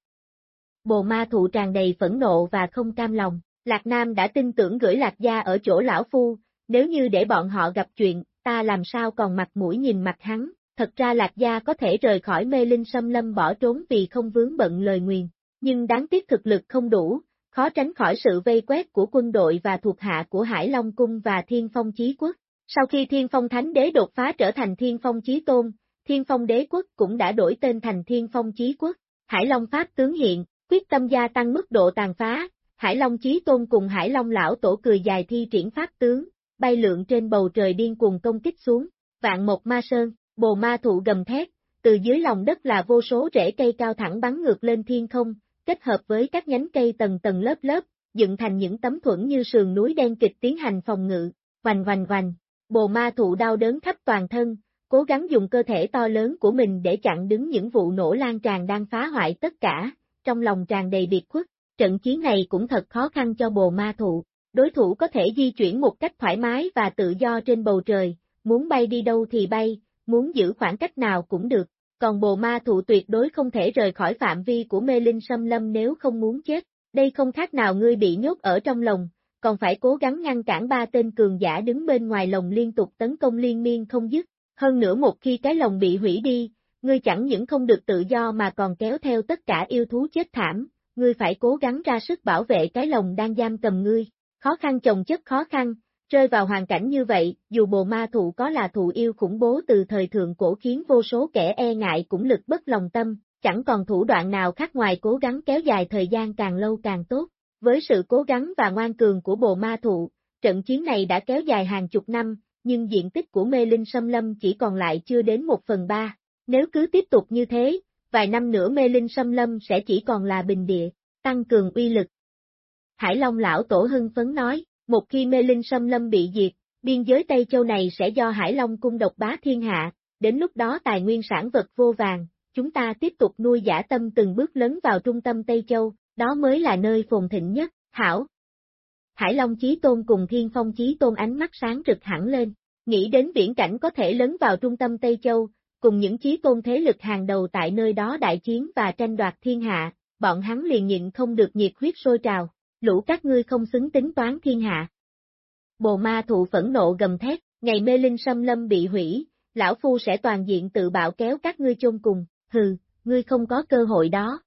Bồ ma thụ tràn đầy phẫn nộ và không cam lòng, Lạc Nam đã tin tưởng gửi Lạc Gia ở chỗ lão phu, nếu như để bọn họ gặp chuyện, ta làm sao còn mặt mũi nhìn mặt hắn, thật ra Lạc Gia có thể rời khỏi mê linh xâm lâm bỏ trốn vì không vướng bận lời nguyền, nhưng đáng tiếc thực lực không đủ, khó tránh khỏi sự vây quét của quân đội và thuộc hạ của Hải Long Cung và Thiên Phong Chí Quốc. Sau khi Thiên Phong Thánh Đế đột phá trở thành Thiên Phong Chí Tôn, Thiên Phong Đế Quốc cũng đã đổi tên thành Thiên Phong Chí Quốc. Hải Long Pháp tướng hiện, quyết tâm gia tăng mức độ tàn phá, Hải Long Chí Tôn cùng Hải Long Lão Tổ cười dài thi triển Pháp tướng, bay lượn trên bầu trời điên cuồng công kích xuống, vạn một ma sơn, bồ ma thụ gầm thét, từ dưới lòng đất là vô số rễ cây cao thẳng bắn ngược lên thiên không, kết hợp với các nhánh cây tầng tầng lớp lớp, dựng thành những tấm thuẫn như sườn núi đen kịch tiến hành phòng ngự, vành vành vành, bồ ma thụ đau đớn khắp toàn thân, cố gắng dùng cơ thể to lớn của mình để chặn đứng những vụ nổ lan tràn đang phá hoại tất cả, trong lòng tràn đầy biệt khuất, trận chiến này cũng thật khó khăn cho bồ ma thụ, đối thủ có thể di chuyển một cách thoải mái và tự do trên bầu trời, muốn bay đi đâu thì bay, muốn giữ khoảng cách nào cũng được, còn bồ ma thụ tuyệt đối không thể rời khỏi phạm vi của mê linh xâm lâm nếu không muốn chết, đây không khác nào ngươi bị nhốt ở trong lồng, còn phải cố gắng ngăn cản ba tên cường giả đứng bên ngoài lồng liên tục tấn công liên miên không dứt, hơn nữa một khi cái lồng bị hủy đi, ngươi chẳng những không được tự do mà còn kéo theo tất cả yêu thú chết thảm, ngươi phải cố gắng ra sức bảo vệ cái lồng đang giam cầm ngươi, khó khăn chồng chất khó khăn, rơi vào hoàn cảnh như vậy, dù bồ ma thụ có là thụ yêu khủng bố từ thời thượng cổ khiến vô số kẻ e ngại cũng lực bất lòng tâm, chẳng còn thủ đoạn nào khác ngoài cố gắng kéo dài thời gian càng lâu càng tốt. Với sự cố gắng và ngoan cường của bồ ma thụ, trận chiến này đã kéo dài hàng chục năm, nhưng diện tích của mê linh xâm lâm chỉ còn lại chưa đến một phần ba. Nếu cứ tiếp tục như thế, vài năm nữa mê linh xâm lâm sẽ chỉ còn là bình địa, tăng cường uy lực. Hải Long lão tổ hưng phấn nói, một khi mê linh xâm lâm bị diệt, biên giới Tây Châu này sẽ do Hải Long cung độc bá thiên hạ, đến lúc đó tài nguyên sản vật vô vàng, chúng ta tiếp tục nuôi giả tâm từng bước lớn vào trung tâm Tây Châu, đó mới là nơi phồn thịnh nhất, hảo. Hải Long Chí Tôn cùng Thiên Phong Chí Tôn ánh mắt sáng rực hẳn lên, nghĩ đến viễn cảnh có thể lớn vào trung tâm Tây Châu, cùng những chí tôn thế lực hàng đầu tại nơi đó đại chiến và tranh đoạt thiên hạ, bọn hắn liền nhịn không được nhiệt huyết sôi trào, lũ các ngươi không xứng tính toán thiên hạ. Bồ ma thụ phẫn nộ gầm thét, ngày mê linh xâm lâm bị hủy, lão phu sẽ toàn diện tự bạo kéo các ngươi chôn cùng, hừ, ngươi không có cơ hội đó.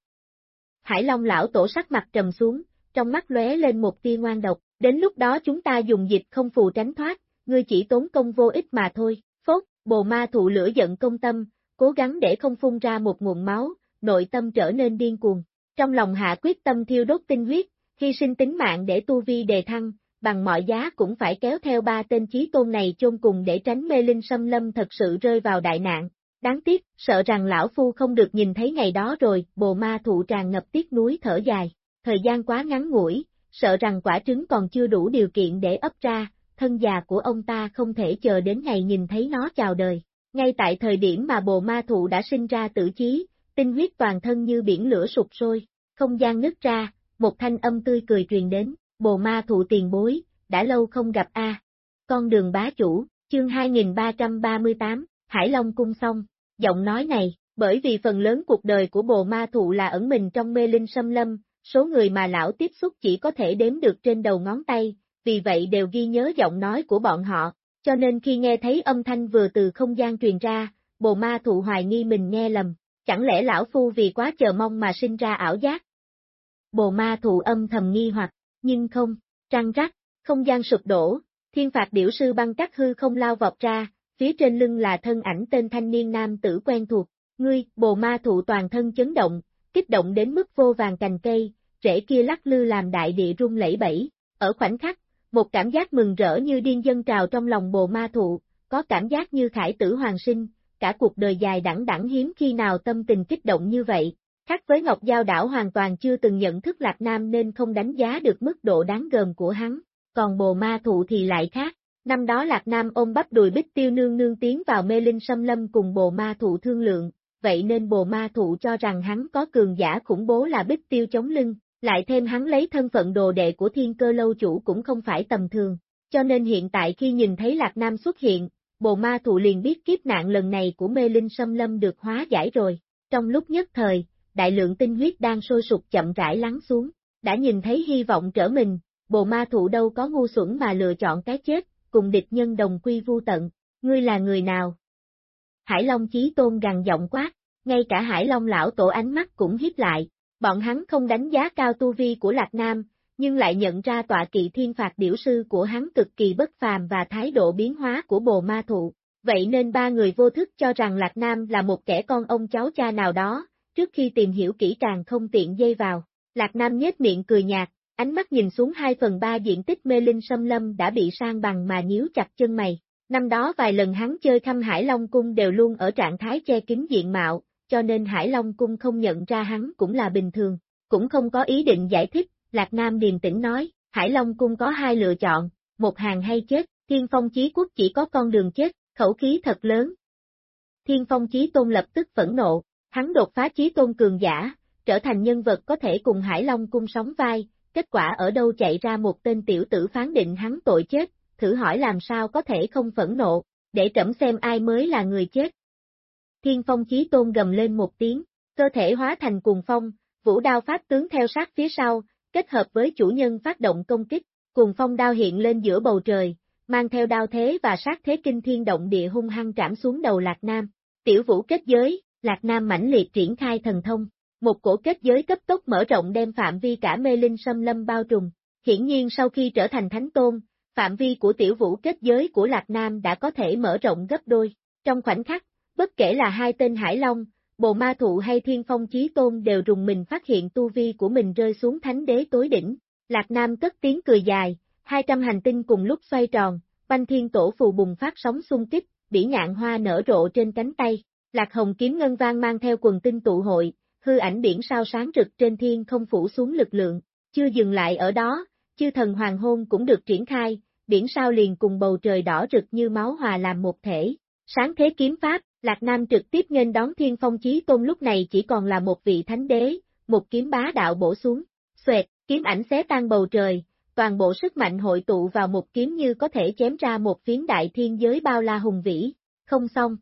Hải Long lão tổ sắc mặt trầm xuống, trong mắt lóe lên một tia ngoan độc, đến lúc đó chúng ta dùng dịch không phù tránh thoát, ngươi chỉ tốn công vô ích mà thôi, phốt, bồ ma thụ lửa giận công tâm, cố gắng để không phun ra một nguồn máu, nội tâm trở nên điên cuồng, trong lòng hạ quyết tâm thiêu đốt tinh huyết, hy sinh tính mạng để tu vi đề thăng, bằng mọi giá cũng phải kéo theo ba tên chí tôn này chôn cùng để tránh mê linh xâm lâm thật sự rơi vào đại nạn. Đáng tiếc, sợ rằng lão phu không được nhìn thấy ngày đó rồi, bồ ma thụ tràn ngập tiếc núi thở dài, thời gian quá ngắn ngủi, sợ rằng quả trứng còn chưa đủ điều kiện để ấp ra, thân già của ông ta không thể chờ đến ngày nhìn thấy nó chào đời. Ngay tại thời điểm mà bồ ma thụ đã sinh ra tử chí, tinh huyết toàn thân như biển lửa sụp sôi, không gian nứt ra, một thanh âm tươi cười truyền đến, bồ ma thụ tiền bối, đã lâu không gặp a. Con đường bá chủ, chương 2338, Hải Long cung xong, giọng nói này, bởi vì phần lớn cuộc đời của bồ ma thụ là ẩn mình trong mê linh xâm lâm, số người mà lão tiếp xúc chỉ có thể đếm được trên đầu ngón tay, vì vậy đều ghi nhớ giọng nói của bọn họ, cho nên khi nghe thấy âm thanh vừa từ không gian truyền ra, bồ ma thụ hoài nghi mình nghe lầm, chẳng lẽ lão phu vì quá chờ mong mà sinh ra ảo giác, bồ ma thụ âm thầm nghi hoặc, nhưng không, trăng rắc, không gian sụp đổ, thiên phạt điểu sư băng cắt hư không lao vọt ra, phía trên lưng là thân ảnh tên thanh niên nam tử quen thuộc, ngươi, bồ ma thụ toàn thân chấn động, kích động đến mức vô vàng cành cây, rễ kia lắc lư làm đại địa rung lẫy bẫy, ở khoảnh khắc, một cảm giác mừng rỡ như điên dân trào trong lòng bồ ma thụ, có cảm giác như khải tử hoàng sinh, cả cuộc đời dài đẳng đẳng hiếm khi nào tâm tình kích động như vậy, Khác với Ngọc Giao đảo hoàn toàn chưa từng nhận thức Lạc Nam nên không đánh giá được mức độ đáng gờm của hắn, còn bồ ma thụ thì lại khác. Năm đó Lạc Nam ôm bắp đùi bích tiêu nương nương tiến vào mê linh xâm lâm cùng bồ ma thụ thương lượng, vậy nên bồ ma thụ cho rằng hắn có cường giả khủng bố là bích tiêu chống lưng, lại thêm hắn lấy thân phận đồ đệ của thiên cơ lâu chủ cũng không phải tầm thường. Cho nên hiện tại khi nhìn thấy Lạc Nam xuất hiện, bồ ma thụ liền biết kiếp nạn lần này của mê linh xâm lâm được hóa giải rồi. Trong lúc nhất thời, đại lượng tinh huyết đang sôi sục chậm rãi lắng xuống, đã nhìn thấy hy vọng trở mình, bồ ma thụ đâu có ngu xuẩn mà lựa chọn cái chết, cùng địch nhân đồng quy vu tận, ngươi là người nào? Hải Long Chí Tôn gằn giọng quát, ngay cả Hải Long lão tổ ánh mắt cũng hiếp lại, bọn hắn không đánh giá cao tu vi của Lạc Nam, nhưng lại nhận ra tọa kỵ thiên phạt điểu sư của hắn cực kỳ bất phàm và thái độ biến hóa của bồ ma thụ, vậy nên ba người vô thức cho rằng Lạc Nam là một kẻ con ông cháu cha nào đó, trước khi tìm hiểu kỹ càng không tiện dây vào. Lạc Nam nhếch miệng cười nhạt, ánh mắt nhìn xuống hai phần ba diện tích mê linh xâm lâm đã bị sang bằng mà nhíu chặt chân mày. Năm đó vài lần hắn chơi thăm Hải Long Cung đều luôn ở trạng thái che kín diện mạo, cho nên Hải Long Cung không nhận ra hắn cũng là bình thường, cũng không có ý định giải thích, Lạc Nam điềm tĩnh nói, Hải Long Cung có hai lựa chọn, một hàng hay chết, Thiên Phong Chí Quốc chỉ có con đường chết, khẩu khí thật lớn. Thiên Phong Chí Tôn lập tức phẫn nộ, hắn đột phá Chí Tôn cường giả, trở thành nhân vật có thể cùng Hải Long Cung sóng vai, kết quả ở đâu chạy ra một tên tiểu tử phán định hắn tội chết, thử hỏi làm sao có thể không phẫn nộ, để trẫm xem ai mới là người chết. Thiên Phong Chí Tôn gầm lên một tiếng, cơ thể hóa thành cuồng phong, vũ đao pháp tướng theo sát phía sau, kết hợp với chủ nhân phát động công kích, cùng phong đao hiện lên giữa bầu trời, mang theo đao thế và sát thế kinh thiên động địa hung hăng trảm xuống đầu Lạc Nam. Tiểu vũ kết giới, Lạc Nam mãnh liệt triển khai thần thông, một cổ kết giới cấp tốc mở rộng đem phạm vi cả mê linh xâm lâm bao trùm. Hiển nhiên sau khi trở thành thánh tôn, phạm vi của tiểu vũ kết giới của Lạc Nam đã có thể mở rộng gấp đôi. Trong khoảnh khắc, bất kể là hai tên Hải Long, Bồ Ma Thụ hay Thiên Phong Chí Tôn đều rùng mình phát hiện tu vi của mình rơi xuống thánh đế tối đỉnh. Lạc Nam cất tiếng cười dài, 200 hành tinh cùng lúc xoay tròn, banh thiên tổ phù bùng phát sóng xung kích, bỉ ngạn hoa nở rộ trên cánh tay. Lạc Hồng kiếm ngân vang mang theo quần tinh tụ hội, hư ảnh biển sao sáng rực trên thiên không phủ xuống lực lượng, chưa dừng lại ở đó, chư thần hoàng hôn cũng được triển khai, biển sao liền cùng bầu trời đỏ rực như máu hòa làm một thể. Sáng thế kiếm pháp, Lạc Nam trực tiếp nghênh đón thiên phong chí tôn lúc này chỉ còn là một vị thánh đế, một kiếm bá đạo bổ xuống, xoẹt, kiếm ảnh xé tan bầu trời, toàn bộ sức mạnh hội tụ vào một kiếm như có thể chém ra một phiến đại thiên giới bao la hùng vĩ, không xong.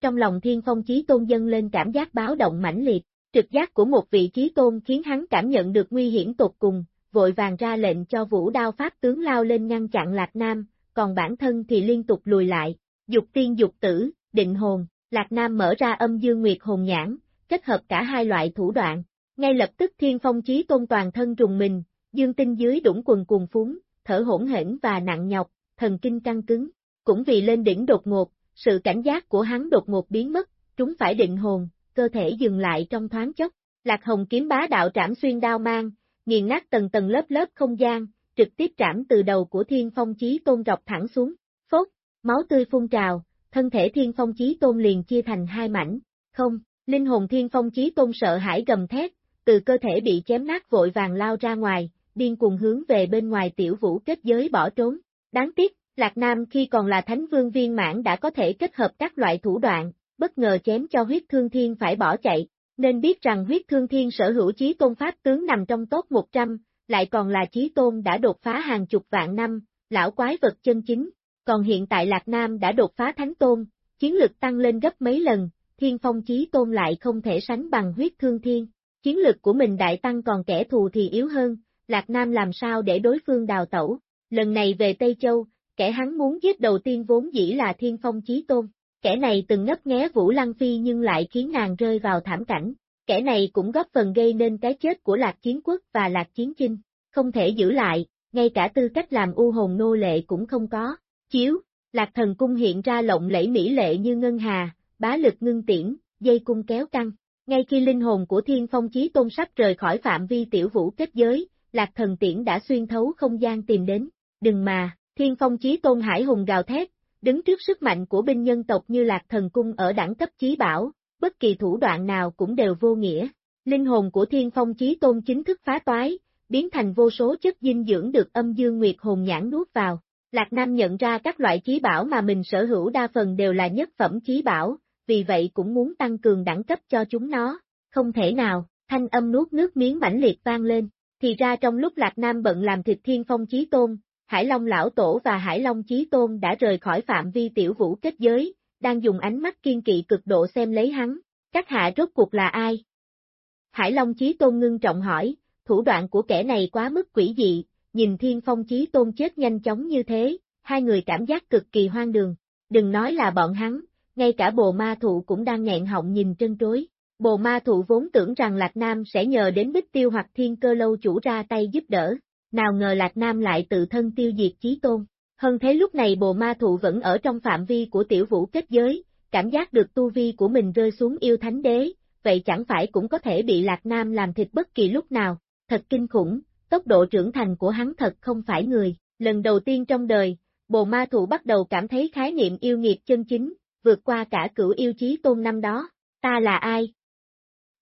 Trong lòng thiên phong chí tôn dâng lên cảm giác báo động mãnh liệt, trực giác của một vị chí tôn khiến hắn cảm nhận được nguy hiểm tột cùng, vội vàng ra lệnh cho vũ đao pháp tướng lao lên ngăn chặn Lạc Nam, còn bản thân thì liên tục lùi lại, dục tiên dục tử, định hồn, Lạc Nam mở ra âm dương nguyệt hồn nhãn, kết hợp cả hai loại thủ đoạn, ngay lập tức thiên phong chí tôn toàn thân trùng mình, dương tinh dưới đũng quần cuồng phúng, thở hỗn hển và nặng nhọc, thần kinh căng cứng, cũng vì lên đỉnh đột ngột, sự cảnh giác của hắn đột ngột biến mất, chúng phải định hồn, cơ thể dừng lại trong thoáng chốc, Lạc Hồng kiếm bá đạo trảm xuyên đao mang, nghiền nát tầng tầng lớp lớp không gian, trực tiếp trảm từ đầu của thiên phong chí tôn rọc thẳng xuống, phốt, máu tươi phun trào, thân thể thiên phong chí tôn liền chia thành hai mảnh, không, linh hồn thiên phong chí tôn sợ hãi gầm thét, từ cơ thể bị chém nát vội vàng lao ra ngoài, điên cuồng hướng về bên ngoài tiểu vũ kết giới bỏ trốn. Đáng tiếc, Lạc Nam khi còn là thánh vương viên mãn đã có thể kết hợp các loại thủ đoạn, bất ngờ chém cho huyết thương thiên phải bỏ chạy, nên biết rằng huyết thương thiên sở hữu chí tôn pháp tướng nằm trong top 100, lại còn là chí tôn đã đột phá hàng chục vạn năm, lão quái vật chân chính, còn hiện tại Lạc Nam đã đột phá thánh tôn, chiến lực tăng lên gấp mấy lần, thiên phong chí tôn lại không thể sánh bằng huyết thương thiên, chiến lực của mình đại tăng còn kẻ thù thì yếu hơn, Lạc Nam làm sao để đối phương đào tẩu, lần này về Tây Châu, kẻ hắn muốn giết đầu tiên vốn dĩ là thiên phong chí tôn, kẻ này từng ngấp nghé Vũ Lăng Phi nhưng lại khiến nàng rơi vào thảm cảnh, kẻ này cũng góp phần gây nên cái chết của Lạc Chiến Quốc và Lạc Chiến Chinh, không thể giữ lại, ngay cả tư cách làm u hồn nô lệ cũng không có. Chiếu, Lạc Thần Cung hiện ra lộng lẫy mỹ lệ như ngân hà, bá lực ngưng tiễn, dây cung kéo căng. Ngay khi linh hồn của Thiên Phong Chí Tôn sắp rời khỏi phạm vi tiểu vũ kết giới, Lạc Thần Tiễn đã xuyên thấu không gian tìm đến. Đừng mà, Thiên Phong Chí Tôn Hải Hùng gào thét, đứng trước sức mạnh của binh nhân tộc như Lạc Thần Cung ở đẳng cấp chí bảo, bất kỳ thủ đoạn nào cũng đều vô nghĩa. Linh hồn của Thiên Phong Chí Tôn chính thức phá toái, biến thành vô số chất dinh dưỡng được âm dương nguyệt hồn nhãn nuốt vào. Lạc Nam nhận ra các loại chí bảo mà mình sở hữu đa phần đều là nhất phẩm chí bảo, vì vậy cũng muốn tăng cường đẳng cấp cho chúng nó. Không thể nào, thanh âm nuốt nước miếng mãnh liệt vang lên. Thì ra trong lúc Lạc Nam bận làm thịt thiên phong chí tôn, Hải Long Lão Tổ và Hải Long Chí Tôn đã rời khỏi phạm vi tiểu vũ kết giới, đang dùng ánh mắt kiên kỵ cực độ xem lấy hắn. Các hạ rốt cuộc là ai? Hải Long Chí Tôn ngưng trọng hỏi, thủ đoạn của kẻ này quá mức quỷ dị, nhìn Thiên Phong Chí Tôn chết nhanh chóng như thế, hai người cảm giác cực kỳ hoang đường. Đừng nói là bọn hắn, ngay cả bồ ma thụ cũng đang nghẹn họng nhìn trân trối. Bồ ma thụ vốn tưởng rằng Lạc Nam sẽ nhờ đến bích tiêu hoặc thiên cơ lâu chủ ra tay giúp đỡ, nào ngờ Lạc Nam lại tự thân tiêu diệt chí tôn. Hơn thế lúc này bồ ma thụ vẫn ở trong phạm vi của tiểu vũ kết giới, cảm giác được tu vi của mình rơi xuống yêu thánh đế, vậy chẳng phải cũng có thể bị Lạc Nam làm thịt bất kỳ lúc nào, thật kinh khủng, tốc độ trưởng thành của hắn thật không phải người, lần đầu tiên trong đời, bồ ma thụ bắt đầu cảm thấy khái niệm yêu nghiệt chân chính, vượt qua cả cửu yêu chí tôn năm đó, ta là ai?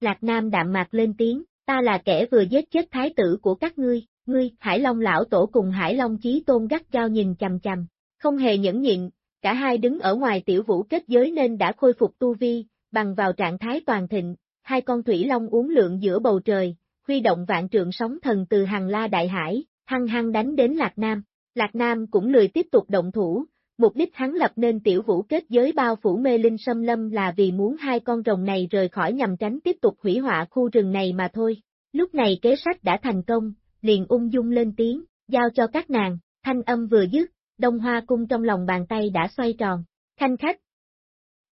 Lạc Nam đạm mạc lên tiếng, ta là kẻ vừa giết chết thái tử của các ngươi, ngươi, Hải Long lão tổ cùng Hải Long chí tôn gắt gao nhìn chằm chằm, không hề nhẫn nhịn, cả hai đứng ở ngoài tiểu vũ kết giới nên đã khôi phục tu vi, bằng vào trạng thái toàn thịnh, hai con thủy long uống lượng giữa bầu trời, huy động vạn trượng sóng thần từ hàng la đại hải, hăng hăng đánh đến Lạc Nam. Lạc Nam cũng lười tiếp tục động thủ, mục đích hắn lập nên tiểu vũ kết giới bao phủ mê linh xâm lâm là vì muốn hai con rồng này rời khỏi nhằm tránh tiếp tục hủy họa khu rừng này mà thôi. Lúc này kế sách đã thành công, liền ung dung lên tiếng, giao cho các nàng, thanh âm vừa dứt, đông hoa cung trong lòng bàn tay đã xoay tròn, khanh khách.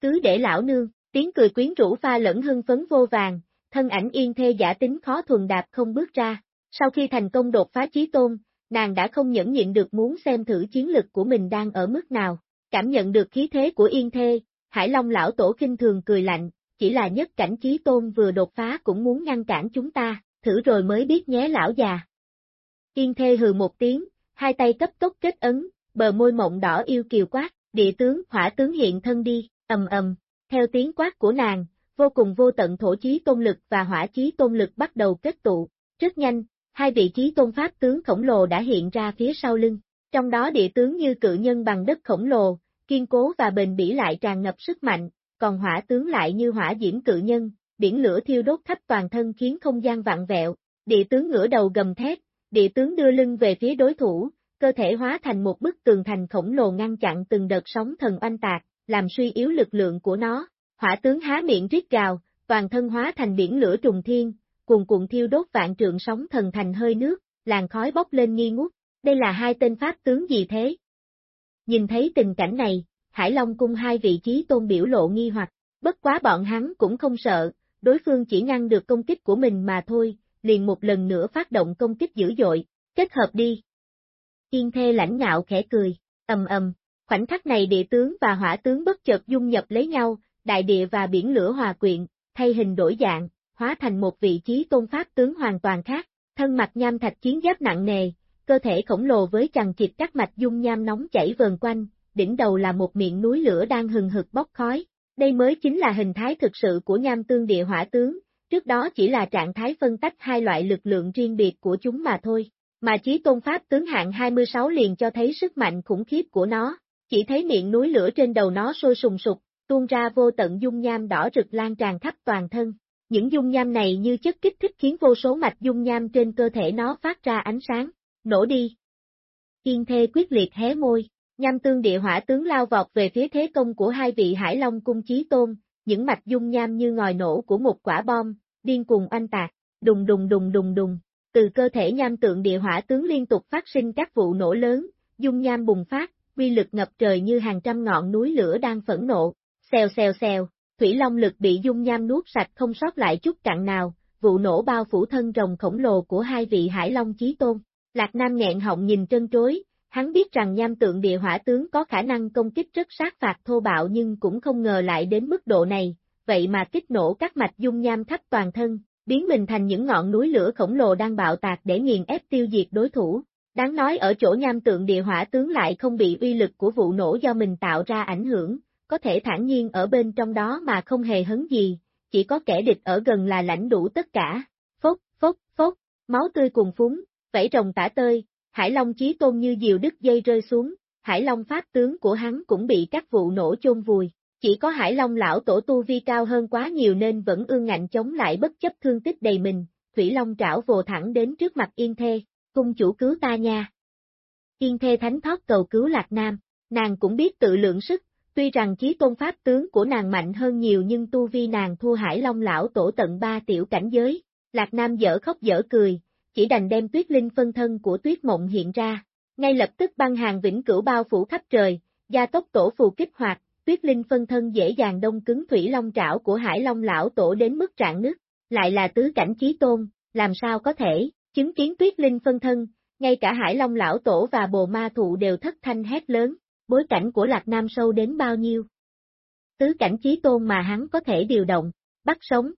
Cứ để lão nương, tiếng cười quyến rũ pha lẫn hưng phấn vô vàng, thân ảnh yên thê giả tính khó thuần đạp không bước ra, sau khi thành công đột phá chí tôn, nàng đã không nhẫn nhịn được muốn xem thử chiến lực của mình đang ở mức nào, cảm nhận được khí thế của yên thê, Hải Long lão tổ kinh thường cười lạnh, chỉ là nhất cảnh chí tôn vừa đột phá cũng muốn ngăn cản chúng ta, thử rồi mới biết nhé lão già. Yên thê hừ một tiếng, hai tay cấp tốc kết ấn, bờ môi mộng đỏ yêu kiều quát, địa tướng hỏa tướng hiện thân đi, ầm ầm, theo tiếng quát của nàng, vô cùng vô tận thổ chí tôn lực và hỏa chí tôn lực bắt đầu kết tụ, rất nhanh, hai vị trí tôn pháp tướng khổng lồ đã hiện ra phía sau lưng, trong đó địa tướng như cự nhân bằng đất khổng lồ, kiên cố và bền bỉ lại tràn ngập sức mạnh, còn hỏa tướng lại như hỏa diễm cự nhân, biển lửa thiêu đốt khắp toàn thân khiến không gian vạn vẹo, địa tướng ngửa đầu gầm thét, địa tướng đưa lưng về phía đối thủ, cơ thể hóa thành một bức tường thành khổng lồ ngăn chặn từng đợt sóng thần oanh tạc, làm suy yếu lực lượng của nó, hỏa tướng há miệng rít gào, toàn thân hóa thành biển lửa trùng thiên, cuồn cuộn thiêu đốt vạn trượng sóng thần thành hơi nước, làn khói bốc lên nghi ngút, đây là hai tên pháp tướng gì thế? Nhìn thấy tình cảnh này, Hải Long cung hai vị trí tôn biểu lộ nghi hoặc, bất quá bọn hắn cũng không sợ, đối phương chỉ ngăn được công kích của mình mà thôi, liền một lần nữa phát động công kích dữ dội, kết hợp đi. Yên thê lãnh ngạo khẽ cười, ầm ầm, khoảnh khắc này địa tướng và hỏa tướng bất chợt dung nhập lấy nhau, đại địa và biển lửa hòa quyện, thay hình đổi dạng, hóa thành một vị trí tôn pháp tướng hoàn toàn khác, thân mặt nham thạch chiến giáp nặng nề, cơ thể khổng lồ với chằng chịt các mạch dung nham nóng chảy vờn quanh, đỉnh đầu là một miệng núi lửa đang hừng hực bốc khói. Đây mới chính là hình thái thực sự của nham tương địa hỏa tướng, trước đó chỉ là trạng thái phân tách hai loại lực lượng riêng biệt của chúng mà thôi. Mà chí tôn pháp tướng hạng 26 liền cho thấy sức mạnh khủng khiếp của nó, chỉ thấy miệng núi lửa trên đầu nó sôi sùng sục, tuôn ra vô tận dung nham đỏ rực lan tràn khắp toàn thân. Những dung nham này như chất kích thích khiến vô số mạch dung nham trên cơ thể nó phát ra ánh sáng, nổ đi. Yên thê quyết liệt hé môi, nham tương địa hỏa tướng lao vọt về phía thế công của hai vị hải long cung chí tôn, những mạch dung nham như ngòi nổ của một quả bom, điên cuồng oanh tạc, đùng đùng đùng đùng đùng, từ cơ thể nham tượng địa hỏa tướng liên tục phát sinh các vụ nổ lớn, dung nham bùng phát, quy lực ngập trời như hàng trăm ngọn núi lửa đang phẫn nộ, xèo xèo xèo, thủy long lực bị dung nham nuốt sạch không sót lại chút cặn nào, vụ nổ bao phủ thân rồng khổng lồ của hai vị hải long chí tôn. Lạc Nam nghẹn họng nhìn trân trối, hắn biết rằng nham tượng địa hỏa tướng có khả năng công kích rất sát phạt thô bạo nhưng cũng không ngờ lại đến mức độ này, vậy mà kích nổ các mạch dung nham khắp toàn thân, biến mình thành những ngọn núi lửa khổng lồ đang bạo tạc để nghiền ép tiêu diệt đối thủ. Đáng nói ở chỗ nham tượng địa hỏa tướng lại không bị uy lực của vụ nổ do mình tạo ra ảnh hưởng, có thể thản nhiên ở bên trong đó mà không hề hấn gì, chỉ có kẻ địch ở gần là lãnh đủ tất cả. Phốc, phốc, phốc, máu tươi cùng phúng, vẫy rồng tả tơi, Hải Long chí tôn như diều đứt dây rơi xuống, Hải Long pháp tướng của hắn cũng bị các vụ nổ chôn vùi. Chỉ có Hải Long lão tổ tu vi cao hơn quá nhiều nên vẫn ương ngạnh chống lại bất chấp thương tích đầy mình, Thủy Long trảo vồ thẳng đến trước mặt Yên Thê, cung chủ cứu ta nha. Yên Thê thánh thoát cầu cứu Lạc Nam, nàng cũng biết tự lượng sức, tuy rằng chí tôn pháp tướng của nàng mạnh hơn nhiều nhưng tu vi nàng thua Hải Long lão tổ tận ba tiểu cảnh giới, Lạc Nam dở khóc dở cười, chỉ đành đem tuyết linh phân thân của tuyết mộng hiện ra, ngay lập tức băng hàng vĩnh cửu bao phủ khắp trời, gia tốc tổ phù kích hoạt, tuyết linh phân thân dễ dàng đông cứng thủy long trảo của hải long lão tổ đến mức trạng nứt, lại là tứ cảnh chí tôn, làm sao có thể, chứng kiến tuyết linh phân thân, ngay cả hải long lão tổ và bồ ma thụ đều thất thanh hét lớn, bối cảnh của Lạc Nam sâu đến bao nhiêu. Tứ cảnh chí tôn mà hắn có thể điều động, bắt sống.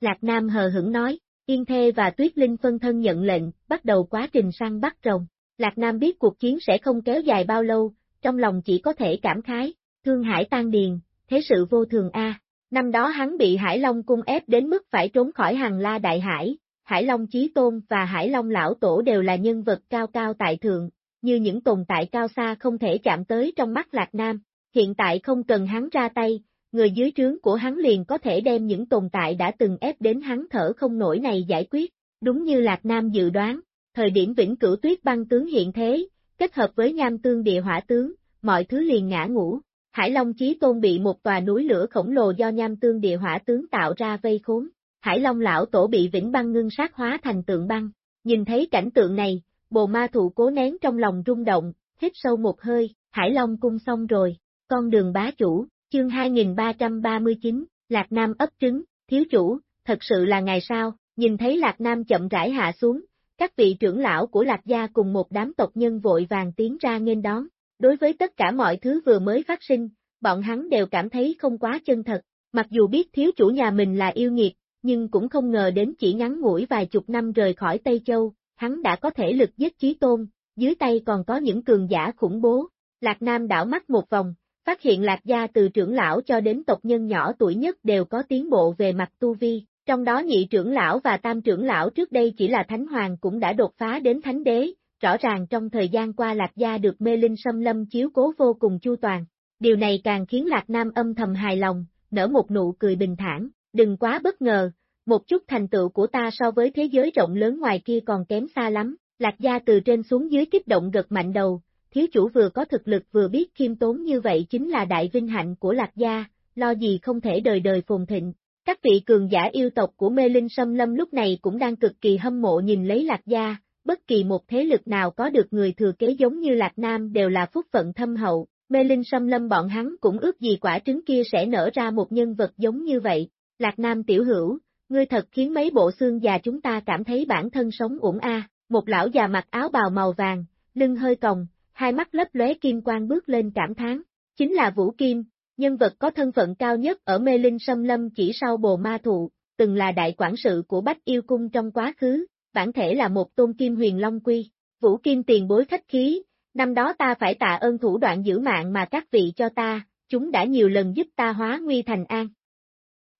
Lạc Nam hờ hững nói, Yên Thê và Tuyết Linh phân thân nhận lệnh, bắt đầu quá trình săn bắt rồng. Lạc Nam biết cuộc chiến sẽ không kéo dài bao lâu, trong lòng chỉ có thể cảm khái, thương hải tan điền, thế sự vô thường a. Năm đó hắn bị Hải Long cung ép đến mức phải trốn khỏi hàng la đại hải, Hải Long Chí Tôn và Hải Long Lão Tổ đều là nhân vật cao cao tại thượng, như những tồn tại cao xa không thể chạm tới trong mắt Lạc Nam. Hiện tại không cần hắn ra tay, người dưới trướng của hắn liền có thể đem những tồn tại đã từng ép đến hắn thở không nổi này giải quyết. Đúng như Lạc Nam dự đoán, thời điểm vĩnh cửu tuyết băng tướng hiện thế, kết hợp với nham tương địa hỏa tướng, mọi thứ liền ngã ngủ. Hải Long Chí Tôn bị một tòa núi lửa khổng lồ do nham tương địa hỏa tướng tạo ra vây khốn. Hải Long lão tổ bị vĩnh băng ngưng sát hóa thành tượng băng. Nhìn thấy cảnh tượng này, bồ ma thụ cố nén trong lòng rung động, hít sâu một hơi, Hải Long cung xong rồi, con đường bá chủ, chương 2339, Lạc Nam ấp trứng, thiếu chủ, thật sự là ngày sao, nhìn thấy Lạc Nam chậm rãi hạ xuống, các vị trưởng lão của Lạc Gia cùng một đám tộc nhân vội vàng tiến ra nghênh đón, đối với tất cả mọi thứ vừa mới phát sinh, bọn hắn đều cảm thấy không quá chân thật, mặc dù biết thiếu chủ nhà mình là yêu nghiệt, nhưng cũng không ngờ đến chỉ ngắn ngủi vài chục năm rời khỏi Tây Châu, hắn đã có thể lực giết chí tôn, dưới tay còn có những cường giả khủng bố. Lạc Nam đảo mắt một vòng, phát hiện Lạc Gia từ trưởng lão cho đến tộc nhân nhỏ tuổi nhất đều có tiến bộ về mặt tu vi, trong đó nhị trưởng lão và tam trưởng lão trước đây chỉ là thánh hoàng cũng đã đột phá đến thánh đế, rõ ràng trong thời gian qua Lạc Gia được mê linh xâm lâm chiếu cố vô cùng chu toàn. Điều này càng khiến Lạc Nam âm thầm hài lòng, nở một nụ cười bình thản, đừng quá bất ngờ, một chút thành tựu của ta so với thế giới rộng lớn ngoài kia còn kém xa lắm, Lạc Gia từ trên xuống dưới kích động gật mạnh đầu, thiếu chủ vừa có thực lực vừa biết khiêm tốn như vậy chính là đại vinh hạnh của Lạc Gia, lo gì không thể đời đời phồn thịnh. Các vị cường giả yêu tộc của mê linh sâm lâm lúc này cũng đang cực kỳ hâm mộ nhìn lấy Lạc Gia, bất kỳ một thế lực nào có được người thừa kế giống như Lạc Nam đều là phúc phận thâm hậu, mê linh sâm lâm bọn hắn cũng ước gì quả trứng kia sẽ nở ra một nhân vật giống như vậy. Lạc Nam tiểu hữu, ngươi thật khiến mấy bộ xương già chúng ta cảm thấy bản thân sống ổn a. Một lão già mặc áo bào màu vàng, lưng hơi còng, hai mắt lấp lóe kim quang bước lên cảm thán, chính là Vũ Kim, nhân vật có thân phận cao nhất ở mê linh sâm lâm chỉ sau bồ ma thụ, từng là đại quản sự của Bách Yêu Cung trong quá khứ, bản thể là một tôn kim huyền long quy. Vũ Kim tiền bối khách khí, năm đó ta phải tạ ơn thủ đoạn giữ mạng mà các vị cho ta, chúng đã nhiều lần giúp ta hóa nguy thành an.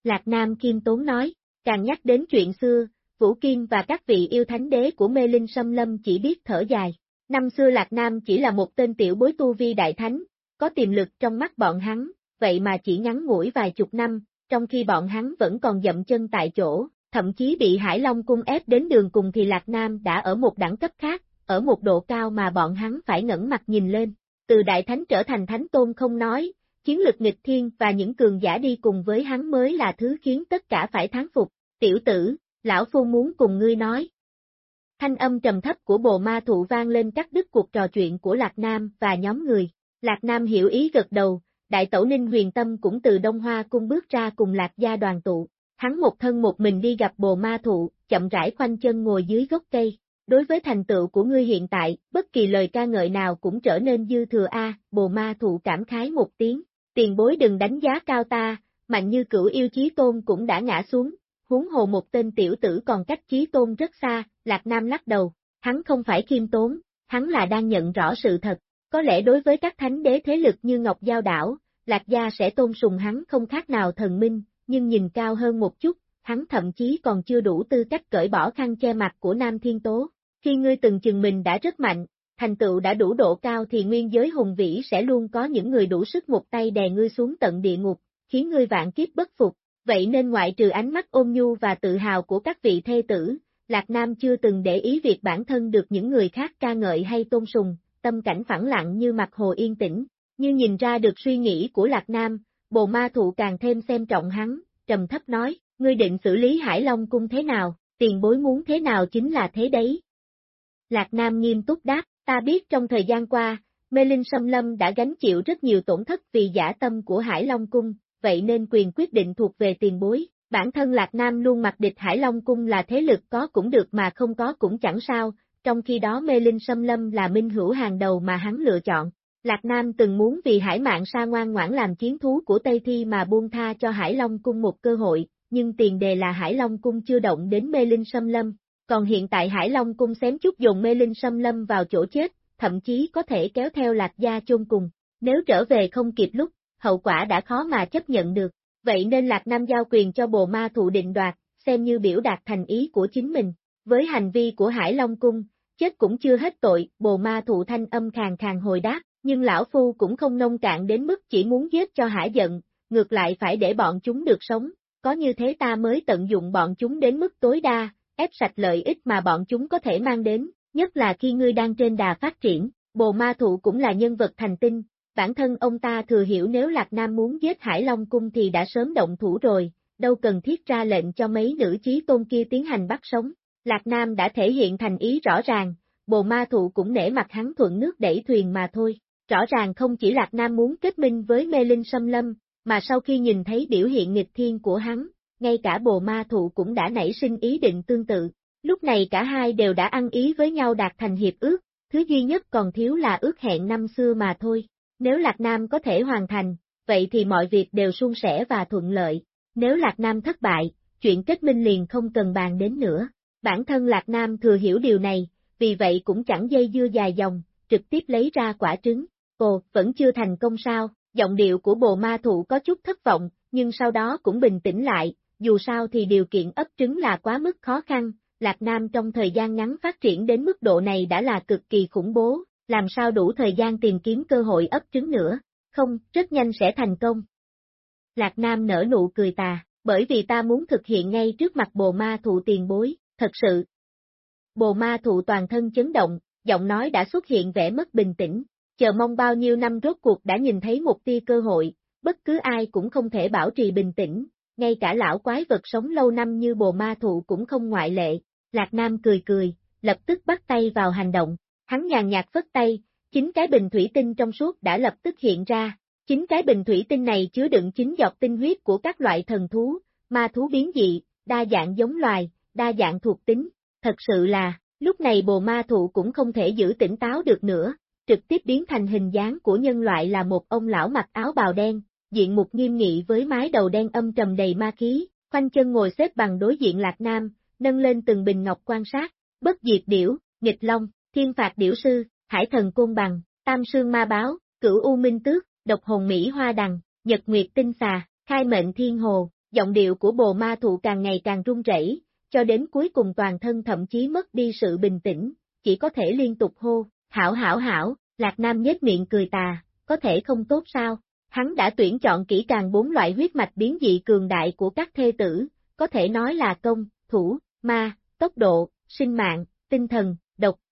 Lạc Nam Kim Tốn nói, càng nhắc đến chuyện xưa, Vũ Kim và các vị yêu thánh đế của mê linh sâm lâm chỉ biết thở dài. Năm xưa Lạc Nam chỉ là một tên tiểu bối tu vi đại thánh, có tiềm lực trong mắt bọn hắn, vậy mà chỉ ngắn ngủi vài chục năm, trong khi bọn hắn vẫn còn dậm chân tại chỗ, thậm chí bị Hải Long cung ép đến đường cùng thì Lạc Nam đã ở một đẳng cấp khác, ở một độ cao mà bọn hắn phải ngẩng mặt nhìn lên. Từ đại thánh trở thành thánh tôn không nói, chiến lực nghịch thiên và những cường giả đi cùng với hắn mới là thứ khiến tất cả phải thán phục. Tiểu tử, lão phu muốn cùng ngươi nói. Thanh âm trầm thấp của bồ ma thụ vang lên cắt đứt cuộc trò chuyện của Lạc Nam và nhóm người. Lạc Nam hiểu ý gật đầu, đại tẩu ninh huyền tâm cũng từ Đông Hoa cung bước ra cùng Lạc gia đoàn tụ. Hắn một thân một mình đi gặp bồ ma thụ, chậm rãi khoanh chân ngồi dưới gốc cây. Đối với thành tựu của ngươi hiện tại, bất kỳ lời ca ngợi nào cũng trở nên dư thừa a. bồ ma thụ cảm khái một tiếng. Tiền bối đừng đánh giá cao ta, mạnh như cửu yêu chí tôn cũng đã ngã xuống, huống hồ một tên tiểu tử còn cách chí tôn rất xa, Lạc Nam lắc đầu, hắn không phải khiêm tốn, hắn là đang nhận rõ sự thật, có lẽ đối với các thánh đế thế lực như Ngọc Giao Đảo, Lạc Gia sẽ tôn sùng hắn không khác nào thần minh, nhưng nhìn cao hơn một chút, hắn thậm chí còn chưa đủ tư cách cởi bỏ khăn che mặt của Nam Thiên Tố. Khi ngươi từng chừng mình đã rất mạnh, thành tựu đã đủ độ cao thì nguyên giới hùng vĩ sẽ luôn có những người đủ sức một tay đè ngươi xuống tận địa ngục, khiến ngươi vạn kiếp bất phục. Vậy nên ngoại trừ ánh mắt ôn nhu và tự hào của các vị thê tử, Lạc Nam chưa từng để ý việc bản thân được những người khác ca ngợi hay tôn sùng, tâm cảnh phẳng lặng như mặt hồ yên tĩnh, như nhìn ra được suy nghĩ của Lạc Nam, bồ ma thụ càng thêm xem trọng hắn, trầm thấp nói, ngươi định xử lý Hải Long cung thế nào, tiền bối muốn thế nào chính là thế đấy. Lạc Nam nghiêm túc đáp, ta biết trong thời gian qua, Mê Linh Sâm Lâm đã gánh chịu rất nhiều tổn thất vì giả tâm của Hải Long Cung, vậy nên quyền quyết định thuộc về tiền bối. Bản thân Lạc Nam luôn mặc địch Hải Long Cung là thế lực có cũng được mà không có cũng chẳng sao, trong khi đó Mê Linh Sâm Lâm là minh hữu hàng đầu mà hắn lựa chọn. Lạc Nam từng muốn vì hải mạng sa ngoan ngoãn làm chiến thú của Tây Thi mà buông tha cho Hải Long Cung một cơ hội, nhưng tiền đề là Hải Long Cung chưa động đến Mê Linh Sâm Lâm, còn hiện tại Hải Long Cung xém chút dùng Mê Linh Sâm Lâm vào chỗ chết, thậm chí có thể kéo theo Lạc Gia chôn cùng, nếu trở về không kịp lúc, hậu quả đã khó mà chấp nhận được, vậy nên Lạc Nam giao quyền cho bồ ma thụ định đoạt, xem như biểu đạt thành ý của chính mình, với hành vi của Hải Long Cung, chết cũng chưa hết tội, bồ ma thụ thanh âm khàng khàng hồi đáp, nhưng lão phu cũng không nông cạn đến mức chỉ muốn giết cho hả giận, ngược lại phải để bọn chúng được sống, có như thế ta mới tận dụng bọn chúng đến mức tối đa, ép sạch lợi ích mà bọn chúng có thể mang đến, nhất là khi ngươi đang trên đà phát triển, bồ ma thụ cũng là nhân vật thành tinh, bản thân ông ta thừa hiểu nếu Lạc Nam muốn giết Hải Long Cung thì đã sớm động thủ rồi, đâu cần thiết ra lệnh cho mấy nữ chí tôn kia tiến hành bắt sống. Lạc Nam đã thể hiện thành ý rõ ràng, bồ ma thụ cũng nể mặt hắn thuận nước đẩy thuyền mà thôi. Rõ ràng không chỉ Lạc Nam muốn kết minh với mê linh xâm lâm, mà sau khi nhìn thấy biểu hiện nghịch thiên của hắn, ngay cả bồ ma thụ cũng đã nảy sinh ý định tương tự. Lúc này cả hai đều đã ăn ý với nhau đạt thành hiệp ước, thứ duy nhất còn thiếu là ước hẹn năm xưa mà thôi. Nếu Lạc Nam có thể hoàn thành, vậy thì mọi việc đều suôn sẻ và thuận lợi. Nếu Lạc Nam thất bại, chuyện kết minh liền không cần bàn đến nữa. Bản thân Lạc Nam thừa hiểu điều này, vì vậy cũng chẳng dây dưa dài dòng, trực tiếp lấy ra quả trứng. Ồ, vẫn chưa thành công sao, giọng điệu của bồ ma thụ có chút thất vọng, nhưng sau đó cũng bình tĩnh lại, dù sao thì điều kiện ấp trứng là quá mức khó khăn, Lạc Nam trong thời gian ngắn phát triển đến mức độ này đã là cực kỳ khủng bố, làm sao đủ thời gian tìm kiếm cơ hội ấp trứng nữa, không, rất nhanh sẽ thành công. Lạc Nam nở nụ cười tà, bởi vì ta muốn thực hiện ngay trước mặt bồ ma thụ tiền bối, thật sự. Bồ ma thụ toàn thân chấn động, giọng nói đã xuất hiện vẻ mất bình tĩnh, chờ mong bao nhiêu năm rốt cuộc đã nhìn thấy một tia cơ hội, bất cứ ai cũng không thể bảo trì bình tĩnh, ngay cả lão quái vật sống lâu năm như bồ ma thụ cũng không ngoại lệ. Lạc Nam cười cười, lập tức bắt tay vào hành động, hắn nhàn nhạt phất tay, chính cái bình thủy tinh trong suốt đã lập tức hiện ra, chính cái bình thủy tinh này chứa đựng chính giọt tinh huyết của các loại thần thú, ma thú biến dị, đa dạng giống loài, đa dạng thuộc tính, thật sự là, lúc này bồ ma thụ cũng không thể giữ tỉnh táo được nữa, trực tiếp biến thành hình dáng của nhân loại là một ông lão mặc áo bào đen, diện mục nghiêm nghị với mái đầu đen âm trầm đầy ma khí, khoanh chân ngồi xếp bằng đối diện Lạc Nam, nâng lên từng bình ngọc quan sát, bất diệt điểu, nghịch long, thiên phạt điểu sư, hải thần côn bằng, tam sương ma báo, cửu u minh tước, độc hồn mỹ hoa đằng, nhật nguyệt tinh xà, khai mệnh thiên hồ, giọng điệu của bồ ma thụ càng ngày càng run rẩy, cho đến cuối cùng toàn thân thậm chí mất đi sự bình tĩnh, chỉ có thể liên tục hô, hảo hảo hảo, Lạc Nam nhếch miệng cười tà, có thể không tốt sao, hắn đã tuyển chọn kỹ càng bốn loại huyết mạch biến dị cường đại của các thê tử, có thể nói là công, thủ, ma, tốc độ, sinh mạng, tinh thần,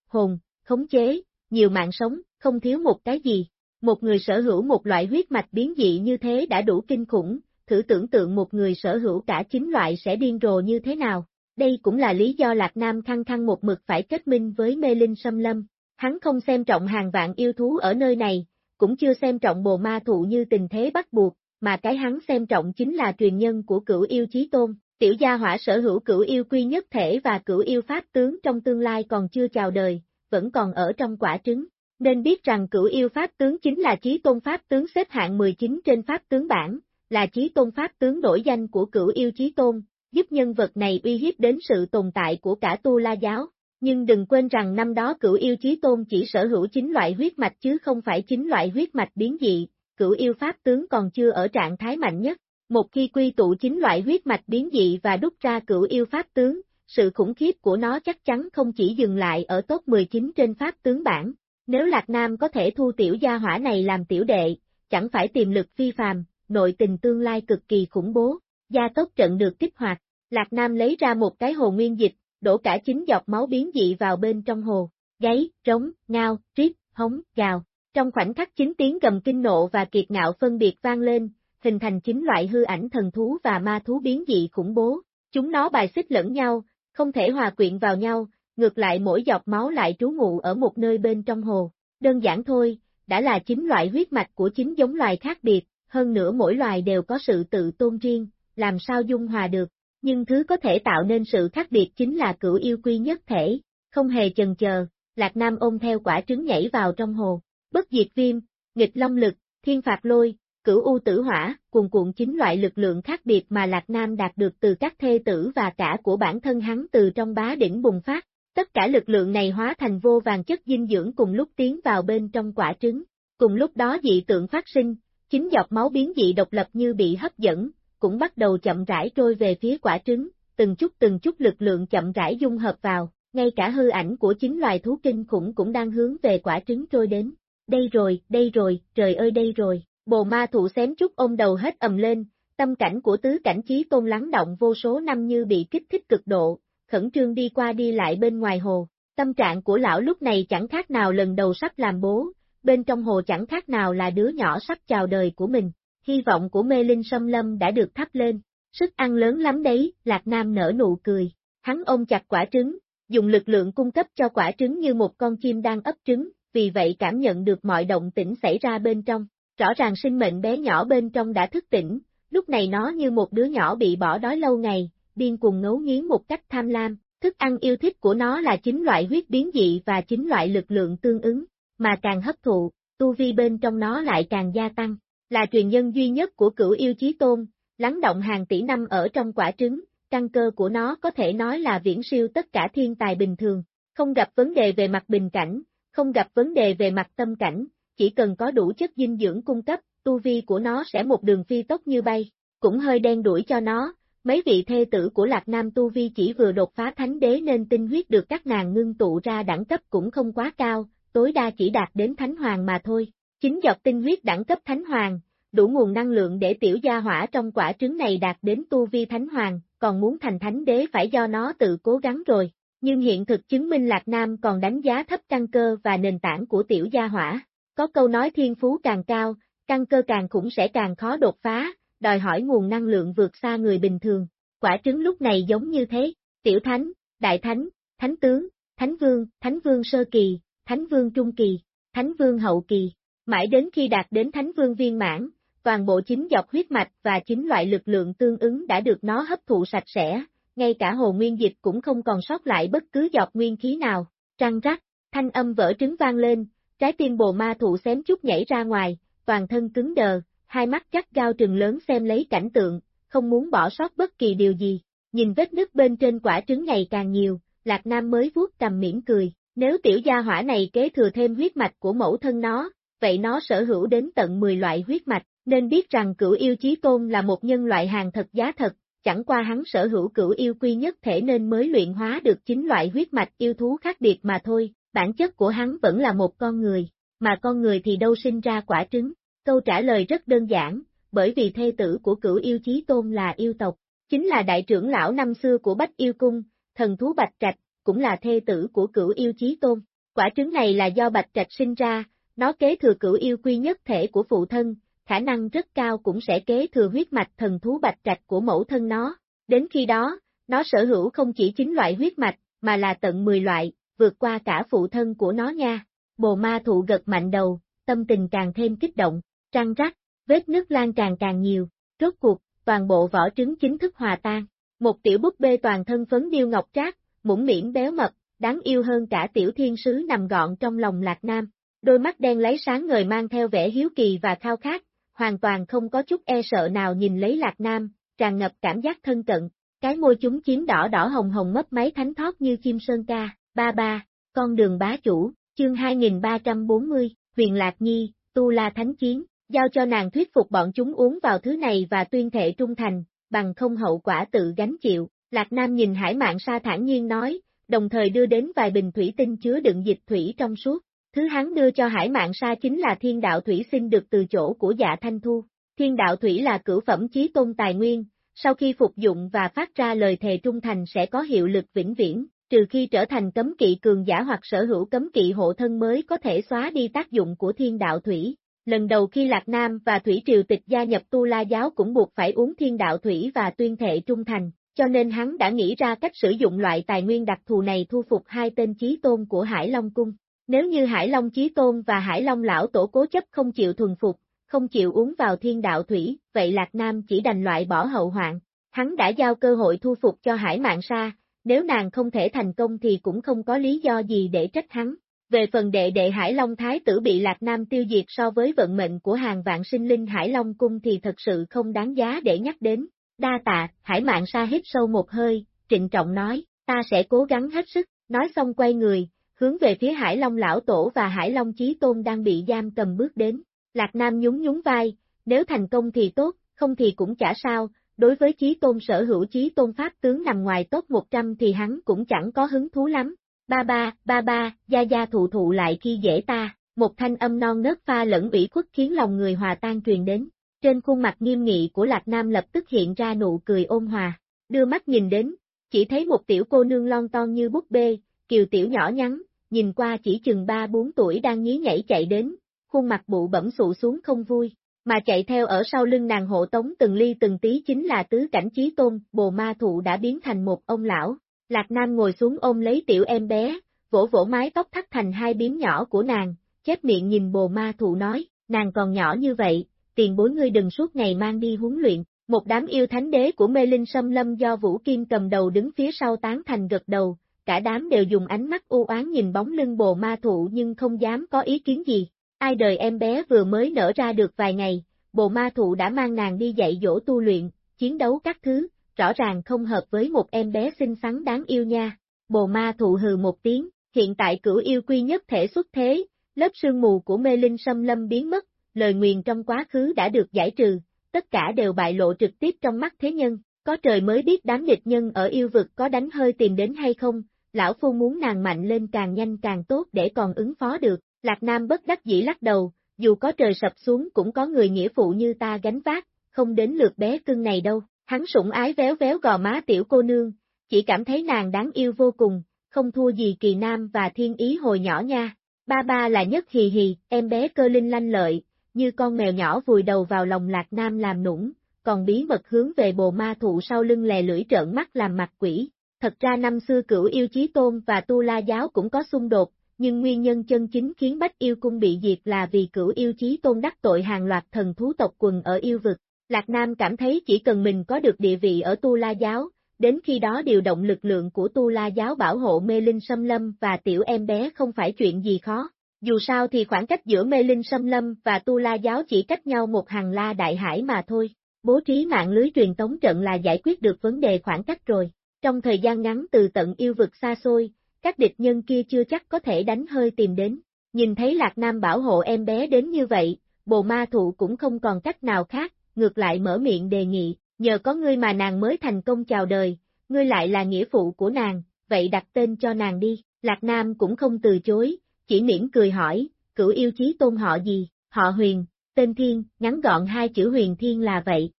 hồn, khống chế, nhiều mạng sống, không thiếu một cái gì. Một người sở hữu một loại huyết mạch biến dị như thế đã đủ kinh khủng, thử tưởng tượng một người sở hữu cả chín loại sẽ điên rồ như thế nào. Đây cũng là lý do Lạc Nam khăng khăng một mực phải kết minh với mê linh xâm lâm. Hắn không xem trọng hàng vạn yêu thú ở nơi này, cũng chưa xem trọng bồ ma thụ như tình thế bắt buộc, mà cái hắn xem trọng chính là truyền nhân của cửu yêu chí tôn. Tiểu gia hỏa sở hữu cửu yêu quy nhất thể và cửu yêu pháp tướng trong tương lai còn chưa chào đời, vẫn còn ở trong quả trứng. Nên biết rằng cửu yêu pháp tướng chính là chí tôn pháp tướng xếp hạng 19 trên pháp tướng bảng, là chí tôn pháp tướng đổi danh của cửu yêu chí tôn, giúp nhân vật này uy hiếp đến sự tồn tại của cả tu la giáo. Nhưng đừng quên rằng năm đó cửu yêu chí tôn chỉ sở hữu chính loại huyết mạch chứ không phải chính loại huyết mạch biến dị, cửu yêu pháp tướng còn chưa ở trạng thái mạnh nhất. Một khi quy tụ chính loại huyết mạch biến dị và đúc ra cửu yêu pháp tướng, sự khủng khiếp của nó chắc chắn không chỉ dừng lại ở top 19 trên pháp tướng bản. Nếu Lạc Nam có thể thu tiểu gia hỏa này làm tiểu đệ, chẳng phải tiềm lực phi phàm, nội tình tương lai cực kỳ khủng bố, gia tốc trận được kích hoạt. Lạc Nam lấy ra một cái hồ nguyên dịch, đổ cả chín giọt máu biến dị vào bên trong hồ. Gáy, trống, ngao, triết, hống, gào. Trong khoảnh khắc chín tiếng gầm kinh nộ và kiệt ngạo phân biệt vang lên, hình thành chín loại hư ảnh thần thú và ma thú biến dị khủng bố. Chúng nó bài xích lẫn nhau, không thể hòa quyện vào nhau, ngược lại mỗi giọt máu lại trú ngụ ở một nơi bên trong hồ. Đơn giản thôi, đã là chính loại huyết mạch của chính giống loài khác biệt, hơn nữa mỗi loài đều có sự tự tôn riêng, làm sao dung hòa được, nhưng thứ có thể tạo nên sự khác biệt chính là cửu yêu quy nhất thể, không hề chần chờ, Lạc Nam ôm theo quả trứng nhảy vào trong hồ, bất diệt viêm, nghịch long lực, thiên phạt lôi, cửu u tử hỏa, cuồn cuộn chính loại lực lượng khác biệt mà Lạc Nam đạt được từ các thê tử và cả của bản thân hắn từ trong bá đỉnh bùng phát. Tất cả lực lượng này hóa thành vô vàng chất dinh dưỡng cùng lúc tiến vào bên trong quả trứng. Cùng lúc đó dị tượng phát sinh, chính dọc máu biến dị độc lập như bị hấp dẫn, cũng bắt đầu chậm rãi trôi về phía quả trứng, từng chút từng chút lực lượng chậm rãi dung hợp vào, ngay cả hư ảnh của chính loài thú kinh khủng cũng đang hướng về quả trứng trôi đến. Đây rồi, đây rồi, trời ơi đây rồi, bồ ma thụ xém chút ôm đầu hết ầm lên, tâm cảnh của tứ cảnh trí tôn lắng động vô số năm như bị kích thích cực độ, khẩn trương đi qua đi lại bên ngoài hồ. Tâm trạng của lão lúc này chẳng khác nào lần đầu sắp làm bố, bên trong hồ chẳng khác nào là đứa nhỏ sắp chào đời của mình. Hy vọng của mê linh sâm lâm đã được thắp lên, sức ăn lớn lắm đấy, Lạc Nam nở nụ cười. Hắn ôm chặt quả trứng, dùng lực lượng cung cấp cho quả trứng như một con chim đang ấp trứng, vì vậy cảm nhận được mọi động tĩnh xảy ra bên trong. Rõ ràng sinh mệnh bé nhỏ bên trong đã thức tỉnh, lúc này nó như một đứa nhỏ bị bỏ đói lâu ngày, điên cuồng ngấu nghiến một cách tham lam. Thức ăn yêu thích của nó là chính loại huyết biến dị và chính loại lực lượng tương ứng, mà càng hấp thụ, tu vi bên trong nó lại càng gia tăng. Là truyền nhân duy nhất của cửu yêu chí tôn, lắng động hàng tỷ năm ở trong quả trứng, căn cơ của nó có thể nói là viễn siêu tất cả thiên tài bình thường, không gặp vấn đề về mặt bình cảnh, không gặp vấn đề về mặt tâm cảnh, chỉ cần có đủ chất dinh dưỡng cung cấp, tu vi của nó sẽ một đường phi tốc như bay, cũng hơi đen đuổi cho nó. Mấy vị thê tử của Lạc Nam Tu Vi chỉ vừa đột phá thánh đế nên tinh huyết được các nàng ngưng tụ ra đẳng cấp cũng không quá cao, tối đa chỉ đạt đến thánh hoàng mà thôi. Chính dọc tinh huyết đẳng cấp thánh hoàng, đủ nguồn năng lượng để tiểu gia hỏa trong quả trứng này đạt đến tu vi thánh hoàng, còn muốn thành thánh đế phải do nó tự cố gắng rồi. Nhưng hiện thực chứng minh Lạc Nam còn đánh giá thấp căn cơ và nền tảng của tiểu gia hỏa. Có câu nói thiên phú càng cao, căn cơ càng khủng sẽ càng khó đột phá, đòi hỏi nguồn năng lượng vượt xa người bình thường. Quả trứng lúc này giống như thế, tiểu thánh, đại thánh, thánh tướng, thánh vương, thánh vương sơ kỳ, thánh vương trung kỳ, thánh vương hậu kỳ, mãi đến khi đạt đến thánh vương viên mãn, toàn bộ chính dọc huyết mạch và chính loại lực lượng tương ứng đã được nó hấp thụ sạch sẽ, ngay cả hồ nguyên dịch cũng không còn sót lại bất cứ giọt nguyên khí nào, trăng rắc, thanh âm vỡ trứng vang lên, trái tim bồ ma thụ xém chút nhảy ra ngoài, toàn thân cứng đờ, hai mắt chắc gao trừng lớn xem lấy cảnh tượng, không muốn bỏ sót bất kỳ điều gì, nhìn vết nứt bên trên quả trứng ngày càng nhiều, Lạc Nam mới vuốt cầm mỉm cười, nếu tiểu gia hỏa này kế thừa thêm huyết mạch của mẫu thân nó, vậy nó sở hữu đến tận 10 loại huyết mạch, nên biết rằng cửu yêu chí tôn là một nhân loại hàng thật giá thật, chẳng qua hắn sở hữu cửu yêu quy nhất thể nên mới luyện hóa được chính loại huyết mạch yêu thú khác biệt mà thôi, bản chất của hắn vẫn là một con người, mà con người thì đâu sinh ra quả trứng. Câu trả lời rất đơn giản, bởi vì thê tử của cửu yêu chí tôn là yêu tộc, chính là đại trưởng lão năm xưa của Bách Yêu Cung, thần thú Bạch Trạch, cũng là thê tử của cửu yêu chí tôn. Quả trứng này là do Bạch Trạch sinh ra, nó kế thừa cửu yêu quy nhất thể của phụ thân, khả năng rất cao cũng sẽ kế thừa huyết mạch thần thú bạch trạch của mẫu thân nó. Đến khi đó, nó sở hữu không chỉ chính loại huyết mạch, mà là tận 10 loại, vượt qua cả phụ thân của nó nha. Bồ ma thụ gật mạnh đầu, tâm tình càng thêm kích động, trăng rắc, vết nước lan tràn càng nhiều, rốt cuộc, toàn bộ vỏ trứng chính thức hòa tan. Một tiểu búp bê toàn thân phấn điêu ngọc trác, mũm miệng béo mập, đáng yêu hơn cả tiểu thiên sứ nằm gọn trong lòng lạc nam. Đôi mắt đen lấy sáng ngời mang theo vẻ hiếu kỳ và khao khát, hoàn toàn không có chút e sợ nào nhìn lấy Lạc Nam, tràn ngập cảm giác thân cận, cái môi chúng chiếm đỏ đỏ hồng hồng mấp máy thánh thoát như chim sơn ca, ba ba, con đường bá chủ, chương 2340, huyền Lạc Nhi, tu la thánh chiến, giao cho nàng thuyết phục bọn chúng uống vào thứ này và tuyên thệ trung thành, bằng không hậu quả tự gánh chịu, Lạc Nam nhìn hải mạng sa thản nhiên nói, đồng thời đưa đến vài bình thủy tinh chứa đựng dịch thủy trong suốt, Thứ hắn đưa cho hải mạng sa chính là thiên đạo thủy sinh được từ chỗ của dạ thanh thu. Thiên đạo thủy là cửu phẩm chí tôn tài nguyên, sau khi phục dụng và phát ra lời thề trung thành sẽ có hiệu lực vĩnh viễn, trừ khi trở thành cấm kỵ cường giả hoặc sở hữu cấm kỵ hộ thân mới có thể xóa đi tác dụng của thiên đạo thủy. Lần đầu khi Lạc Nam và Thủy Triều Tịch gia nhập Tu La Giáo cũng buộc phải uống thiên đạo thủy và tuyên thệ trung thành, cho nên hắn đã nghĩ ra cách sử dụng loại tài nguyên đặc thù này thu phục hai tên chí tôn của Hải Long Cung. Nếu như Hải Long Chí Tôn và Hải Long Lão Tổ cố chấp không chịu thuần phục, không chịu uống vào thiên đạo thủy, vậy Lạc Nam chỉ đành loại bỏ hậu hoạn. Hắn đã giao cơ hội thu phục cho Hải Mạng Sa, nếu nàng không thể thành công thì cũng không có lý do gì để trách hắn. Về phần đệ đệ Hải Long Thái tử bị Lạc Nam tiêu diệt so với vận mệnh của hàng vạn sinh linh Hải Long Cung thì thật sự không đáng giá để nhắc đến. Đa tạ, Hải Mạng Sa hít sâu một hơi, trịnh trọng nói, ta sẽ cố gắng hết sức, nói xong quay người, hướng về phía Hải Long Lão Tổ và Hải Long Chí Tôn đang bị giam cầm bước đến. Lạc Nam nhún nhún vai, nếu thành công thì tốt, không thì cũng chả sao, đối với Chí Tôn sở hữu Chí Tôn Pháp tướng nằm ngoài top 100 thì hắn cũng chẳng có hứng thú lắm. Ba ba, ba ba, gia gia thụ thụ lại khi dễ ta, một thanh âm non nớt pha lẫn ủy khuất khiến lòng người hòa tan truyền đến. Trên khuôn mặt nghiêm nghị của Lạc Nam lập tức hiện ra nụ cười ôn hòa, đưa mắt nhìn đến, chỉ thấy một tiểu cô nương lon ton như búp bê, kiều tiểu nhỏ nhắn, nhìn qua chỉ chừng 3-4 tuổi đang nhí nhảy chạy đến, khuôn mặt bụ bẩm sụ xuống không vui, mà chạy theo ở sau lưng nàng hộ tống từng ly từng tí chính là tứ cảnh trí tôn, bồ ma thụ đã biến thành một ông lão. Lạc Nam ngồi xuống ôm lấy tiểu em bé, vỗ vỗ mái tóc thắt thành hai biếm nhỏ của nàng, chép miệng nhìn bồ ma thụ nói, nàng còn nhỏ như vậy, tiền bối ngươi đừng suốt ngày mang đi huấn luyện. Một đám yêu thánh đế của mê linh xâm lâm do Vũ Kim cầm đầu đứng phía sau tán thành gật đầu, cả đám đều dùng ánh mắt u oán nhìn bóng lưng bồ ma thụ nhưng không dám có ý kiến gì. Ai đời em bé vừa mới nở ra được vài ngày, bồ ma thụ đã mang nàng đi dạy dỗ tu luyện, chiến đấu các thứ, rõ ràng không hợp với một em bé xinh xắn đáng yêu nha. Bồ ma thụ hừ một tiếng, hiện tại cửu yêu quy nhất thể xuất thế, lớp sương mù của mê linh xâm lâm biến mất, lời nguyền trong quá khứ đã được giải trừ, tất cả đều bại lộ trực tiếp trong mắt thế nhân, có trời mới biết đám địch nhân ở yêu vực có đánh hơi tìm đến hay không, lão phu muốn nàng mạnh lên càng nhanh càng tốt để còn ứng phó được, Lạc Nam bất đắc dĩ lắc đầu, dù có trời sập xuống cũng có người nghĩa phụ như ta gánh vác, không đến lượt bé cưng này đâu, hắn sủng ái véo véo gò má tiểu cô nương, chỉ cảm thấy nàng đáng yêu vô cùng, không thua gì kỳ nam và thiên ý hồi nhỏ nha. Ba ba là nhất hì hì, em bé cơ linh lanh lợi, như con mèo nhỏ vùi đầu vào lòng lạc nam làm nũng, còn bí mật hướng về bồ ma thụ sau lưng lè lưỡi trợn mắt làm mặt quỷ. Thật ra năm xưa cửu yêu chí tôn và tu la giáo cũng có xung đột, nhưng nguyên nhân chân chính khiến Bách Yêu Cung bị diệt là vì cửu yêu chí tôn đắc tội hàng loạt thần thú tộc quần ở yêu vực. Lạc Nam cảm thấy chỉ cần mình có được địa vị ở Tu La Giáo, đến khi đó điều động lực lượng của Tu La Giáo bảo hộ mê linh sâm lâm và tiểu em bé không phải chuyện gì khó. Dù sao thì khoảng cách giữa mê linh sâm lâm và Tu La Giáo chỉ cách nhau một hàng la đại hải mà thôi. Bố trí mạng lưới truyền tống trận là giải quyết được vấn đề khoảng cách rồi. Trong thời gian ngắn từ tận yêu vực xa xôi, các địch nhân kia chưa chắc có thể đánh hơi tìm đến. Nhìn thấy Lạc Nam bảo hộ em bé đến như vậy, bồ ma thụ cũng không còn cách nào khác, ngược lại mở miệng đề nghị, nhờ có ngươi mà nàng mới thành công chào đời, ngươi lại là nghĩa phụ của nàng, vậy đặt tên cho nàng đi. Lạc Nam cũng không từ chối, chỉ mỉm cười hỏi, cửu yêu chí tôn họ gì, họ huyền, tên thiên, ngắn gọn hai chữ huyền thiên là vậy.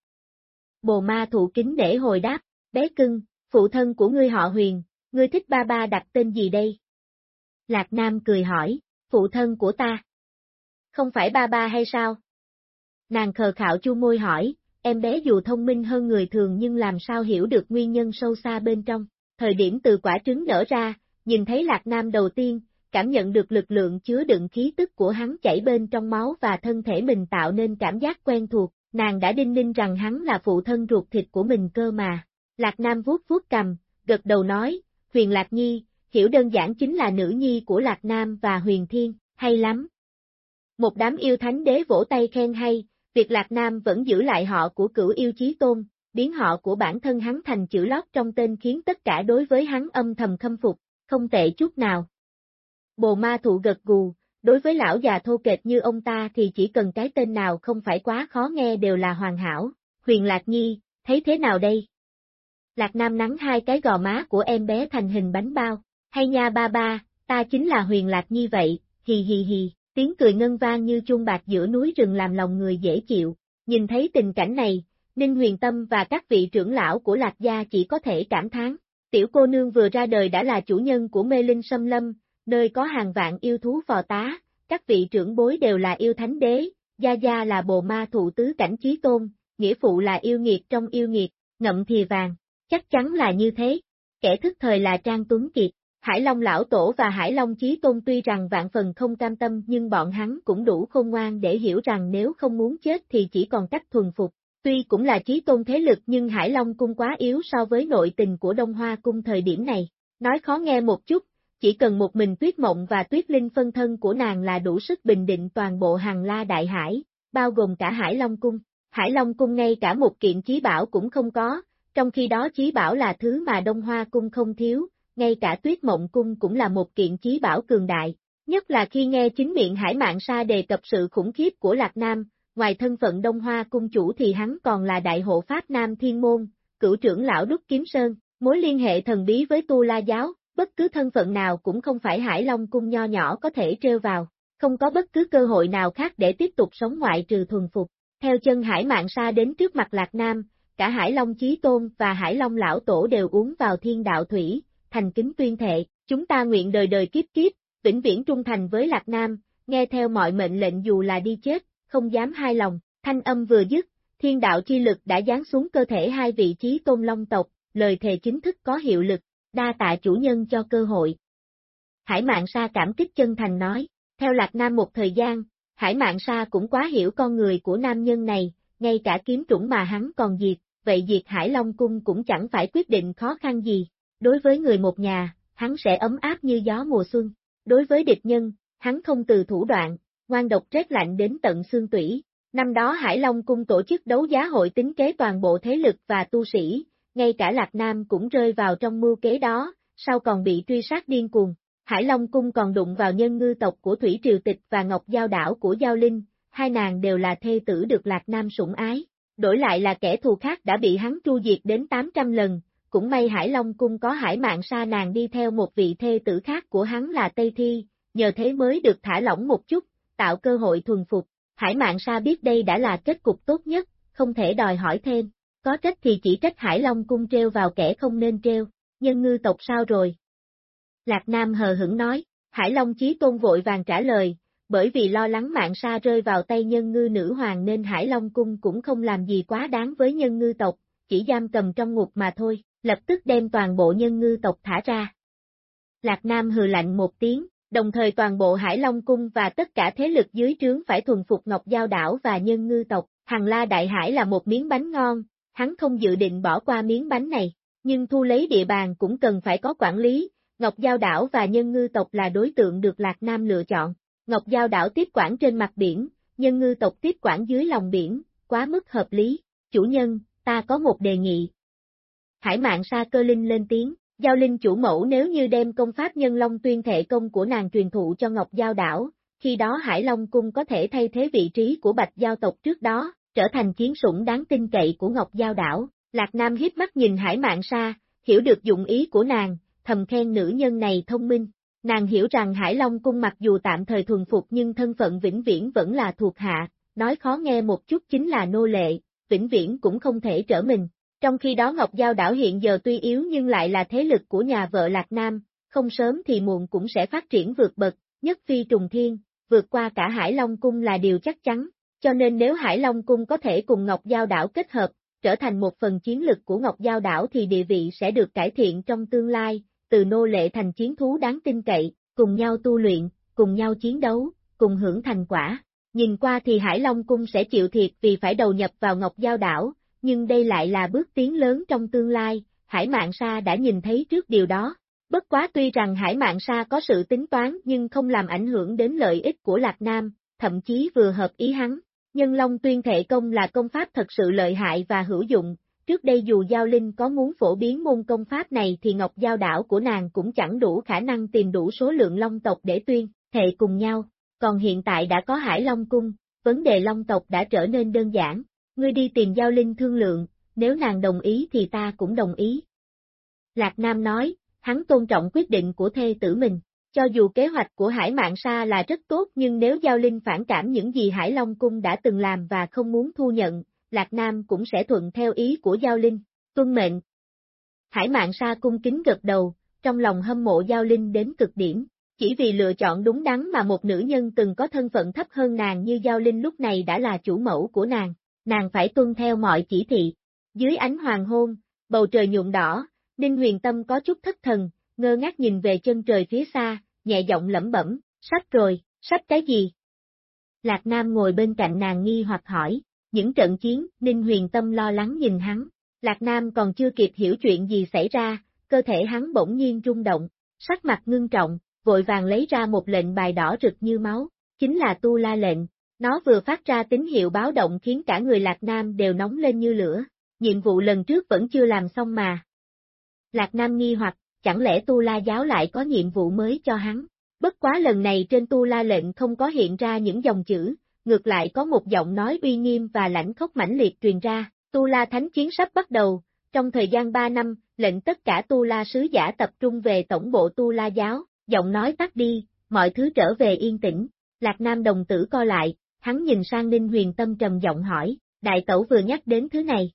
Bồ ma thụ kính để hồi đáp, bé cưng, phụ thân của ngươi họ huyền, ngươi thích ba ba đặt tên gì đây? Lạc Nam cười hỏi, phụ thân của ta. Không phải ba ba hay sao? Nàng khờ khạo chu môi hỏi, em bé dù thông minh hơn người thường nhưng làm sao hiểu được nguyên nhân sâu xa bên trong. Thời điểm từ quả trứng nở ra, nhìn thấy Lạc Nam đầu tiên, cảm nhận được lực lượng chứa đựng khí tức của hắn chảy bên trong máu và thân thể mình tạo nên cảm giác quen thuộc, nàng đã đinh ninh rằng hắn là phụ thân ruột thịt của mình cơ mà. Lạc Nam vuốt vuốt cầm, gật đầu nói, Huyền Lạc Nhi, hiểu đơn giản chính là nữ nhi của Lạc Nam và Huyền Thiên, hay lắm. Một đám yêu thánh đế vỗ tay khen hay, việc Lạc Nam vẫn giữ lại họ của cửu yêu chí tôn, biến họ của bản thân hắn thành chữ lót trong tên khiến tất cả đối với hắn âm thầm khâm phục, không tệ chút nào. Bồ ma thụ gật gù, đối với lão già thô kệch như ông ta thì chỉ cần cái tên nào không phải quá khó nghe đều là hoàn hảo. Huyền Lạc Nhi, thấy thế nào đây? Lạc Nam nắng hai cái gò má của em bé thành hình bánh bao. Hay nha ba ba, ta chính là Huyền Lạc Nhi vậy, hì hì hì, tiếng cười ngân vang như chuông bạc giữa núi rừng làm lòng người dễ chịu. Nhìn thấy tình cảnh này, Ninh Huyền Tâm và các vị trưởng lão của Lạc Gia chỉ có thể cảm thán. Tiểu cô nương vừa ra đời đã là chủ nhân của mê linh sâm lâm, nơi có hàng vạn yêu thú phò tá, các vị trưởng bối đều là yêu thánh đế, Gia Gia là bồ ma thụ tứ cảnh trí tôn, nghĩa phụ là yêu nghiệt trong yêu nghiệt, ngậm thì vàng, chắc chắn là như thế, kẻ thức thời là Trang Tuấn Kiệt, Hải Long lão tổ và Hải Long chí tôn tuy rằng vạn phần không cam tâm nhưng bọn hắn cũng đủ khôn ngoan để hiểu rằng nếu không muốn chết thì chỉ còn cách thuần phục. Tuy cũng là chí tôn thế lực nhưng Hải Long cung quá yếu so với nội tình của Đông Hoa cung thời điểm này. Nói khó nghe một chút, chỉ cần một mình tuyết mộng và tuyết linh phân thân của nàng là đủ sức bình định toàn bộ hàng la đại hải, bao gồm cả Hải Long cung. Hải Long cung ngay cả một kiện chí bảo cũng không có, trong khi đó chí bảo là thứ mà Đông Hoa cung không thiếu, ngay cả tuyết mộng cung cũng là một kiện chí bảo cường đại. Nhất là khi nghe chính miệng Hải Mạng Sa đề cập sự khủng khiếp của Lạc Nam, ngoài thân phận Đông Hoa cung chủ thì hắn còn là đại hộ Pháp Nam Thiên Môn, cửu trưởng lão Đúc Kiếm Sơn, mối liên hệ thần bí với Tu La Giáo, bất cứ thân phận nào cũng không phải Hải Long cung nho nhỏ có thể treo vào, không có bất cứ cơ hội nào khác để tiếp tục sống ngoại trừ thuần phục. Theo chân Hải Mạng Sa đến trước mặt Lạc Nam, cả Hải Long Chí Tôn và Hải Long Lão Tổ đều uống vào thiên đạo thủy, thành kính tuyên thệ, chúng ta nguyện đời đời kiếp kiếp, vĩnh viễn trung thành với Lạc Nam, nghe theo mọi mệnh lệnh dù là đi chết, không dám hai lòng, thanh âm vừa dứt, thiên đạo chi lực đã giáng xuống cơ thể hai vị trí tôn long tộc, lời thề chính thức có hiệu lực, đa tạ chủ nhân cho cơ hội. Hải Mạng Sa cảm kích chân thành nói, theo Lạc Nam một thời gian, Hải Mạng Sa cũng quá hiểu con người của nam nhân này, ngay cả kiếm trũng mà hắn còn diệt, vậy diệt Hải Long Cung cũng chẳng phải quyết định khó khăn gì. Đối với người một nhà, hắn sẽ ấm áp như gió mùa xuân. Đối với địch nhân, hắn không từ thủ đoạn, ngoan độc rét lạnh đến tận xương tủy. Năm đó Hải Long Cung tổ chức đấu giá hội tính kế toàn bộ thế lực và tu sĩ, ngay cả Lạc Nam cũng rơi vào trong mưu kế đó, sau còn bị truy sát điên cuồng. Hải Long Cung còn đụng vào nhân ngư tộc của Thủy Triều Tịch và Ngọc Giao Đảo của Giao Linh, hai nàng đều là thê tử được Lạc Nam sủng ái. Đổi lại là kẻ thù khác đã bị hắn tru diệt đến 800 lần, cũng may Hải Long Cung có hải mạng sa nàng đi theo một vị thê tử khác của hắn là Tây Thi, nhờ thế mới được thả lỏng một chút, tạo cơ hội thuần phục. Hải mạng sa biết đây đã là kết cục tốt nhất, không thể đòi hỏi thêm. Có trách thì chỉ trách Hải Long cung treo vào kẻ không nên treo, nhân ngư tộc sao rồi? Lạc Nam hờ hững nói, Hải Long Chí Tôn vội vàng trả lời, bởi vì lo lắng mạng sa rơi vào tay nhân ngư nữ hoàng nên Hải Long cung cũng không làm gì quá đáng với nhân ngư tộc, chỉ giam cầm trong ngục mà thôi, lập tức đem toàn bộ nhân ngư tộc thả ra. Lạc Nam hừ lạnh một tiếng, đồng thời toàn bộ Hải Long cung và tất cả thế lực dưới trướng phải thuần phục Ngọc Giao đảo và nhân ngư tộc, Hằng La Đại Hải là một miếng bánh ngon, hắn không dự định bỏ qua miếng bánh này, nhưng thu lấy địa bàn cũng cần phải có quản lý, Ngọc Giao đảo và nhân ngư tộc là đối tượng được Lạc Nam lựa chọn. Ngọc Giao đảo tiếp quản trên mặt biển, nhân ngư tộc tiếp quản dưới lòng biển, quá mức hợp lý. Chủ nhân, ta có một đề nghị. Hải mạng sa cơ linh lên tiếng, Giao Linh chủ mẫu nếu như đem công pháp nhân long tuyên Thể công của nàng truyền thụ cho Ngọc Giao đảo, khi đó Hải Long Cung có thể thay thế vị trí của Bạch Giao tộc trước đó, trở thành chiến sủng đáng tin cậy của Ngọc Giao đảo. Lạc Nam hiếp mắt nhìn Hải Mạng Sa, hiểu được dụng ý của nàng, thầm khen nữ nhân này thông minh. Nàng hiểu rằng Hải Long cung mặc dù tạm thời thuần phục nhưng thân phận vĩnh viễn vẫn là thuộc hạ, nói khó nghe một chút chính là nô lệ, vĩnh viễn cũng không thể trở mình. Trong khi đó Ngọc Giao đảo hiện giờ tuy yếu nhưng lại là thế lực của nhà vợ Lạc Nam, không sớm thì muộn cũng sẽ phát triển vượt bậc, nhất phi trùng thiên, vượt qua cả Hải Long cung là điều chắc chắn, cho nên nếu Hải Long cung có thể cùng Ngọc Giao đảo kết hợp, trở thành một phần chiến lực của Ngọc Giao đảo thì địa vị sẽ được cải thiện trong tương lai, từ nô lệ thành chiến thú đáng tin cậy, cùng nhau tu luyện, cùng nhau chiến đấu, cùng hưởng thành quả. Nhìn qua thì Hải Long Cung sẽ chịu thiệt vì phải đầu nhập vào Ngọc Giao đảo, nhưng đây lại là bước tiến lớn trong tương lai, Hải Mạng Sa đã nhìn thấy trước điều đó. Bất quá tuy rằng Hải Mạng Sa có sự tính toán nhưng không làm ảnh hưởng đến lợi ích của Lạc Nam, thậm chí vừa hợp ý hắn. Nhân Long tuyên thệ công là công pháp thật sự lợi hại và hữu dụng, trước đây dù Giao Linh có muốn phổ biến môn công pháp này thì Ngọc Giao đảo của nàng cũng chẳng đủ khả năng tìm đủ số lượng Long tộc để tuyên, thệ cùng nhau, còn hiện tại đã có Hải Long Cung, vấn đề Long tộc đã trở nên đơn giản, ngươi đi tìm Giao Linh thương lượng, nếu nàng đồng ý thì ta cũng đồng ý. Lạc Nam nói, hắn tôn trọng quyết định của thê tử mình. Cho dù kế hoạch của Hải Mạng Sa là rất tốt nhưng nếu Giao Linh phản cảm những gì Hải Long Cung đã từng làm và không muốn thu nhận, Lạc Nam cũng sẽ thuận theo ý của Giao Linh, tuân mệnh. Hải Mạng Sa cung kính gật đầu, trong lòng hâm mộ Giao Linh đến cực điểm, chỉ vì lựa chọn đúng đắn mà một nữ nhân từng có thân phận thấp hơn nàng như Giao Linh lúc này đã là chủ mẫu của nàng, nàng phải tuân theo mọi chỉ thị. Dưới ánh hoàng hôn, bầu trời nhuộm đỏ, Ninh Huyền Tâm có chút thất thần, ngơ ngác nhìn về chân trời phía xa, nhẹ giọng lẩm bẩm, sắp rồi, sắp cái gì? Lạc Nam ngồi bên cạnh nàng nghi hoặc hỏi, những trận chiến, Ninh Huyền Tâm lo lắng nhìn hắn. Lạc Nam còn chưa kịp hiểu chuyện gì xảy ra, cơ thể hắn bỗng nhiên rung động, sắc mặt ngưng trọng, vội vàng lấy ra một lệnh bài đỏ rực như máu, chính là tu la lệnh. Nó vừa phát ra tín hiệu báo động khiến cả người Lạc Nam đều nóng lên như lửa, nhiệm vụ lần trước vẫn chưa làm xong mà. Lạc Nam nghi hoặc, chẳng lẽ tu la giáo lại có nhiệm vụ mới cho hắn? Bất quá lần này trên tu la lệnh không có hiện ra những dòng chữ, ngược lại có một giọng nói uy nghiêm và lãnh khốc mãnh liệt truyền ra, tu la thánh chiến sắp bắt đầu, trong thời gian 3 năm, lệnh tất cả tu la sứ giả tập trung về tổng bộ tu la giáo, giọng nói tắt đi, mọi thứ trở về yên tĩnh, Lạc Nam đồng tử co lại, hắn nhìn sang Ninh Huyền Tâm trầm giọng hỏi, đại tẩu vừa nhắc đến thứ này.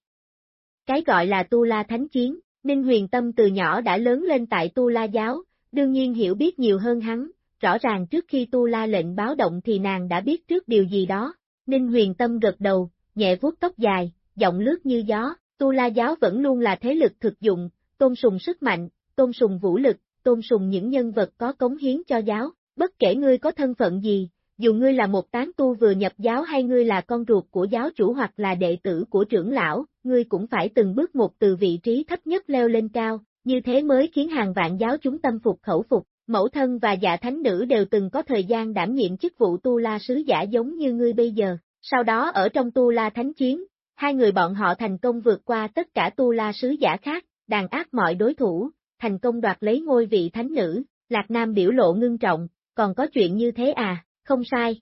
Cái gọi là tu la thánh chiến, Ninh Huyền Tâm từ nhỏ đã lớn lên tại tu la giáo, đương nhiên hiểu biết nhiều hơn hắn, rõ ràng trước khi tu la lệnh báo động thì nàng đã biết trước điều gì đó. Ninh Huyền Tâm gật đầu, nhẹ vuốt tóc dài, giọng lướt như gió, tu la giáo vẫn luôn là thế lực thực dụng, tôn sùng sức mạnh, tôn sùng vũ lực, tôn sùng những nhân vật có cống hiến cho giáo, bất kể ngươi có thân phận gì, dù ngươi là một tán tu vừa nhập giáo hay ngươi là con ruột của giáo chủ hoặc là đệ tử của trưởng lão, ngươi cũng phải từng bước một từ vị trí thấp nhất leo lên cao, như thế mới khiến hàng vạn giáo chúng tâm phục khẩu phục. Mẫu thân và dạ thánh nữ đều từng có thời gian đảm nhiệm chức vụ tu la sứ giả giống như ngươi bây giờ, sau đó ở trong tu la thánh chiến, hai người bọn họ thành công vượt qua tất cả tu la sứ giả khác, đàn áp mọi đối thủ, thành công đoạt lấy ngôi vị thánh nữ, Lạc Nam biểu lộ ngưng trọng, còn có chuyện như thế à, không sai.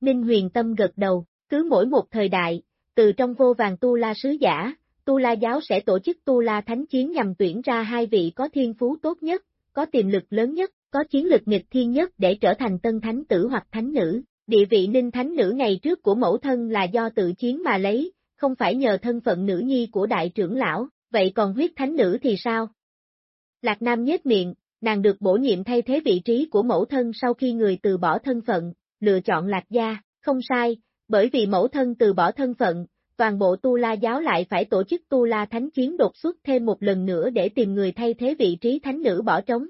Ninh huyền tâm gật đầu, cứ mỗi một thời đại, từ trong vô vàng tu la sứ giả, tu la giáo sẽ tổ chức tu la thánh chiến nhằm tuyển ra hai vị có thiên phú tốt nhất, có tiềm lực lớn nhất, có chiến lực nghịch thiên nhất để trở thành tân thánh tử hoặc thánh nữ. Địa vị ninh thánh nữ ngày trước của mẫu thân là do tự chiến mà lấy, không phải nhờ thân phận nữ nhi của đại trưởng lão, vậy còn huyết thánh nữ thì sao? Lạc Nam nhếch miệng, nàng được bổ nhiệm thay thế vị trí của mẫu thân sau khi người từ bỏ thân phận, lựa chọn Lạc Gia, không sai, bởi vì mẫu thân từ bỏ thân phận, toàn bộ Tu La giáo lại phải tổ chức Tu La Thánh Chiến đột xuất thêm một lần nữa để tìm người thay thế vị trí thánh nữ bỏ trống.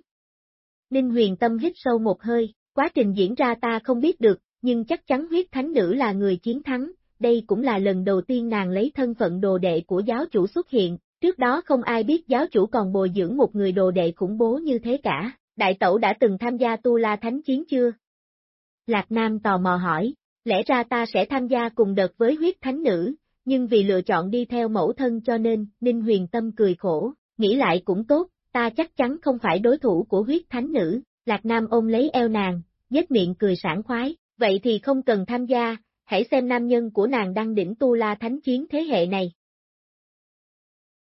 Ninh huyền tâm hít sâu một hơi, quá trình diễn ra ta không biết được, nhưng chắc chắn huyết thánh nữ là người chiến thắng, đây cũng là lần đầu tiên nàng lấy thân phận đồ đệ của giáo chủ xuất hiện, trước đó không ai biết giáo chủ còn bồi dưỡng một người đồ đệ khủng bố như thế cả, đại tẩu đã từng tham gia Tu La Thánh Chiến chưa? Lạc Nam tò mò hỏi, lẽ ra ta sẽ tham gia cùng đợt với huyết thánh nữ, nhưng vì lựa chọn đi theo mẫu thân cho nên, Ninh Huyền Tâm cười khổ, nghĩ lại cũng tốt, ta chắc chắn không phải đối thủ của huyết thánh nữ, Lạc Nam ôm lấy eo nàng, nhếch miệng cười sảng khoái, vậy thì không cần tham gia, hãy xem nam nhân của nàng đang đỉnh tu la thánh chiến thế hệ này,